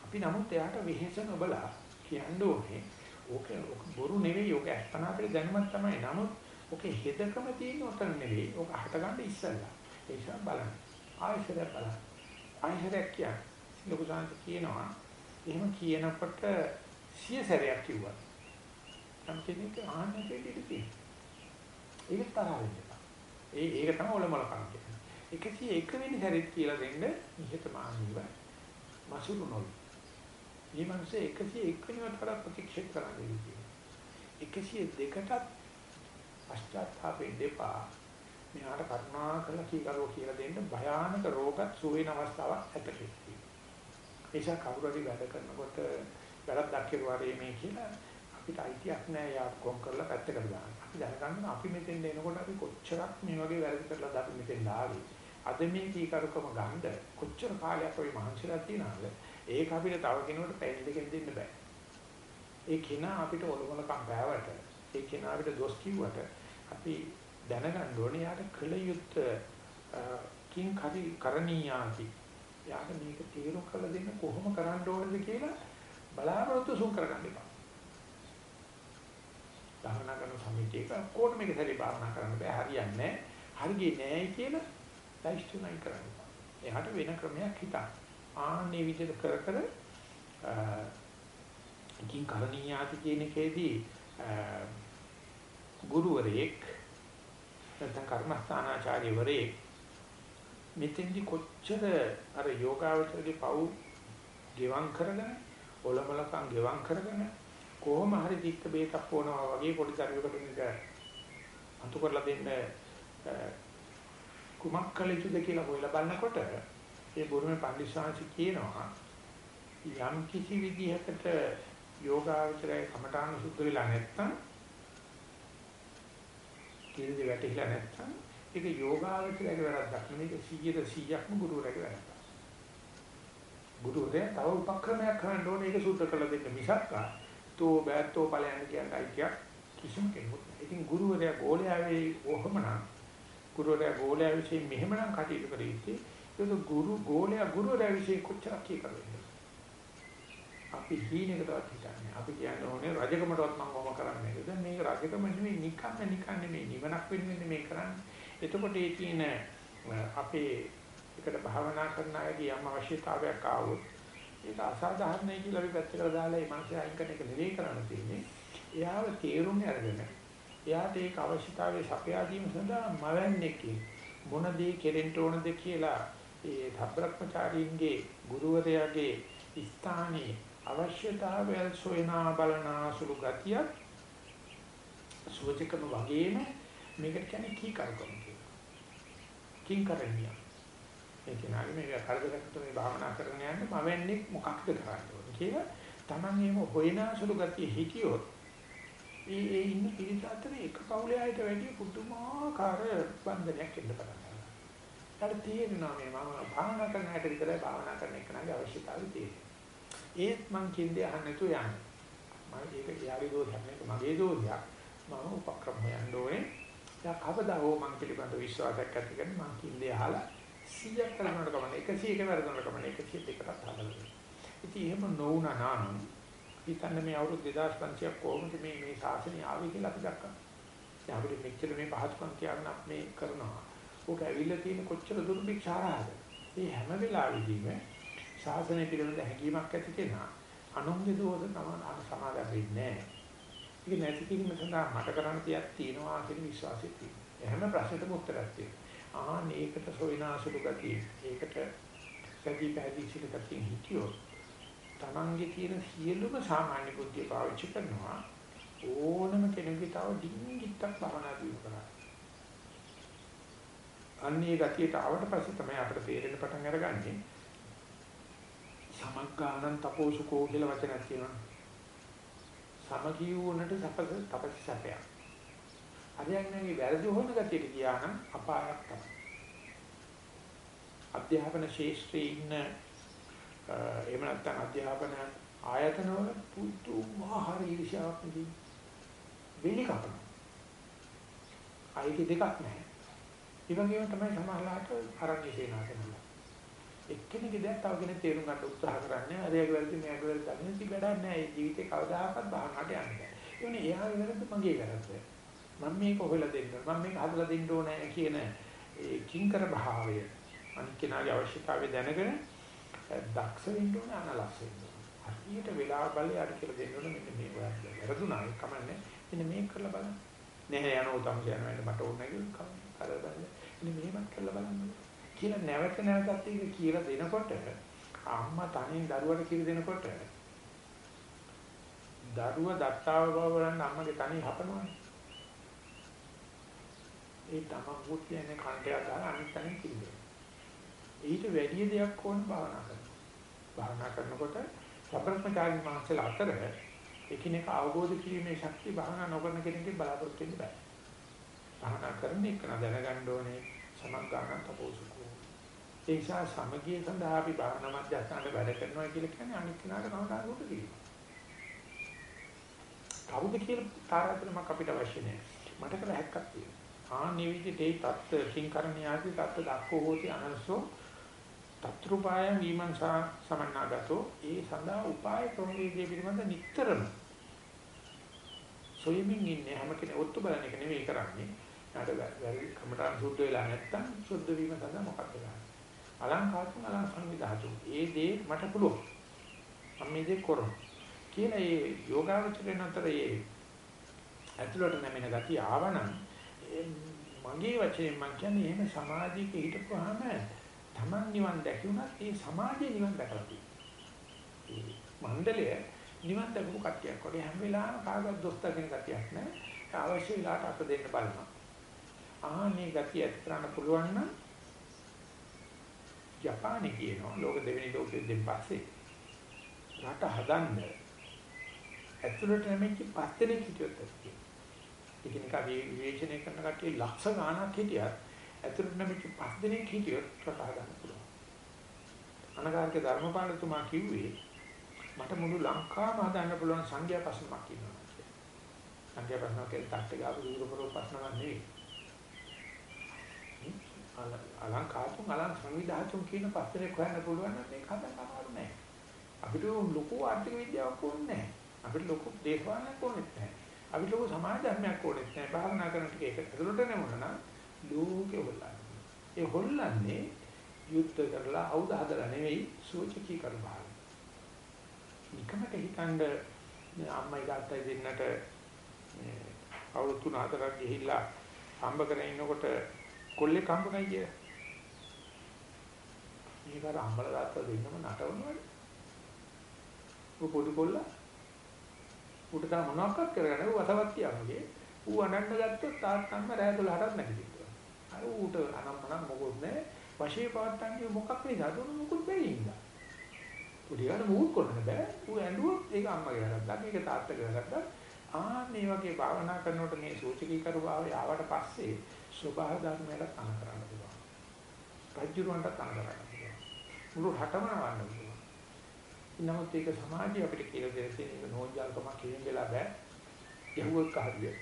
අපි නමුත් එයාට වෙහෙස නොබලා කියන්න ඕනේ ඕක බොරු නෙවෙයි ඕක අස්පනාතේ දැනුමක් තමයි. නමුත් ඕකේ හෙදකම තියෙන උතන නෙවෙයි. ඕක හටගන්න ඉස්සෙල්ලා. ඒ නිසා බලන්න. ආයශරය බලන්න. ආයශරය කියන්නේ ලොකු සාන්ත කියනවා. එහෙම කියනකොට සිය සැරයක් කිව්වා. නම් කෙනෙක් ආන්න දෙන්නේ තියෙනවා. ඒක තරහ වෙන්න. ඒ ඒක තමයි ඔලමලකම් කියන්නේ. 101 වෙනි සැරේත් කියලා දෙන්න නිහතමානීව මසුරු නොවි. මේ මිනිස්සේ 101 වෙනිවට වඩා ප්‍රතික්ෂේප කරන්න ඉන්නේ. 102කටත් පශ්චාත්තාපේ දෙපා මෙහාට කරුණා කරලා කීකරෝ කියලා දෙන්න භයානක රෝගත් සුවේන අවස්ථාවක් ඇතකෙtti. ඒසා කවුරු හරි වැඩ කරනකොට වැරද්දක් කෙරුවාරේ මේ කියලා අපිට අයිතියක් නැහැ යා කොම් කරලා පැත්තකට දාන්න. අපි දැනගන්න අපි මෙතෙන් එනකොට අපි කොච්චරක් මේ වගේ වැරදි කරලාද අපි මෙතෙන් ආවේ. අද මේ කීකරුකම ගන්න කොච්චර කාලයක් අපි මහන්සිලා තියනවද? ඒක අපිට තව කෙනෙකුට පැය දෙකකින් දෙන්න බෑ. ඒ කෙනා අපිට ඔලොමල කම්පෑවට, ඒ කෙනා අපිට දොස් කිව්වට අපි දැනගන්න ඕනේ යාට කළ යුත්ත කිං කරි කරණීයාති. යාට මේක තීරු කළ දෙන්න කොහොම කරන්න ඕනද කියලා බලාපොරොත්තු සුන් කරගන්න එපා. භාවනා කරන සමිතියක කොහොම මේක හැරි භාවනා කරන්න බෑ හරියන්නේ නැහැ. හරියන්නේ නැහැ කියලා ලයිස්ට් කරන්න. එයාට වෙන ක්‍රමයක් හිතන්න. ආන්නේ විදිහට කර කර කිං කරණීයාති කියන එකේදී ගුරුවරයෙක් නැත්නම් කර්මස්ථානාචාර්යවරයෙක් මෙතෙන්දි කොච්චර අර යෝගාවචරගේ පව් ගෙවම් කරගෙන ඔලමලකම් ගෙවම් කරගෙන කොහොම හරි දික්ක බේතක් පොනවා වගේ පොඩි දරුවෙකුට මේක අතු කරලා දෙන්න කුමක් කළ යුතුද කියලා හොයලා බලනකොට ඒ බුරුමේ පඬිස්සාංශ කියනවා යම් කිසි විදිහකට යෝගාවචරයේ කමඨාන සුද්ධ වෙලා නැත්තම් කීරේ වැටිලා නැත්තම් ඒක යෝගාවචරයේ වැරද්දක් නෙවෙයි 100ට 100ක්ම ගුරුවරයාගේ වැරද්දක්. ගුරුවරයා තව උපක්‍රමයක් කරන්න ඕනේ ඒක සුද්ධ කරලා දෙන්න මිසක් තෝ බෑත්තෝ ඵලයන් කියන අයිතියක් කිසිම කෙනෙකුට. ඉතින් ගුරුවරයා ගෝලයාවේ කොහොමනම් ගුරුවරයා ගෝලයා විසින් මෙහෙමනම් කටයුතු කරේ ඒක ගුරු ගෝලයා ගුරුවරයා વિશે කොච්චරක් කීකරන්නේ. අපි හීනෙකටවත් හිතන්නේ. අපි කියන්නේ ඕනේ රජකමටවත් මම මොම කරන්නේ. දැන් මේක රජකම නෙමෙයි නිකන් නිකන් නෙමෙයි නිවනක් වෙන්නේ මේ කරන්නේ. එතකොට ඒ කියන අපේ එකට භාවනා කරන අයගේ යම් අවශ්‍යතාවයක් ආවොත් ඒක අසාධාරණයි කියලා අපි පැත්තකට දාලා ඒ මානසික අයින් කරන එක නෙවෙයි කරන්න තියෙන්නේ. එයාව තේරුම් අරගෙන එයාට ඒක අවශ්‍යතාවයේ සපයා දීම සඳහා මවන්නේක මොන දේ කෙරෙන්න ඕනද කියලා ඒ ධබ්‍රක්‍මචාරීන්ගේ ගුරුවරයාගේ ස්ථානයේ අවශ්‍යතාවය සොයනා බලනා සුළු ගතිය සුවචකම වගේම මේකට කියන්නේ කී කරකම කියලා. කිං කරණිය. මේ කෙනාගේ මේ කරදරකට මේ භාවනා කරන යන්න මම වෙන්නේ මොකක්ද කරන්නේ කියලා Taman එහෙම හොයනාසුළු ගතිය හිටියොත් ඒ ඒ ඉන්න පිළිස අතර එක පවුලේ අයට වැඩි පුදුමාකාර බන්ධනයක් එන්න පටන් ගන්නවා. ඒකට තේරෙනවා මේ මම භාවනා කරන හැට විතරයි භාවනා කරන එක නගේ අවශ්‍යතාවය තියෙන්නේ. ඒත් මං කින්දේ අහන්න නැතුව යන්නේ. මම ඒක යාගේ දෝෂයක් නෙවෙයි මගේ දෝෂයක්. මම උපක්‍රම හොයන්න ඕනේ. දැන් කවදා හෝ මං පිළිබඳ විශ්වාසයක් ඇති කරගෙන මං කින්දේ අහලා 100ක් කරනකොට කමන්නේ 100 එක වැරදුනට කමන්නේ 100 එකකට හදලා. ඉතින් එහෙම නොවුනා නම් හිතන්න මේ අවුරුදු 2500ක් කොහොමද මේ මේ ශාසනය ආවේ කියලා අපි දැක්කා. දැන් අපිට මෙච්චර මේ පහසුකම් තියාගෙන අපි මේ කරනවා. ඕක ඇවිල්ලා තියෙන කොච්චර දුර්භික්ෂාරාද. මේ හැම වෙලාවෙදීම ශාසනය පිළිබඳ හැඟීමක් ඇති කෙනා අනුන්ගේ දෝෂ තමයි සමාදම් වෙන්නේ නැහැ. ඒක නැති කිරීම සඳහා මට කරන්න තියක් තියෙනවා කියන විශ්වාසය තියෙනවා. හැම ප්‍රශ්නෙටම උත්තරයක් තියෙනවා. ආන්න ඒකට සොයනාසුළු ගතිය. ඒකට සැදී පැහැදිලි සිට ගතිය හිතියොත් තමන්ගේ තියෙන සියලුම සාමාන්‍ය බුද්ධිය පාවිච්චි කරනවා ඕනම කෙනෙකුගේ තව ඩිංගිත්තක් භවනා දියුණු කරා. අන්නේ ගතියට ආවට පස්සේ තමයි අපිට තේරෙන පටන් අරගන්නේ සමග්ගානං තපෝසුකෝ කියලා වචනයක් තියෙනවා. සමගී වුණට සපස තපස් සැපයක්. හරියන්නේ වැරදි හොන ගතියට ගියා නම් අපායක් තමයි. අධ්‍යාපන ශාස්ත්‍රයේ ඉන්න එහෙම නැත්නම් අධ්‍යාපන ආයතනවල පුදුමාකාර ඊර්ෂ්‍යාවක් නෙදී වෙලි කපන. අයිති දෙකක් නැහැ. ඒ වගේම තමයි සමහරලාට අරණ්‍ය සේනාසනවල. එක්කෙනෙක්ගේ දැන් තව කෙනෙක් තේරුම් ගන්න උත්සාහ කරන්නේ අරයාගේ වැරදි මෙයාගේ වැරදි දන්නේ නැති වැඩක් නැහැ. ඒ ජීවිතේ කවදාකවත් බාහකට යන්නේ නැහැ. ඒ වුණේ එයාගේ වැරද්ද මගේ වැරද්ද. මම මේක හොයලා දෙන්න මම මේක හදලා දෙන්න ඕනේ කියන ඒ කිංකර භාවය අනිත් කෙනාගේ අවශ්‍යතාවය දැනගෙන දක්ෂ වෙන්න ඕනේ අනලස් වෙන්න ඕනේ. හරියට වෙලා බලේ අර කියලා දෙන්න ඕනේ මෙන්න මේ ඔයාලා වැරදුනා ඒක කමන්නේ. මෙන්න මේක කරලා බලන්න. නැහැ යනෝ තමයි යනවා මට ඕන නැහැ කමන්නේ. කරලා බලන්න. මෙන්න මේවත් කරලා බලන්න. කියලා නැවත නැවතත් ඒක කියලා දෙනකොට අම්මා තනියෙන් දරුවට කියලා දෙනකොට දරුවා දත්තාව බව බලන්න අම්මගේ තනිය හපනවානේ. ඒ තමන් කියන්නේ කන්ටයක් දාලා අනිත් තැනින් කිව්වේ. ඊට වැඩි දෙයක් ඕන භාවනා කරන්න. භාවනා කරනකොට සබ්‍රත්මචාරී මාංශල අතර එකිනෙක අවබෝධ කිරීමේ ශක්තිය භාවනා නොකරන කෙනෙක්ගේ බලාපොරොත්තු වෙන්න බෑ. භාවනා කරන එක දැනගන්න ඕනේ සමග්ගාන තපෝසුකෝ. ඒ නිසා සමගිය සඳහා අපි භාවනා මධ්‍යස්ථානට වැඩ කරනවා කියලා කියන්නේ අනිත් කෙනාට කවදාකවත් කිරීම. කවුද කියලා තාරාතිරමක් අපිට අවශ්‍ය නැහැ. මට කළ හැක්කක් තියෙනවා. ආ නිවිදිතේ තත්ත්ව කිංකරණියාදී තත්ත්ව දක්කෝ හෝති අනසෝ තත්රුපාය විමර්ශා සමන්නාගතෝ ඒ සඳහා උපාය ක්‍රමවේදයේ පිළිබඳ නිතරම සොයමින් ඉන්නේ හැම කෙනෙක් ඔත්තු බලන එක නෙවෙයි කරන්නේ. ඊට වැරදි කමටහන් සුද්ධ වෙලා නැත්තම් සුද්ධ වීම සඳහා මොකක්ද කරන්නේ? අලංකාරතුන් අලං සංවිධාතු. ඒ දේ මට පුළුවන්. මම මේ දේ කරනවා. කියන ඒ යෝගාවචරයෙන් අතර ඒ ඇතුළට නැමෙන ගතිය ආවනම් මගේ වචනේ මම කියන්නේ එහෙම සමාජයක හිටපුවාම Taman නිවන් දැකුණත් ඒ සමාජයේ නිවන් දැකලා තියෙනවා. මණ්ඩලය නිවන් දැකපු කට්ටියක් වගේ හැම වෙලාවෙම කාගවත් දොස් දකින කට්ටියක් නෑ. අවශ්‍ය වෙලාවට අත දෙන්න බලනවා. ආහනේ ගතිය ඇති කරන්න පුළුවන් නම් ජපානයේ කියනවා ලෝක දෙවෙනි ලෝක යුද්ධෙන් පස්සේ රට හදන්න ඇතුළට නැමෙච්ච පස් දෙනෙක් හිටියොත් ඇති. ඒකනික විවේචනය කරන කට්ටිය ලක්ෂ ගාණක් හිටියත් ඇතුළට නැමිච්ච පස් දිනක් හිටියොත් රටා ගන්න පුළුවන්. අනගාരിക ධර්මපාලතුමා කිව්වේ මට මුළු ලංකාවම හදන්න පුළුවන් සංඝයා ප්‍රශ්නයක් කියනවා. සංඝයා ප්‍රශ්න කියලා තාක්ෂ ගාපු දුරපරෝ ප්‍රශ්නවක් නෙවෙයි. අලංකාතුන් අලං සංවිධාතුන් කියන පස් දිනක් හොයන්න පුළුවන් නම් මේක හදන්න අමාරු නෑ. අපිට ලොකු ආර්ථික විද්‍යාවක් ඕනේ නෑ. අපිට ලොකු දේශපාලනයක් ඕනෙත් නෑ. අපිට ලොකු සමාජ ධර්මයක් ඕනෙත් නෑ. භාවනා කරන ටික එක ඇතුළට නෙමුණා නම් ලෝකෙ හොල්ලන්නේ. ඒ හොල්ලන්නේ යුද්ධ කරලා ආයුධ හදලා නෙවෙයි සූචකී කරපාන. නිකමට හිතනද අම්මයි තාත්තයි දෙන්නට අවුරුදු තුන හතරක් ගිහිල්ලා හම්බ කරගෙන ඉන්නකොට කොල්ලෙක් හම්බුනායි කිය. මේක අර අම්මලා තාත්තා දෙන්නම නටවනවනේ. ඌ පොඩි කොල්ලා උට තා මොනවාක්වත් කරගන්න ඌ අසවත් කියනගේ ඌ අනන්න ගත්තොත් තාත්තම්ම රෑ 12ටත් නැගිටිනවා. අර ඌට අනම්මනම් මොකොත් නැහැ. වශයේ පවත්තන්නේ මොකක් නිසාද උන මොකුත් බැරි ඉඳලා. පුඩියට මූත් කරන්න බෑ. ඌ ඇඬුවොත් ඒක අම්මගේ වැරද්දක්. ඒක තාත්තගේ වැරද්දක්. ආ මේ වගේ භාවනා කරනකොට මේ සූචිකීකරු භාවය ආවට පස්සේ ස්වභාව ධර්මයට තන කරන්න පුළුවන්. රජුරවන්ට තන කරන්න පුළුවන්. මුළු රටම නවන්න පුළුවන්. නමුත් ඒක සමාජය අපිට කියලා දෙන තියෙන නෝන්ජල්කමක් කියන වෙලා බෑ. යහුවක් කහදිය.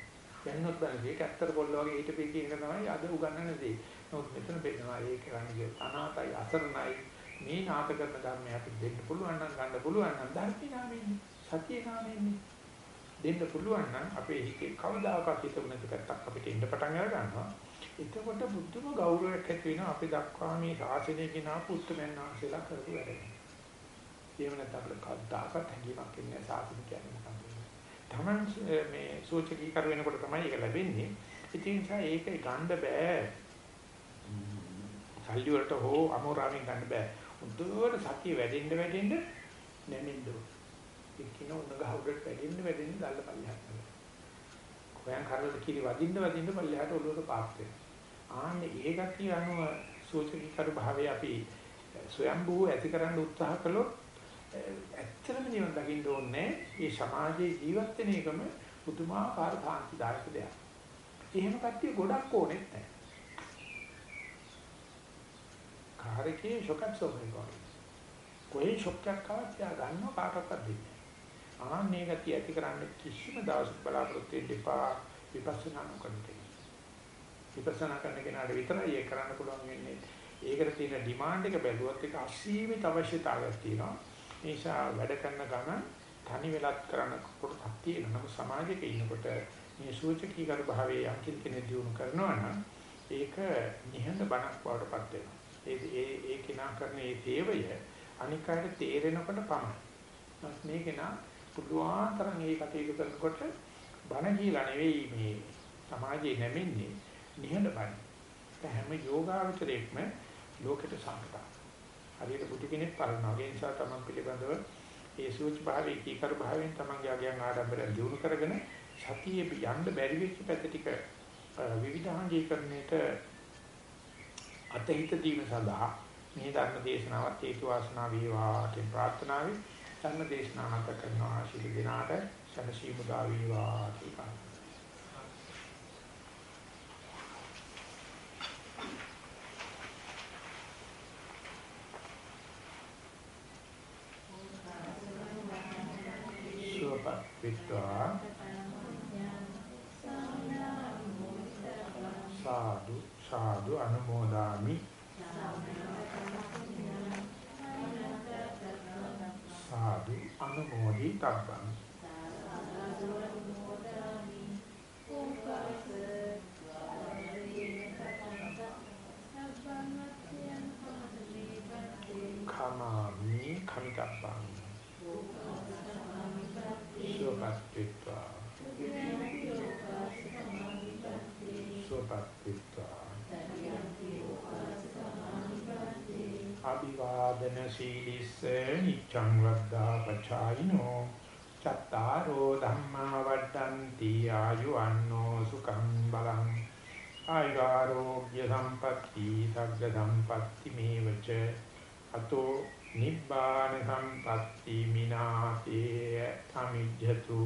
දැන්නොත් බෑ ඒක ඇත්තට පොල්ල වගේ ඊට පිට කියන තමයි අද උගන්වන දේ. නමුත් මෙතන පෙන්නනවා ඒක කරන්නේ අනාතයි අසරණයි මේ නාට කරන ධර්මය අපිට දෙන්න පුළුවන් නම් ගන්න පුළුවන් නම් ධර්මී නාමයෙන් සතිය නාමයෙන් දෙන්න පුළුවන් නම් අපේ හිතේ කවදාකවත් හිතුව නැති පැත්තක් අපිට එන්න පටන් අර ගන්නවා. එතකොට බුද්ධම ගෞරවයක් ඇති වෙනවා අපි දක්වා මේ ශාසනය කියන පුත්‍රයන් වහන්සේලා කරපු වැඩේ. එහෙම නැත්නම් අපිට කවදාකවත් හැඟීමක් එන්නේ ශාසනය කියන්නේ මොකක්ද? Taman මේ සූචකී කර වෙනකොට තමයි ඒක ලැබෙන්නේ. ඉතින් ඒක ගන්න බෑ. සල්ලි වලට හෝ අමෝරාවෙන් ගන්න බෑ. උදේට සතිය වැඩෙන්න වැඩෙන්න නැමෙන්න ඕන. එක්කින උණ ගහ උඩට වැඩෙන්න වැඩෙන්න දැල්ල පල්ලෙහාට. කොයන් කරවල කිරි වදින්න වදින්න පල්ලෙහාට ඔළුවට පාත් වෙනවා. ආන්නේ ඒකට කියනවා සෝචකීකර භාවය අපි ස්වයම්බූ ඇතිකරන්න උත්සාහ කළොත් ඇත්තටම නිවන් දකින්න ඕනේ මේ සමාජයේ ජීවත් වෙන එකම පුදුමාකාර කාන්තිදායක දෙයක්. එහෙම කට්ටිය ගොඩක් ඕනෙත් නැහැ. කාර්යකේ ෂොක් ඇබ්සෝබර් කොහේ ෂොක් එකක් ආවත් යා ගන්නව කාටවත් දෙන්නේ. ආන්නේ ගතිය ඇති කරන්න කිසිම දවසක බලාපොරොත්තු වෙන්න එපා විපස්සනා නොකරන කෙනෙක්. විපස්සනා කරන කෙනාට විතරයි ඒක කරන්න පුළුවන් වෙන්නේ. ඒකට තියෙන ඩිමාන්ඩ් එක බැලුවොත් ඒක අසීමිත අවශ්‍යතාවයක් තියෙනවා. ඒ නිසා වැඩ කරන ගමන් තනි වෙලත් කරන්න කොට තියෙන නම සමාජයක ඉන්නකොට මේ සූචකීකර භාවයේ යම් කෙනෙක් දිනු කරනවා නම් ඒක නිහඬ බණක් වඩපත් වෙනවා. ඒ ඒ ඒ කෙනා කරන මේ සේවය අනික් අයට තේරෙනකොට පමණයි. මේ කෙනා පුළුවන් තරම් ඒ කටයුතු කරනකොට බණ කියලා නෙවෙයි මේ සමාජයේ නැමෙන්නේ නිහඬ බණ. හැම යෝගාවචරයක්ම ලෝකෙට සංකතා. හරියට බුදු කෙනෙක් පරනවා. ඒ නිසා තමන් පිළිබඳව ඒ සූච භාවයේ කීකර භාවයෙන් තමන්ගේ අගයන් ආඩම්බරය දිනු කරගෙන සතියේ යන්න බැරි වෙච්ච පැත ටික විවිධාංගීකරණයට අතහිත දීම සඳහා මේ ධර්ම දේශනාවත් හේතු වාසනා වේවා කියන ප්‍රාර්ථනාවයි ධර්ම දේශනාව නැත කරනවා ශිළු දිනාට සනසි මුදා වේවා කියලා. සුවපත් විත්වා සාදු සාදු අනුමෝදාමි සාදු අනුමෝදි තබ්බං කමාමි කමිතබ්බං සුවපත්ත්වා සුවපත්ත්වා අභිවාදන සීලිස්ස නිච්ඡං වද්දා පචායිනෝ. චත්තාරෝ ධම්මා වඩ්ඩಂತಿ ආයුවන්නෝ සුඛං බලං ආයුරෝග්‍ය සම්පatti සග්ග සම්පatti මේවච අතෝ නිබ්බාන සම්පatti මිනාතේ සමිජ්ජතු